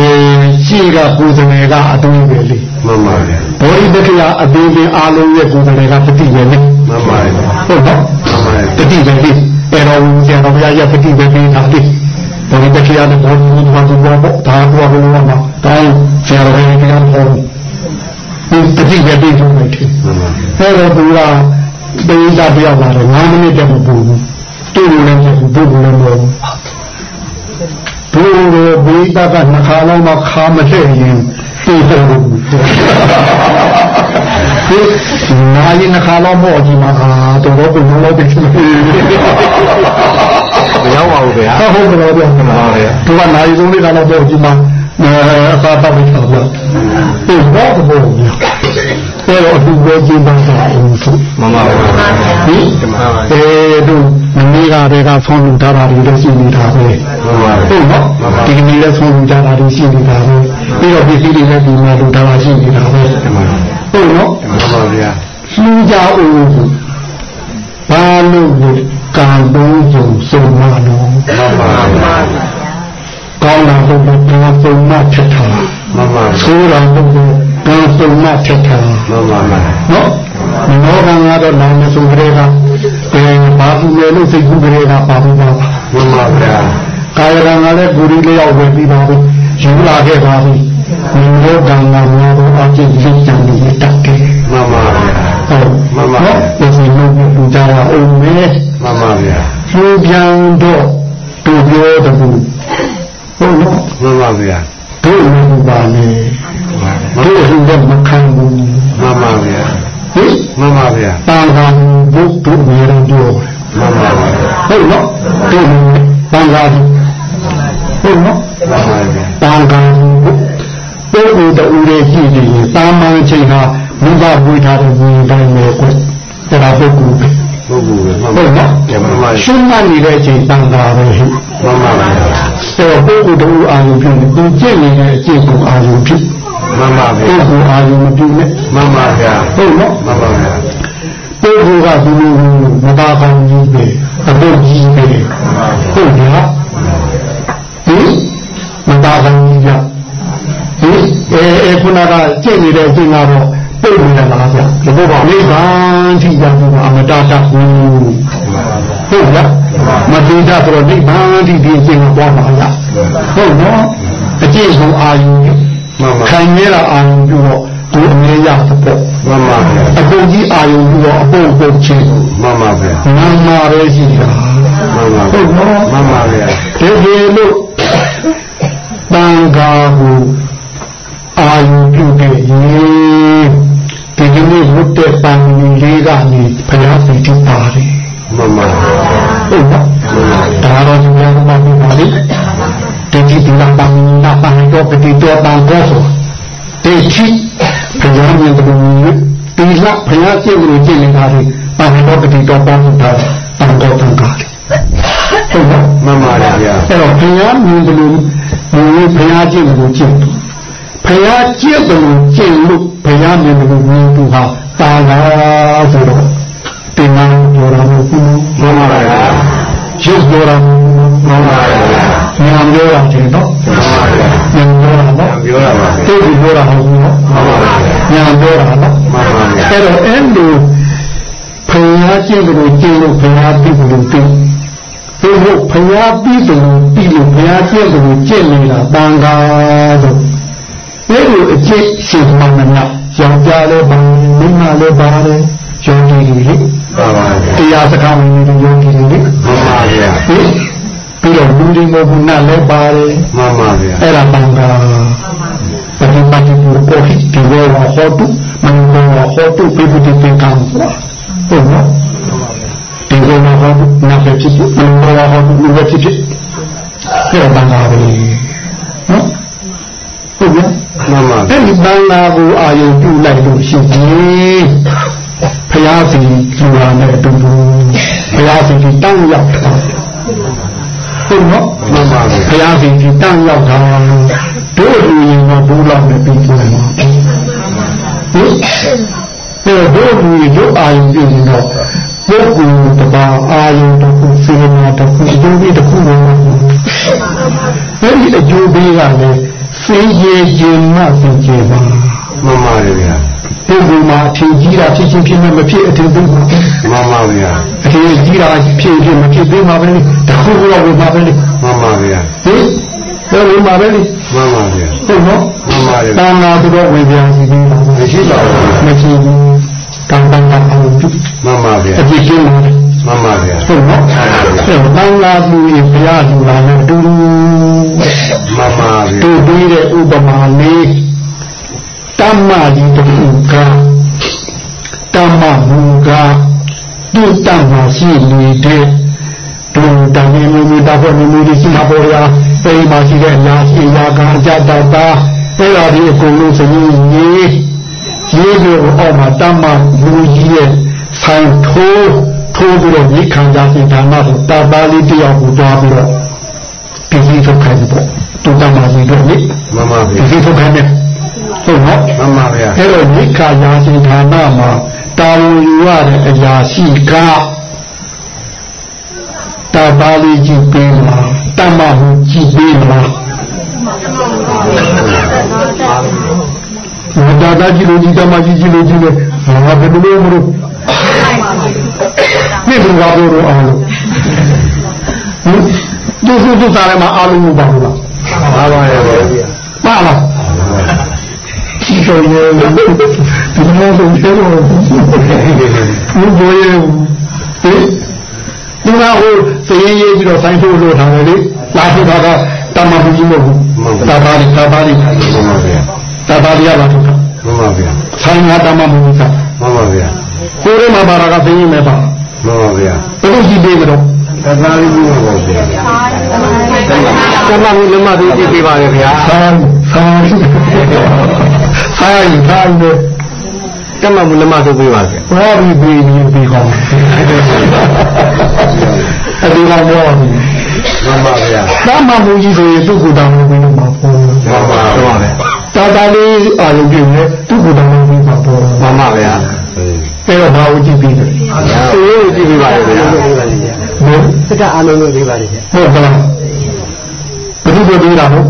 ရှိကပူဇမေကအတူပဲလေ မှန်ပါဗျာဘောဓိတက္ကရာအသေးသေးအားလုံးရဲ့ပူဇမေကတတိပဲလေမှန်ပါဗျာဟုတ်နော်မှန်ပါဗျာတတိပဲလေအဲ့တော့ဆရာတော်ဘုရားရဲ့တတိပဲပြီးတာလေဘောဓိတက္ကရာနဲ့ဘောဓိဘုရားသူဘောပေါ့ဒါဘောဘုရားမှာတိုင်းဆရာတော်ဘုရားကဟောဒီတတိပဲပြီးဆုံးလိုက်တယ်မှန်ပါအဲ့တော့သူကတေးစားပြောက်လာတယ်9မိနစ်တည်းမပူဘူးတူလည်းမပူဘူးလည်းမပူဘူးဘုရားဘိသကနှခါလုံးမခါမထည့်ရင် သိတယ်ဘူးဒီနာရင်နှခါလုံးမော့ကြီးမှာတော်တော်ဘယ်လိုလုပ်တယ်ဖြစ်နေမရောက်ပါဘူးဗျာဟုတ်ဟုတ်တယ်ပြောမှာပါသူကနာရီသုံးလေးကတော့တော့ဒီမှာအသာတော့ပြီးတော့ပြောဒီတော့ဘု ရားအဲ့တော့ဒီဘယ်ကြီးမှသာအောင်သူမှန်ပါဗျာဟင်အဲတို့မနေ့ကတည်းကဆုံးလူထားတာတွေလည်းရှိနေတာပဲမှန်ပါဟုတ်နော်ဒီကနေ့လည်းဆုံးလူထားတာတွေရှိနေတာပဲပြီးတော့ပစ္စည်းတွေလည်းဒီမှာလူထားတာရှိနေတာပဲဟုတ်နော်မှန်ပါဗျာလူကြအောင်ဘာလို့လဲကံတုံးစုံစုံမလို့မှန်ပါဗျာကောင်းတာဟုတ်တယ်ကံစုံမထက်တာမှန်ပါဗျာဆိုးတာဟုတ်တယ် ကံစုံမထက်တာမှန်ပါဗျာနော်မောကံကတော့နာမဆိုကြတဲ့ကအဲဘာကူလဲလို့စိတ်ကူးကြတဲ့ကပါဘူးပါမှန်ပါဗျာကာယကံကလည်းကိုယ်ဒီလျောက်ပဲပြီးပါပြီယူလာခဲ့ပါပြီမောကံကများတော့အကျင့်စိတ်ကြံနေတတ်တယ်မှန်ပါဗျာဟုတ်မှန်ပါနော်ဒီလိုမျိုးပူကြတာအောင်မဲမှန်ပါဗျာလူပြန်တော့သူပြောတကူဟုတ်နော်မှန်ပါဗျာတို့လူ ပါလေတို့လူကမခံဘူးမှန်ပါဗျာဟင်မှန်ပါဗျာတာကံဘုဒ္ဓမြေရန်ပြောမှန်ပါဗျာဟုတ်နော်တို့လူတန်ခါဘူးဟုတ်နော်မှန်ပါဗျာတာကံဘုပုဂ္ဂိုလ်တူရဲ့ရှိနေရင်တာမန်ချိန်ဟာမိဘဝိထားတဲ့ဝင်တိုင်းပဲကွအဲ့ဒါပုဂ္ဂိုလ်ပဲပုဂ္ဂိုလ်ပဲမှန်ဟုတ်ပါနော်မှန်ပါရှင်းမှနေတဲ့အချိန်တန်ခါပဲဟိမှန်ပါဗျာအဲ့တော့ပုဂ္ဂိုလ်တူအာရုံပြုနေသူကျင့်နေတဲ့အကျင့်ကိုအာရုံပြု မှန်ပါပုဂ္ဗျာဂိုလ်အာရုံမပြုနဲ့မှန်ပါဗျာဟုတ်နော်မှန်ပါဗျာပုဂ္ဂိုလ်ကဒီလိုမသားကောင်းကြီးပဲအပုတ်ကြီးပဲဟုတ်လားဟင်မသားကောင်းကြီးကဟင်အဲအဲခုနကကျင့်နေတဲ့အကျင့်ကတော့ပုတ်နေလားဗျဒီဘုရားနိဗ္ဗာန်ထိကြဘူးအမတတတ်ဘူးဟုတ်လားမတိတတ်ဆိုတော့နိဗ္ဗာန်ထိဒီအကျင့်ကိုပွားမှာလားဟုတ်နော်အကျင့်ကိုအာယုမှန်ပါ ခံရတာအာယုပြုတော့သူအမြဲရတဲ့ပေါ့မှန်ပါဗျာအကုန်ကြီးအာယုပြုတော့အပုတ်ပုတ်ချင်းမှန်ပါဗျာနာမာပဲရှိတာမှန်ပါဟုတ်နော်မှန်ပါဗျာဒီဒီလို့တန်ခါကိုအာယုပြုတဲ့ရေဒီကနေ့ဝတ်တဲ့ပန်လေးကနေဘုရားစီတိပါတယ်မှန်ပါဟုတ်နော်ဒါတော့ဒီမှာ ပန်တော့ပတိတော့ပန်တော့ဆိုတေချီဘုရားမြင်တယ်ဒီလာဘုရားကျင့်လို့ကျင့်နေတာလေပန်တော့ပတိတော့ပန်တာပန်တော့ပန်တာဟုတ်နော်မှန်ပါဗျာအဲ့တော့ဘုရားမြင်တယ်လို့မြင်လို့ဘုရားကျင့်တယ်လို့ကျင့်တယ်ဘုရားကျင့်တယ်လို့ကျင့်လို့ဘုရားမြင်တယ်လို့မြင်သူဟာတာလာဆိုတော့တင်နာပြောတာမဟုတ်ဘူးမှန်ပါဗျာရုပ်ပြောတာမဟုတ်ဘူးမှန်ပါဗျာ ညာပြောတာတင်တော့မှန်ပါဗျာညာပြောတာနော်ပြောတာပါဗျာသိပြီပြောတာမဟုတ်ဘူးနော်မှန်ပါဗျာညာပြောတာနော်မှန်ပါဗျာအဲ့တော့အဲ့လိုဖယားကျင့်လို့ကျင့်လို့ဖယားပြီးလို့သိသိလို့ဖယားပြီးလို့ပြီးလို့ဖယားကျင့်လို့ကျင့်နေတာတန်ခါတော့အဲ့လိုအကျင့်ရှင်မှန်မှန်ယောက်ျားလည်းပါမိန်းမလည်းပါတယ်ယောဂီတွေလေမှန်ပါဗျာတရားစကားဝင်နေတဲ့ယောဂီတွေလေမှန်ပါဗျာဟင် ပြီးတော့လူတွေမဟုတ်ဘူးနတ်လည်းပါတယ်မှန်ပါဗျာအဲ့ဒါတန်ခါပฏิပတ်တိကိုဟိဒီဘောဟောတုမန်ဘောဟောတုပိပုတိပင်ကံဆိုတာဟုတ်နော်ဒီဘောဟောတုနာဖြစ်ဖြစ်မန်ဘောဟောတုလူဖြစ်ဖြစ်အဲ့ဒါတန်ခါပဲနော်ဟုတ်နော်မှန်ပါဗျာအဲ့ဒီတန်ခါကိုအာယုပြုလိုက်လို့ရှိရင်ဖရာစီလူလာနဲ့အတူတူဖရာစီဒီတောင်းရောက်တာ ဟုတ်နော်မှန်ပါဗျာဘုရားရှင်ကြီးတန်းရောက်တာတို့လူရင်တော့ဘူးလောက်နဲ့ပြီးပြန်ပါဟင်အဲတို့လူရုပ်အာရုံပြုနေတော့ပုဂ္ဂိုလ်တပါအာရုံတစ်ခုစေနာတစ်ခုအကျိုးပေးတစ်ခုပဲအဲဒီအကျိုးပေးကလည်းစေကျေခြင်းမှစေကျေပါမှန်ပါဗျာ ပုဂ္ဂိုလ်မှာအထင်ကြီးတာဖြစ်ချင်းဖြစ်မဲ့မဖြစ်အထင်သေးဘူးမှန်ပါဗျာအထင်ကြီးတာဖြစ်ဖြစ်မဖြစ်သေးမှာပဲလေတခုခုတော့ဝင်မှာပဲလေမှန်ပါဗျာဟင်ဒါဝင်မှာပဲလေမှန်ပါဗျာဟုတ်နော်မှန်ပါဗျာတာနာသူတော့ဝင်ပြန်စီပြီးတာမရှိပါဘူးမရှိဘူးကံတန်တာအောင်ပြုမှန်ပါဗျာအပြည့်ကျင်းလာတယ်မှန်ပါဗျာဟုတ်နော်အဲတန်လာသူရေဘုရားလူလာနဲ့အတူတူမှန်ပါဗျာတို့ပြီးတဲ့ဥပမာလေး တမ္မာကြီးတစ်ခုကတမ္မာမူကသူ့တမ္မာရှိနေတဲ့တို့တန်မြင်မျိုးတာဖို့မျိုးမျိုးရှိမှာပေါ်ရာအဲဒီမှာရှိတဲ့အလားရှိရာကကြတတ်တာအဲ့ဒါဒီအကုန်လုံးစရင်းကြီးရေးလို့အောက်မှာတမ္မာမူကြီးရဲ့ဆိုင်ထိုးထိုးပြီးတော့ဒီခံစားစိတ်ဓာတ်မှာတာပါလေးတယောက်ကိုတွားပြီးတော့ပြည်စည်းထုတ်ခိုင်းတယ်ပေါ့တူတမ္မာကြီးတို့လေမှန်ပါဗျာပြည်စည်းထုတ်ခိုင်းတယ် ဟုတ်နော်မှန်ပါဗျာအဲ့တော့မိခာယာစိတ်ဌာနမှာတာဝန်ယူရတဲ့အရာရှိကတာပါလေးကြည့်ပေးမလားတမ္မဟုကြည့်ပေးမလားဒါတာကြည့်လို့ဒီတမ္မကြည့်ကြည့်လို့ကြည့်လို့ဟာဘယ်လိုမလို့မိဘကပြောတော့အားလို့ဟင်သူစုသူစားရမှာအားလုံးမပါဘူးလားမှန်ပါဗျာ ပါလား ဒီလိုရဲ့ဒီလိုဆိုရင်တော့ဘူးဘိုးရဲ့ဟင်ဒီမှာဟိုစရင်ရေးပြီးတော့ဆိုင်ထိုးလို့ထားတယ်လေလာထုတ်တာကတမန်ဘူးကြီးမဟုတ်ဘူးတာပါလိတာပါလိမှန်ပါဗျာတာပါလိရလာထုတ်တာမှန်ပါဗျာဆိုင်ကတမန်ဘူးကမှန်ပါဗျာကိုယ်ထဲမှာပါတာကစရင်မဲ့ပါမှန်ပါဗျာဘယ်လိုကြည့်ပေးကြတော့သက္ကာရိပုပါဗျာကမ္မမူလမသိကြည့်ပေးပါလေဗျာဆိုင်ဆို င်ဆိုင်ဆိုင်နဲ့ကမ္မမူလမသိပေးပါဗျာဘာပြီးပြီးပြီးပြီးကောင်းအဒီကောင်ဘောပြီမှန်ပါဗျာတမမူကြီးဆိုရင်သူ့ကိုယ်တော်ပြီးလို့မှာပေါ်မှန်ပါဗျာတာတာလေးအာရုံပြုနေသူ့ကိုယ်တော်ပြီးမှာပေါ်မှန်ပါဗျာအဲ့တော့ဘာကိုကြည့်ပြီးလဲသိရကြည့်ပေးပါလေဗျာဟုတ်စက္ကအာလုံးလို့ပေးပါလေဗျာဟုတ်ကလားဘယ်သူကိုပြီးတာဟုတ်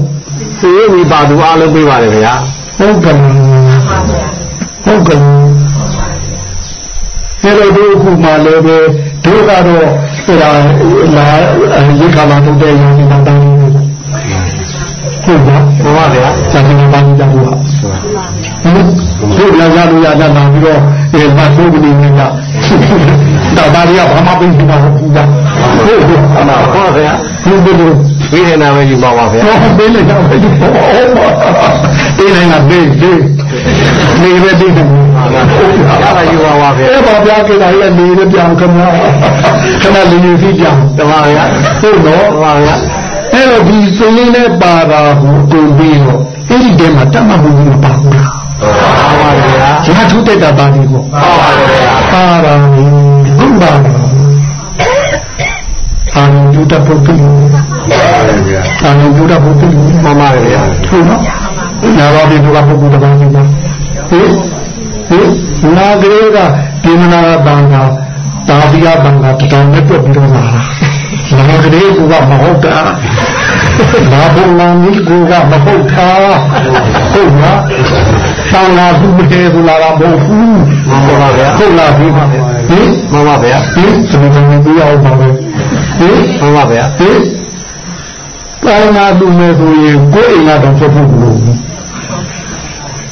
သိရမိပါသူအားလုံးပေးပါလေဗျာ ဟုတ်ကလားဟုတ်ကလားအဲ့တော့ဒီခုမှလည်းပဲတို့ကတော့ဟိုလာလာရေခါလာထုတ်တဲ့ရုံနဲ့တောင်းနေတယ်ဟုတ်ပါမှန်ပါဗျာစာသင်ပန်းကြဘူးဟာဟုတ်လာကြလို့ရတာလာပြီးတော့အဲမဆိုးကလေးနဲ့တော့ ဒါရီကဘာမှပြင်ပြမှာဟုတ်ဘူးလားဟုတ်ဟုတ်မှန်ပါဗျာဘူးဘူးဘူးပေးတယ်နာပဲယူပါပါဗျာတော့ပေးလိုက်တော့ပေးလိုက်တာပေးပေးနေပဲပေးတယ်ရပါယူပါပါဗျာအဲ့ပါဗျာကိတာရဲ့နေရပြောင်းခမခဏလေးယူစီပြောင်းတပါဗျာဟုတ်တော့တပါဗျာအဲ့တော့ဒီစင်းနဲ့ပါတာကိုကုန်ပြီးတော့အဲ့ဒီတဲမှာတတ်မှတ်မှုမပါဘူးလားပါပါဗျာရထုတက်တာပါဒီကိုပါပါဗျာပါတာဟုတ် အာရုံပြုတတ်ဖို့ပြုပါပါဗျာအာရုံပြုတတ်ဖို့ပြုမှန်ပါဗျာဟုတ်နော်နာရောဒီဘုရားပုဂ္ဂိုလ်တစ်ပါးကြီးပါဟင်ဟင်နာဂရေကဒီမနာကတန်တာတာဘီယာဘံကတောင်နဲ့ပြတ်ပြီးတော့လာတာငါကလေးကမဟုတ်တာဘာဘုံလာမီကူကမဟုတ်တာဟုတ်လားတောင်လာဘူးမတည်းဘူးလာတာမဟုတ်ဘူးမှန်ပါဗျာဟုတ်လားဒီမှာဟင်မှန်ပါဗျာဟင်စမတော်ဘူးအောင်ပါပဲ ဟင်မှန်ပါဗျာဟင်တောင်လာသူမဲ့ဆိုရင်ကိုယ်အိမ်ကတော့ဖြစ်ဖို့မလိုဘူး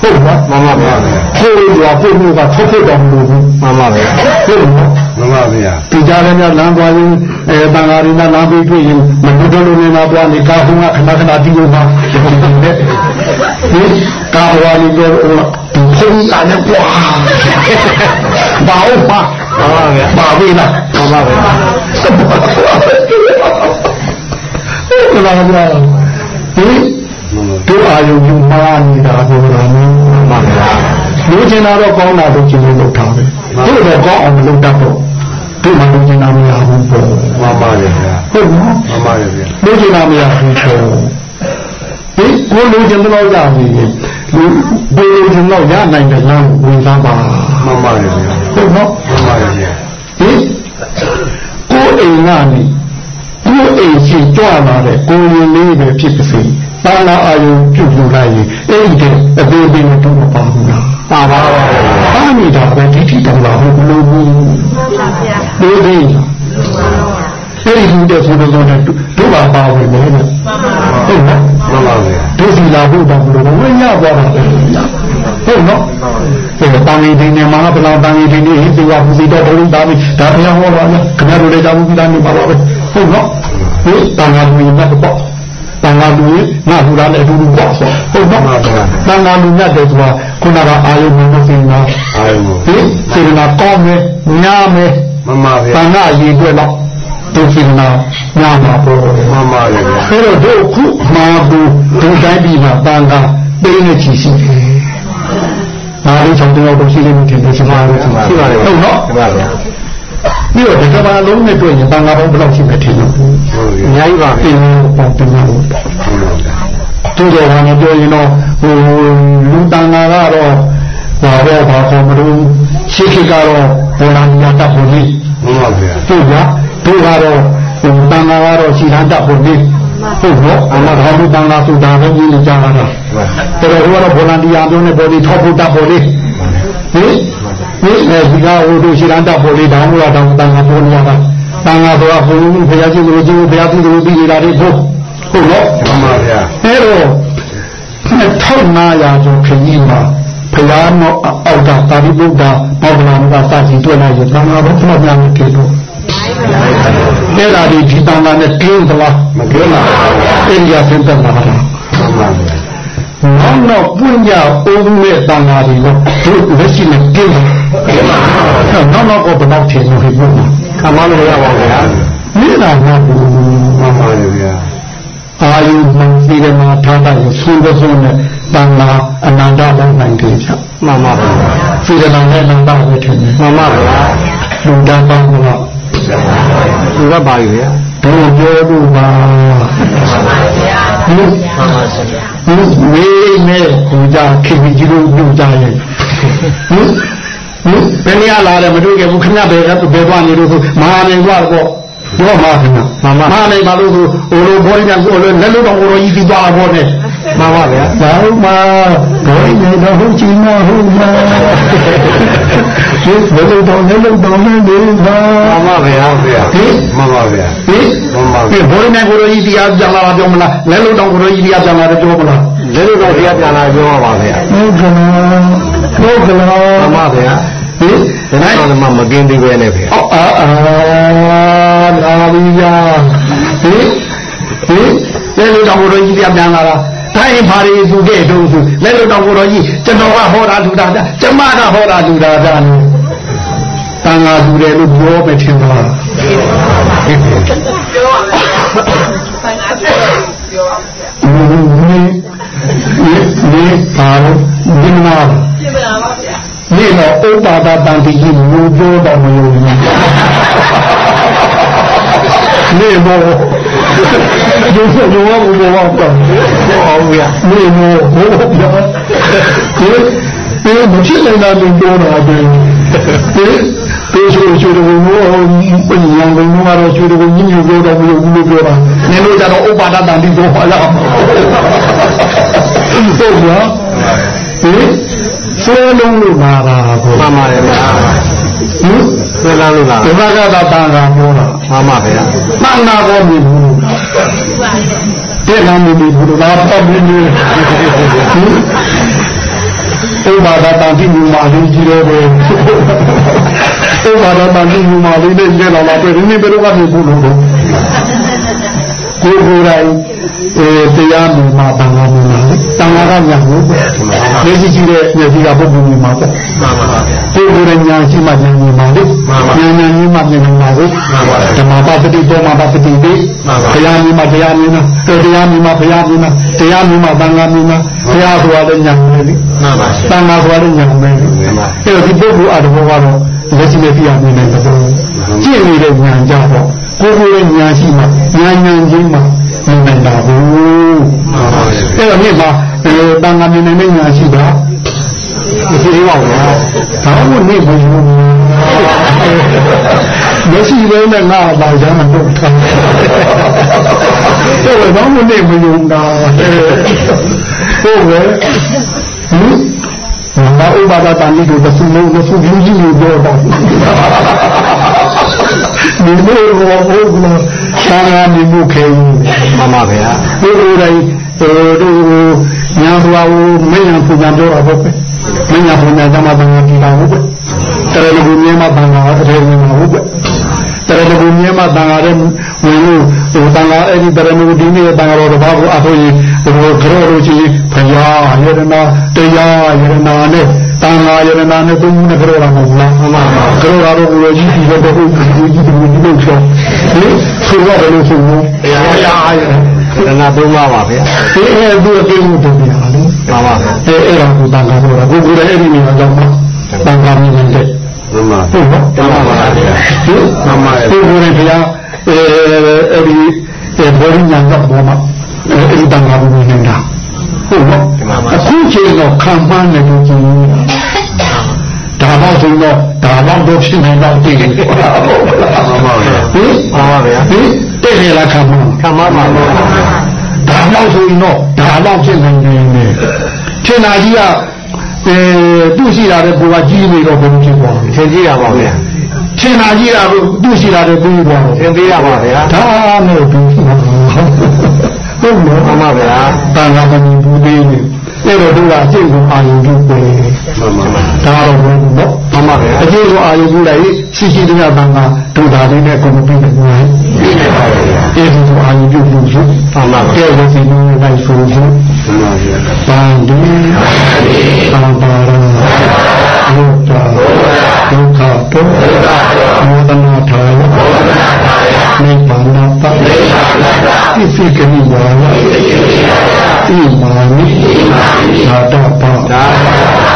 ဟုတ်ပါမှန်ပါဗျာကိုယ်ရွာကိုယ်မျိုးကထွက်ဖို့တော့မလိုဘူးမှန်ပါဗျာဟုတ်ပါမှန်ပါဗျာဒီကြားလည်းများလမ်းသွားရင်အဲတန်ဃာရီနာလမ်းပြီးတွေ့ရင်မနုဒလိုနေမှာသွားနေကာဟုကခဏခဏတီးလို့မှာဒီကာဝါလီတော့ ဘုန်းစာနဲ့ကွာဘာဟုတ်ပါမှန်ပါဗျာပါပြီလားမှန်ပါဗျာဟုတ်လားဗျာဒီတို့အာယုံယူမှားနေတာဆိုတာမျိုးမှန်ပါလူကျင်တာတော့ကောင်းတာလို့ကျင်လို့လုပ်တာပဲတို့တော့ကောင်းအောင်မလုပ်တတ်တော့တို့မှလူကျင်တာမရဘူးပေါ့မှန်ပါလေဗျာဟုတ်နော်မှန်ပါလေဗျာလူကျင်တာမရဘူးပေါ့ဒီကိုလူကျင်တော့ရပြီ လူဘယ်လူကျင်တော့ရနိုင်တယ်လားဝင်သားပါမှန်ပါလေဗျာဟုတ်နော်မှန်ပါလေဗျာဒီကိုအိမ်ကနေကိုအိမ်ရှိကြွလာတဲ့ကိုရင်လေးပဲဖြစ်ပါစေသာနာအာယုပြုတ်လို့လိုက်ရင်အဲ့ဒီအသေးသေးနဲ့တော့မပါဘူးလားပါပါပါပါနေတာပဲဒိဋ္ဌိတောင်လာဟုတ်လို့ဘူးမှန်ပါဗျာဒီဒီ အဲ့ဒီလူတဲ့ဆိုတော့တို့ပါပါဝင်နေတယ်ဟုတ်နော်မှန်ပါဗျာတို့စီလာဖို့တော့ဘလို့ဝင်ရသွားတာပဲဟုတ်နော်အဲတာမီဒင်းနဲ့မှာဘလောင်တာမီဒင်းနဲ့ဟိသေဝပူစီတော့ဘလို့တာမီဒါဘုရားဟောတာလေခင်ဗျားတို့လည်းတာမူပြီးသားနေပါပါပဲဟုတ်နော်ဒီတန်ခါလူနဲ့တော့တန်ခါလူငါလူသားနဲ့အတူတူပေါ့ဆိုဟုတ်နော်တန်ခါလူနဲ့တဲ့ဆိုတာခုနကအာယုံမသိနာအာယုံဒီစေနာကောင်းမယ်ညာမယ်မှန်ပါဗျာတန်ခါရည်တွေ့တော့ ဒုစိနာညာမှာပေါ့မှန်ပါဗျာအဲ့တော့တို့ခုမှာဘူးဒုတိုင်းပြည်မှာတန်ခါပေးနေချီရှိတယ်။ဒါလေးဆောင်တော့ရှိနေတယ်ဒီစမားလို့ရှိပါတယ်ဟုတ်နော်မှန်ပါဗျာပြီးတော့ဒီကဘာလုံးနဲ့တွေ့ရင်တန်ခါဘုံဘယ်လောက်ရှိမှထင်လို့အများကြီးပါပဲပေါ့တင်လို့သူတော်ဘာနဲ့ပြောရင်တော့ဟိုလူတန်ခါကတော့ဘာတော့ဘာခေါ်မလို့ရှိခိကတော့ဘောလာမြတ်တပ်ဖို့ကြီးမှန်ပါဗျာဟုတ်ကြ သူကတော့ဟိုတန်ခါကတော့ရှိဟန်တပ်ဖို့ကြီးဟုတ်တော့အမှန်တော်ဘုတန်ခါဆိုတာပဲကြီးနေကြတာတော်တော်ကတော့ဘောလန်တီယာပြောနေပေါ်ဒီထောက်ဖို့တပ်ဖို့လေးဟင်ဒီအဲဒီကဟိုတို့ရှိတန်းတပ်ဖို့လေးတောင်းလို့တောင်းတန်ခါပေါ်နေရတာတန်ခါဆိုတာဘုံဘုရားရှင်ကိုကြည့်ဘုရားသူကိုပြီးနေတာတွေဖို့ဟုတ်တော့မှန်ပါဗျာအဲတော့2500ကျော်ခရီးမှာဘုရားမောအောက်ကတာရိပုတ္တမောဂလန်ကစာစီတွေ့လိုက်ရင်တန်ခါဘုရားများမပြေတော့ အဲ့ဒါဒီဒီတန်ခါနဲ့ကင်းသလားမကင်းပါဘူးအိန္ဒိယပြန်တက်လာတာမှန်ပါဗျာနောက်တော့ပွင့်ကြအောင်မဲ့တန်ဃာတွေတော့တို့လက်ရှိနဲ့ပြင်းတယ်နောက်တော့ကိုဘယ်တော့ထင်လို့ဖြစ်လို့ခံမလို့ရပါဘူးဗျာမိနာမဘူးမှန်ပါဗျာအာယုမှန်စီရမထားတာရဆိုးတဲ့ဆုံးနဲ့တန်ဃာအနန္တလုံးနိုင်တယ်ချက်မှန်ပါဗျာစီရမနဲ့အနန္တပဲထင်တယ်မှန်ပါဗျာလူတန်းပေါင်းတော့ သူကပါပြီဗျာတို့ပြောလို့ပါမှန်ပါဗျာမှန်ပါဗျာဟင်ဝေးနဲ့ကိုကြခင်ကြီးတို့ပြုကြရဲ့ဟင်ဟင်ဘယ်နေရာလာလဲမတွေ့ကြဘူးခင်ဗျဘယ်ကဘယ်သွားနေလို့ဆိုမဟာနေသွားတော့တော့မှာခင်ဗျမမမနိုင်ပါလို့ဆိုဟိုလိုဘောရင်းကကိုလိုလက်လို့တော့ဟိုလိုကြီးပြီးသွားတော့နဲ့ မှန်ပါဗျာဘာလို့မှဘောရင်းနေတော့ဟုတ်ချင်မဟုတ်မှာဒီဘယ်လိုတော့လက်လို့တော့နေနေပါမှန်ပါဗျာဟင်မှန်ပါဗျာဟင်မှန်ပါဗျာဘောရင်းနဲ့ကိုလိုကြီးတရားပြန်လာတာပြောမလားလက်လို့တော့ကိုလိုကြီးတရားပြန်လာတယ်ပြောမလားလက်လို့တော့တရားပြန်လာပြောပါဗျာဟုတ်ကလားဟုတ်ကလားမှန်ပါဗျာဟင်ဒါနဲ့မှမကင်းသေးပဲနဲ့ဗျာအာအာလာပြီညာဟင်ဟင်လက်လို့တော့ဘုရားကြီးပြန်လာတာ တိုင်းဘာတွေသူခဲ့တုံးသူလက်လို့တော့ဘုရားကြီးကျွန်တော်ကဟောတာလူတာကျမကဟောတာလူတာဒါနဲ့တန်ဃာသူတယ်လို့ပြောပဲထင်ပါပြောပါပါပြောပါတန်ဃာပြောပါဒီဒီပါလို့ဒီမှာပြင်ပါပါဗျာဒီတော့ဥပါဒတန်တိကြီးမူပြောတော်မလို့နေမောဒီဆိုရောဘုရားတော့ ဟုတ်ဗျာနေမောဘုရားဒီဒီမချစ်နေတာလို့ပြောတာပဲဒီဒီလို့ဆိုရွှေတကုံတို့ညံကုံတို့ကတော့ရွှေတကုံညညပြောတော့မလို့ဘူးလို့ပြောတာနင်တို့ကြတော့ဥပါဒတန်တိပြောပါလားဟုတ်ပါဟင်ဆွဲလုံးလို့ပါတာကိုမှန်ပါတယ်ဗျာဟင်ဆွဲလန်းလို့လားဒီဘက်ကသာတန်ခါပြောတာမှန်ပါဗျာတန်ခါပေါ်မြင်ဘူး တဲ့နာမည်ဘူးလားပတ်ပြီးနေဟင်ဥပါဒတန်တိမြူမာလေးကြီးတော့ပဲဥပါဒတန်တိမြူမာလေးနဲ့လဲလာလာပဲဒီနေ့ဘယ်တော့မှမဘူးလို့ကိုကိုယ်ကိုယ်တိုင်အဲတရားမြူမာတန်ခါမြူမာလေတန်ခါကညာဘူးလက်ရှိရှိတဲ့မျက်စိကပုဂ္ဂိုလ်မြူမာပေါ့မှန်ပါဗျာ ကိုယ်ကိုယ်တိုင်ညာရှိမှဉာဏ်မြင်ပါလေဉာဏ်ဉာဏ်ကြီးမှမြင်နိုင်ပါလေဓမ္မပပတိတောမပပတိတိဘုရားမြင်မှဘုရားမြင်တာတရားမြင်မှဘုရားမြင်တာတရားမြင်မှသံဃာမြင်တာဘုရားဆိုတာလည်းဉာဏ်ပဲလေမှန်ပါသံဃာဆိုတာလည်းဉာဏ်ပဲလေအဲ့တော့ဒီပုဂ္ဂိုလ်အတဘောကတော့လက်ရှိနဲ့ပြရမြင်တဲ့သဘောကြည့်နေတဲ့ဉာဏ်ကြတော့ကိုယ်ကိုယ်ရဲ့ဉာဏ်ရှိမှဉာဏ်ဉာဏ်ချင်းမှမြင်နိုင်တာဘူးမှန်ပါဗျာအဲ့တော့မြင်ပါအဲသံဃာမြင်တဲ့ဉာဏ်ရှိတာ မရှိသေးပါဘူးဗျာဘာလို့နေမလို့မရှိသေးနဲ့ငါပါရမ်းမလုပ်တာတော့ဘာလို့နေမလို့တာဟုတ်ပဲဟင်ဘာဥပါဒတန်လေးကိုသစုလုံးသစုယူကြီးလို့ပြောတော့ဒီလိုဘောဟုတ်လားဆာရမြမှုခဲကြီးမှန်ပါဗျာဒီလိုတိုင်းတို့ညာဘွားကိုမင်းညာပူဇံပြောတာပေါ့ပဲ မင်းညာပူဇံသမားဘာကြည့်တာဟုတ်ပဲတရဏဂုမြဲမှာဘာသာအထေဝင်မှာဟုတ်ပဲတရဏဂုမြဲမှာဘာသာတဲ့ဝင်လို့ဟိုဘာသာအဲ့ဒီတရဏဂုဒီနေ့ဘာသာတော်ဘာကိုအထောရင်ဟိုကြောတို့ကြီးဖရာယရနာတရားယရနာနဲ့တန်ဃာယရနာနဲ့သုံးခုနဲ့ကြောတာမဟုတ်လားမှန်ပါပါကြောတာတော့ဘုရားကြီးဒီတော့ဘုရားကြီးဒီလိုဒီလိုဆိုဟင်ဆိုတော့ဘယ်လိုဆိုလဲတရားယရနာရဏသုံးပါပါဗျာဒီအဲ့ဒီအကိမှုတူပြတာ လေမှန်ပါဗျာအဲအဲ့ဒါကိုတန်ခါဆိုတာကိုကိုယ်လည်းအဲ့ဒီနေရာကြောင့်တန်ခါမြင်တဲ့မှန်ပါဟုတ်နော်မှန်ပါဗျာဒီမှန်ပါရဲ့ကိုကိုယ်လည်းဘုရားအဲအဲ့ဒီအဲဘောရင်းညာတော့ဘောမှာအဲ့ဒီတန်ခါကိုမြင်နေတာဟုတ်နော်အခုချိန်တော့ခံပန်းနေလို့ကြည့်ဒါတော့ဆိုတော့ဒါတော့တော့ဖြစ်နေတော့တည်တယ်ဟုတ်လားမှန်ပါဗျာဟင်မှန်ပါဗျာဟင်တည့်ရလားခံပန်းခံပါပါဗျာ ဒါတော့ဆိုရင်တော့ဒါတော့ဖြစ်နေတယ်ထင်တာကြီးကအဲသူ့ရှိတာတဲ့ကိုကကြီးနေတော့ဘယ်လိုဖြစ်သွားလဲသင်ကြည့်ရပါဗျာထင်တာကြီးကသူ့ရှိတာတဲ့ပြီးသွားသတယ်င်ပေးရပါဗျာဒါနဲ့ပြီးသွားဟုတ်လို့မှန်ပါဗျာတန်ခါမမြင်ဘူးသေးဘူး အဲ့တော့သူကအကျင့်ကိုအာရုံပြုတယ်မှန်ပါဗျာဒါတော့ဘယ်လိုနော်မှန်ပါဗျာအကျင့်ကိုအာရုံပြုလိုက်ရှိရှိတရားတန်ခါဒုဒါလေးနဲ့ကိုမပြီးနိုင်ဘူးအဲ့ဒီကိုအာရုံပြုလို့ဆိုမှန်ပါဗျာကဲဝစီလို့လိုက်ဆိုဆိုမှန်ပါဗျာပန္တိသံပါရဘုဒ္ဓဒုက္ခတောမောဒနာထာယနိဗ္ဗာန် တပသိစိကနိဝါယဣမာနိသာတပသာ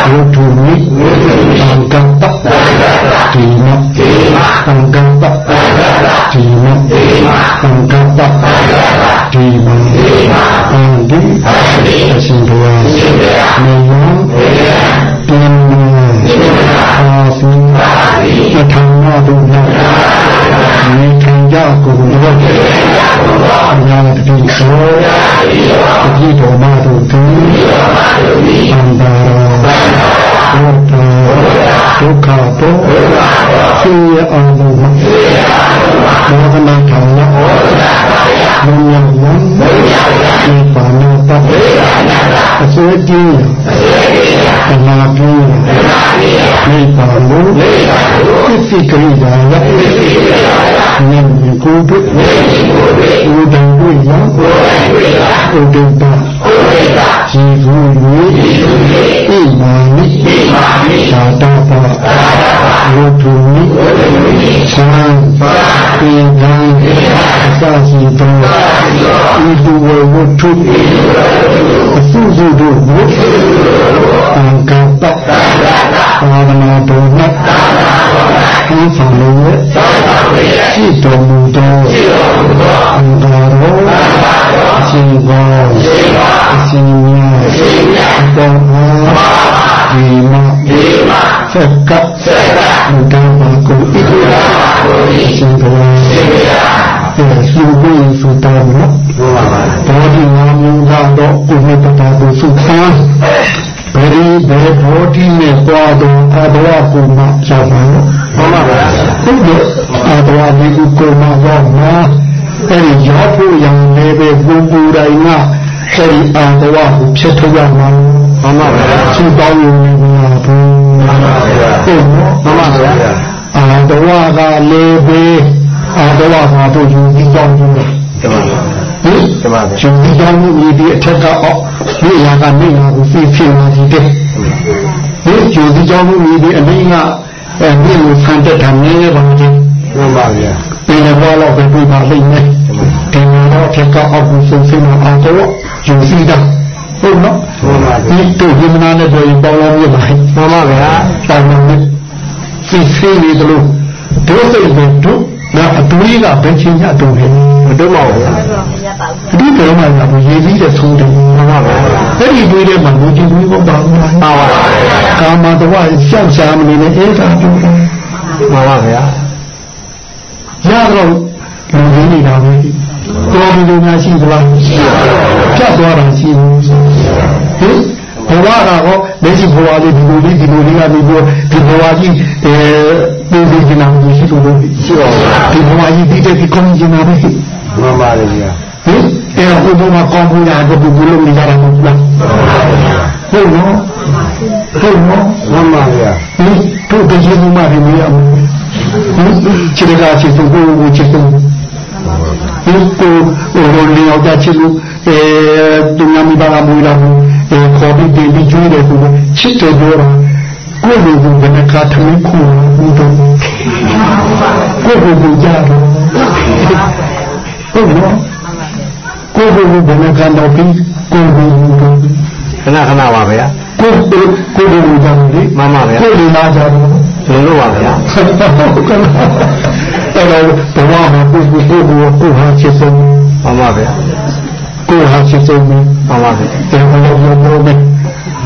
ဝတ္ထုနိသံကပ္ပဒီမသံကပ္ပဒီမသံကပ္ပဒီမပန္တိအရှင်ဘုရားမေယံတင်အာစီပထမဒုနာမိခံ ကြကုန်တော့အများတည်းသောအကြည့်တော်မှာတို့သူသံသာရောဘုဒ္ဓဒုက္ခတောသိရအောင်လို့မောဟနာထောင်လား ဘုရားဝံဒီပါဏတအစွဲကြည့်သမာဓိနိဗ္ဗာန်ကိုသစ္စိကရိယာယနင်းကိုတို့ဥဒံဝိယဥဒံတာဇီဝူဝိဣမာနိသာတပဝုထုနိသံပေကံ အစရှိသောဤသူဝဝုထုအစုစုတို့ကိုအံကပ္ပသာဝနာတော်၌သံဆောင်လို့ရှိတော်မူသောအံကာရောအရှင်ဘောအရှင်မြတ်အတော်အားဒီမသက်ကဆက်ကဘုဒ္ဓဘာကိုဣတိယကိုရှင်ဘု ရားရှင်ဘုရားအဲရှိဖို့ဆိုတော်နော်ဟုတ်ပါပါဘောဓိငါမူတော့ကိုမြတ်တာကိုစုဆန်းဘယ်ဒီဘယ်ဘောဓိနဲ့သွားတော့အဘဝကိုမှရောက်ပါလို့ဟုတ်ပါပါဟုတ်တယ်အဘဝဒီကိုမှရောက်မှာအဲဒီရောက်ဖို့ရံနေပဲဘုံပူတိုင်းကအဲဒီအဘဝကိုဖြစ်ထုတ်ရမှာမှန်ပါဗျာသူတောင်းရင်လည်းမဘူးမှန်ပါဗျာဟုတ်နော်မှန်ပါဗျာအာဘဝကလေးပဲ အာဘဝမှာတို့ယူပြီးတောင်းကြည့်တယ်မှန်ပါဟင်မှန်ပါယူပြီးတောင်းမှုဒီအထက်ကအောက်ဒီရာကနေငါကိုသိဖြစ်နေတယ်ဟင်ယူပြီးတောင်းမှုဒီအလေးကအဲဒီကိုဆန်တက်တာနည်းပါချင်းမှန်ပါဗျာဒီလိုတော့ပဲပြပါလိမ့်မယ်ဒီတော့ထက်ကအောက်ကိုစုံစင်းအောင်တော့ယူစီတာဟုတ်နော်မှန်ပါဒီတို့ဒီမနာနဲ့ပြောရင်ပေါင်းလို့ရပါမှန်ပါဗျာတောင်းမယ်စီစီနေတယ်လို့ဒုစိတ်နဲ့ တို့ငါအတွေးကဘယ်ချင်းညတော့ဟဲ့မတော့ပါဘူးဒီတော့မှငါဘူးရေးပြီးတဲ့သုံးတယ်မှန်ပါဗျာအဲ့ဒီတွေးတဲ့မှာဘူးချင်းတွေးဖို့ပါဘူးမှန်ပါဗျာကာမတဝရှောက်ရှားမနေနဲ့အဲ့ဒါပြောတယ်မှန်ပါဗျာရတော့လူရင်းနေတာပဲတော်ပြီလို့များရှိသလားရှိပါဘူးဖြတ်သွားတာရှိဘူးဟင် ဘဝကတော့လက်ရှိဘဝလေးဒီလိုလေးဒီလိုလေးကနေပြီးဒီဘဝကြီးအဲပြည်ပြည်ကျနာမှုရှိလို့ရှိပါဘူးဒီဘဝကြီးဒီတဲ့ဒီကောင်းကျင်နာပဲမှန်ပါလေဗျာဟင်အဲဟိုဘုမှာကောင်းဘူးလားတော့ဘုလို့နေကြတာမဟုတ်လားဟုတ်နော်ဟုတ်နော်မှန်ပါဗျာဟင်တို့တကယ်မှမဖြစ်ဘူးရအောင်ဟင်ခြေကခြေစုပ်ကိုခြေစုပ်ဒီကိုဟိုလိုယောက်ျားချစ်လို့ အဲသူများမိဘကမွေးလာဘူးအဲခေါ်ပြီးတင်ပြီးကျွေးတယ်ဆိုတော့ချစ်တယ်ပြောတာကိုယ်လိုကဘယ်နှခါသမီးခုဘူးတော့ကိုယ်လိုကြတော့ဟုတ်နော်ကိုယ်လိုဘယ်နှခါတော့ပြီးကိုယ်လိုတော့ခဏခဏပါဗျာကိုယ်ကိုယ်ကိုယ်လိုကြတယ်လေမှန်ပါဗျာကိုယ်လိုလာကြတယ်ကျွန်တော်ပါဗျာဟုတ်ကဲ့အဲ့တော့ဘဝမှာကိုယ်ကိုယ်ကိုယ်ကိုယ်ဟာချစ်ဆုံးမှန်ပါဗျာ ကိုယ်ဟာချစ်ဆုံးမှန်ပါဗျာဒီလိုလိုလိုလိုပဲ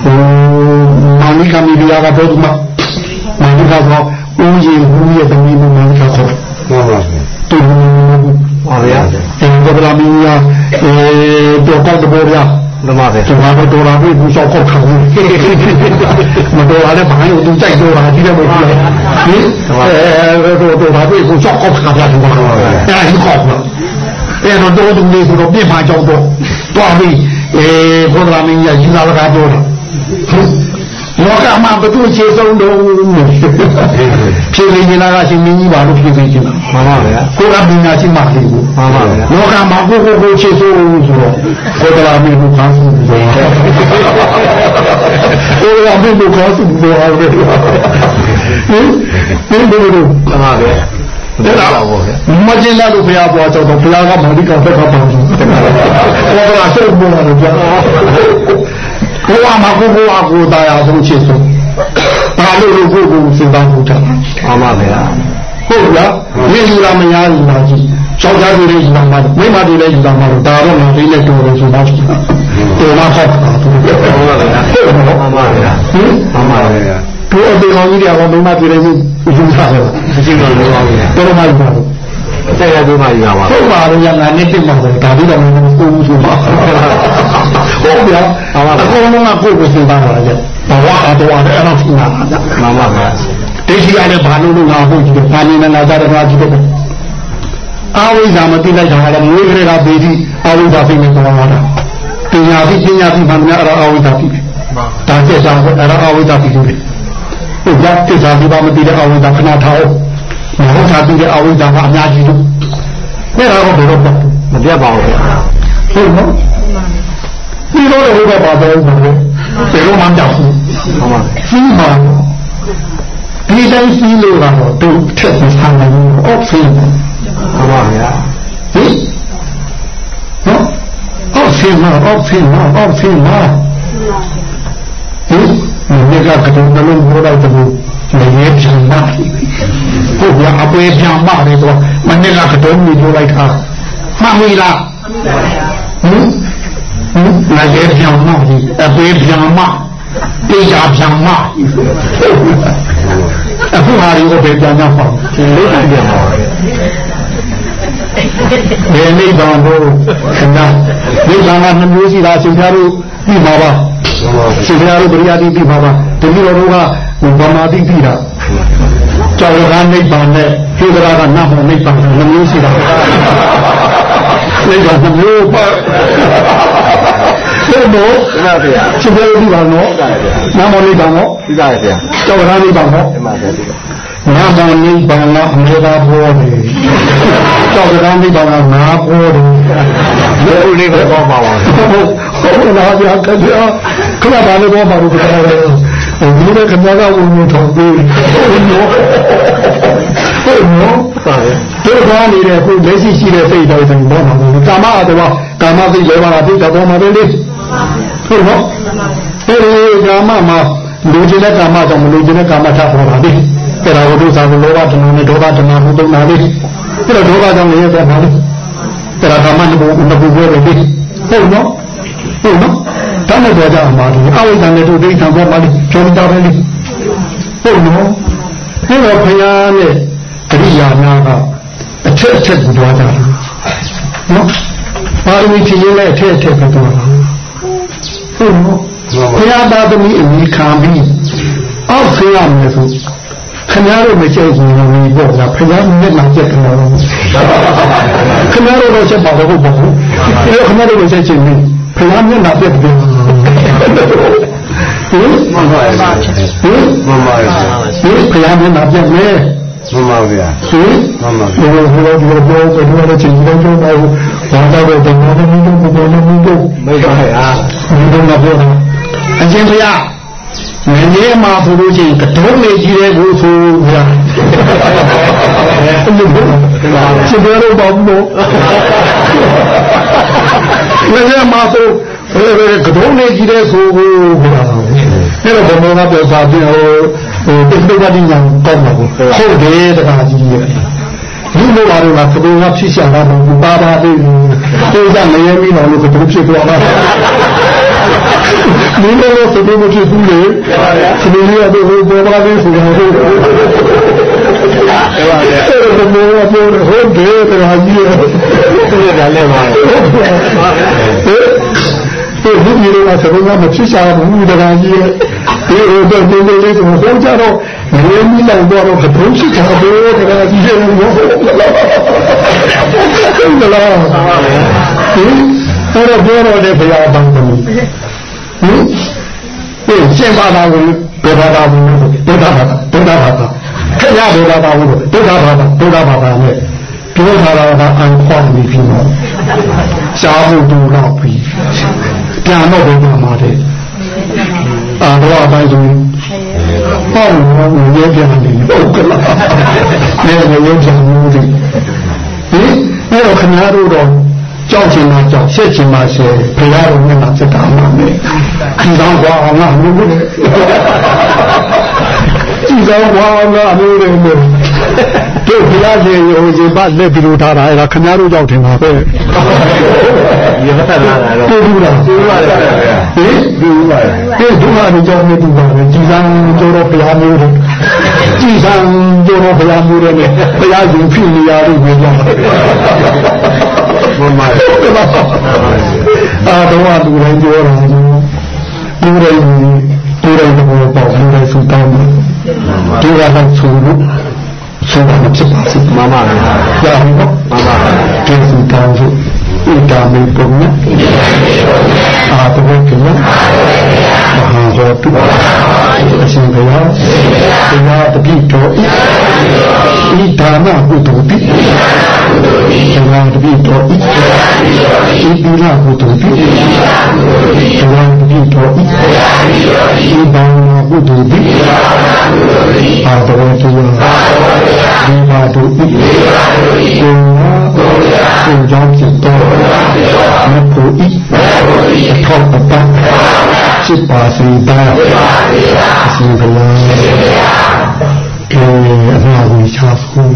ဟိုမာနိကမိဖုရားကတော့ဒီမှာမာနိကတော့ဦးကြီးဦးရဲ့တမီးမမာနိကခေါ်မှန်ပါဗျာတူပါဗျာအဲဒီကလာမီယာအဲတော့ကောက်တဲ့ဗျာဓမ္မပဲဒီမှာတော့တော်လာပြီဘူးဆောက်ခောက်ခံဘူးမတော်လာတဲ့ဘာလို့သူကြိုက်တော်လာကြည့်တယ်မဟုတ်ဘူးဟင်အဲတော့တော်လာပြီဘူးဆောက်ခောက်ခံကြတယ်ဘာလို့လဲအဲဒီခောက်နော် အဲတော့တော်သူလေးဆိုတော့ပြစ်မှာကြောက်တော့တော်ပြီအဲဘုရားမင်းကြီးယူလာလကားပြောတယ်လောကမှာဘသူခြေဆုံးတော့ဖြေနေကြတာကရှင်မင်းကြီးပါလို့ဖြေနေကြတာမှန်ပါဗျာကိုယ်ကပညာရှိမှလေကိုမှန်ပါဗျာလောကမှာကိုကိုကိုခြေဆုံးဆိုတော့ကိုယ်ကလာမင်းကိုကောင်းစုတယ်ကိုယ်ကမင်းကိုကောင်းစုတယ်ဟာလေဟင်ဟင်ဘယ်လိုမှန်ပါဗျာ အဲ့ဒါမကျင်လာလို့ဘုရားပေါ်တော့ဘုရားကမာလိကဘက်ကပေါင်းတယ်။ဘောကဆုတ်ပေါ်လာလို့ပြောကိုယ်ကမှာကိုကိုအကိုတရားဆုံးချစ်ဆုံးဘာလို့လို့ကိုကိုစဉ်းစားဖို့တာမှန်ပါဗျာဟုတ်လားဒီလူလာမများဘူးလားကြည့်ချောက်သားတွေလည်းယူလာမှာမိမတွေလည်းယူလာမှာဒါတော့ငါဒီနဲ့တော်တယ်ဆိုတော့တော်မှာပေါ့မှန်ပါဗျာဟုတ်ပါပါဗျာဟင်မှန်ပါဗျာတို့အပေကောင်းကြီးတွေကမိမတွေလည်း ယူလာတယ်မရှိပါဘူးဗျာတော်မှယူပါဘူးတဲ့ရသူမှယူပါပါဟုတ်ပါဘူးရငါနဲ့တင်ပါပဲဒါပြီးတော့မကိုဘူးဆိုပါဟုတ်ဗျာအကုန်လုံးကကိုယ်ကိုစဉ်းစားပါကြဘဝအတော်အဲ့တော့စဉ်းစားပါကြမှန်ပါဗျာဒိဋ္ဌိကလည်းဘာလို့လို့ငါဟုတ်ကြည့်တယ်ဘာနေနဲ့ငါကြတယ်ငါကြည့်တယ်အာဝိဇ္ဇာမသိလိုက်တာလည်းမွေးကလေးကပေတိအာဝိဇ္ဇာသိနေပေါ်လာတာပညာသိပညာသိမှန်တယ်အဲ့ဒါအာဝိဇ္ဇာသိတယ်ဒါကျက်ကြအဲ့ဒါအာဝိဇ္ဇာသိတ ယ်ဟုတ်ကြတိစ္ဆာဒီပါမသိတဲ့အာဝိဇ္ဇာခဏထားအောင်မဟုတ်တာသိတဲ့အာဝိဇ္ဇာကအများကြီးလို့အဲ့ဒါတော့ဘယ်တော့မပြတ်ပါဘူးဟုတ်နော်ဒီလိုလည်းဟုတ်ပါတော့ဘူးဘယ်လိုမှမကြောက်ဘူးဟုတ်ပါဘူးမှာဒီတိုင်းစီးလို့ကတော့တို့ထက်မဆန်းနိုင်ဘူးအော့ဖင်းဟုတ်ပါဗျာဟင်နော်အော့ဖင်းနော်အော့ဖင်းနော်အော့ဖင်းနော်ဟင် ဒီကကတော့နှလုံးဘောလိုက်တယ်မရေပြန်မဟုတ်ဗျာအပွဲပြန်မတယ်ဆိုမနေ့ကကတော့မြည်ပြောလိုက်တာမှန်ပြီလားဟင်ငါရေပြောင်းမကြီးအသေးပြောင်းမတေချာပြောင်းမအခုဟာဒီကိုပဲပြန်ကြပါဒီလေးတိုင်းပြန်ပါဘယ်နိဗ္ဗာန်ကိုခဏနိဗ္ဗာန်ကနှမျိုးရှိတာရှင်ပြတို့ပြီပါပါ ရှင်ပြတို့ပရိယာတိပြီပါပါတတိတော်တို့ကဗမာတိပြီတာကြောက်ရကနိဗ္ဗာန်နဲ့ခေတရာကနတ်မောနိဗ္ဗာန်နှမျိုးရှိတာနိဗ္ဗာန်နှမျိုးပါဘယ်လိုမှန်ပါဗျာရှင်ပြတို့ပြီပါနော်နတ်မောနိဗ္ဗာန်နော်ပြီးပါဗျာကြောက်ရကနိဗ္ဗာန်နော်မှန်ပါဗျာနာမနိဗ္ဗာန်ကအမေသာပေါ်တယ်ကြောက်ကနိဗ္ဗာန်ကငါပေါ်တယ်ဘယ်လိုလေးပေါ်ပါပါ ဟုတ်လားဗျာခင်ဗျာခဏပါလေးပေါ်ပါလို့ပြောတယ်ဒီလိုခင်ဗျာကဝင်ဝင်ထောင်ပြီးဟုတ်နော်ဟုတ်နော်ဒီကောင်းနေတဲ့ခုလက်ရှိရှိတဲ့စိတ်တော်ဆိုတော့မှာကာမအတော်ကာမစိတ်လဲပါတာပြတော့မှာပဲလေဟုတ်နော်အဲဒီကာမမှာလူကျင်တဲ့ကာမကြောင့်မလူကျင်တဲ့ကာမထပေါ်တာလေအဲ့ဒါကိုဒုစာကိုလောဘတဏှာနဲ့ဒေါသတဏှာမှုသုံးတာလေအဲ့တော့ဒေါသကြောင့်လည်းရတဲ့ပါလေအဲ့ဒါကာမနဘုနဘုပြောတယ်လေဟုတ်နော် ဟုတ်နော်ဒါနဲ့ပြောကြမှာလေအဝိဇ္ဇာနဲ့တို့ဒိဋ္ဌံပေါ်မှာလေပြောတာပဲလေဟုတ်နော်အဲ့တော့ဘုရားနဲ့အရိယာများကအထက်အထက်ကိုသွားကြတယ်နော်ပါရမီဖြည့်ရင်လည်းအထက်အထက်ပဲသွားတာဟုတ်နော်ဘုရားသားသမီးအမိခံပြီးအောက်ဆင်းရမယ်ဆို ခင်ဗျားတို့မကြိုက်ဘူးလို့ပြောတာခင်ဗျားမျက်နှာကျက်တယ်လို့ခင်ဗျားတို့တော့ချက်ပါတော့ဟုတ်ပါဘူးအဲခင်ဗျားတို့မချက်ချင်ဘူးခင်ဗျားမျက်နှာပြက်တယ်ဟင်မှန်ပါပါဟင်မှန်ပါပါဟင်ခင်ဗျားမျက်နှာပြက်မယ်မှန်ပါဗျာဟင်မှန်ပါဘယ်လိုဘယ်လိုပြောပြောပြောလို့ချင်းချင်းပြောတော့ဘာသာတော့တယ်ငါလည်းမင်းတို့မပြောလို့မင်းတို့မိတ်ပါဗျာမင်းတို့မပြောတာအရှင်ဘုရား မင်းလေးမှာဆိုလို့ချင်းကတုံးနေကြီးတဲ့ကိုဆိုဗျာစပယ်တော့ဘာလို့မင်းလေးမှာဆိုဘယ်လိုကတုံးနေကြီးတဲ့ဆိုကိုဗျာအဲ့တော့ဘုံကပြောစားပြီးဟိုဟိုတိတ်တိတ်ကတိညာကောင်းမှာကိုဟုတ်တယ်တခါကြီးရဲ့ဒီလိုပါတော့ကဘုံကဖြစ်ရှာတာမဟုတ်ဘူးပါပါသေးတယ်တိုးကြမရဲမီးတော်လို့ကတုံးဖြစ်သွားတာ မင်းတို့စတူမဖြစ်ဘူးလေစတူရတော့ဟိုပေါ်ပါလေးဆိုတာဟုတ်တယ်အဲ့ဒါမောပြောဟုတ်တယ်တရားကြီးရဲ့ဒီကလည်းပါဒီဒီဒီလိုဆိုတော့မဖြစ်ရှာဘူးတရားကြီးရဲ့ဒီဟိုတော့ဒီလိုလေးဆိုတော့ကြတော့ရေမီလောက်တော့ဘုံရှိတာဘယ်တရားကြီးရဲ့ဟုတ်လားဟုတ်လားဒီ အဲ့တော့ပြောတော့လေဘုရားတောင်းတယ်ဟင်ဒီရှင်းပါတာကိုဘယ်ဘာသာဘူးဒုက္ခဘာသာဒုက္ခဘာသာခင်ဗျားဘယ်ဘာသာဘူးဒုက္ခဘာသာဒုက္ခဘာသာနဲ့ပြောထားတာကအန်ခွန်ပြီးပြီနော်ရှားဖို့တူတော့ပြီပြန်တော့ဘယ်မှာမှာတဲ့အာတော့အပိုင်းဆိုရင်ဟောလို့ရေပြန်နေဟုတ်ကလားနေနေရုပ်ချမှုတွေဟင်အဲ့တော့ခင်ဗျားတို့တော့ ကြောက်ချင်မှကြောက်ရှက်ချင်မှရှက်ဘုရားတော်မျက်နှာစကားမှမယ်ဒီကောင်ကွာငါမျိုးနဲ့ဒီကောင်ကွာငါမျိုးနဲ့တို့ဘုရားရှင်ရောရှင်ပါလက်ပြီးလို့ထားတာအဲ့ဒါခင်ဗျားတို့ကြောက်ထင်ပါပဲရဖတ်လာတာတော့ပြေးဘူးလားပြေးပါတယ်ဗျာဟင်ပြေးပါတယ်ပြေးဘူးလားကြောက်နေတူပါပဲကြည်စံကြောတော့ဘုရားမျိုးတွေကြည်စံကြောတော့ဘုရားမျိုးတွေနဲ့ဘုရားရှင်ဖြစ်နေရလို့ပြောကြပါ မှန်ပါအာတော့သူလည်းပြောတာသူလည်းသူလည်းဘောပေါ့သူလည်းစူတောင်းတယ်သူကတော့ဆူလို့ဆူတာမဖြစ်ပါဘူးမှန်ပါဗျာရပြီနော်မှန်ပါကျေးဇူးတောင်းလို့ ဣဒာမေပုံနဲ့အာတဝေကလမဟာဇောတုအရှင်ဘုရားဘုရားတပိတော်ဤဒါနကုသိုလ်တိဘုရားတပိတော်ဤဤသီလကုသိုလ်တိဘုရားတပိတော်ဤဤဘာဝကုသိုလ်တိအာတဝေကလဒီပါတုဤကိုယ်ကိုယ် ကြောင့်ဖြစ်တော်မဖို့ဤအထောက်အပံ့จิตပါစေတာအရှင်ဘုရားအဲအမြတ်ကိုချာဖို့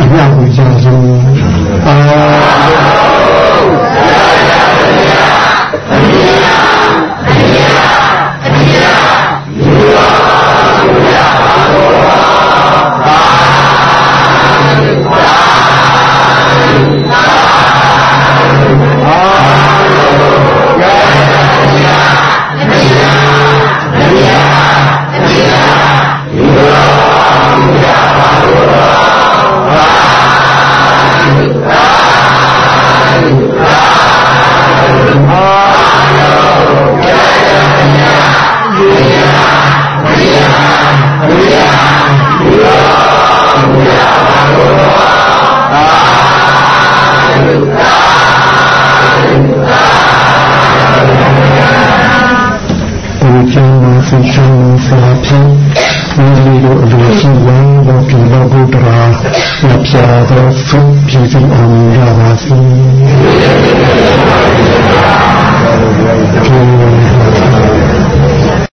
အမြတ်ကိုချာဖို့အာ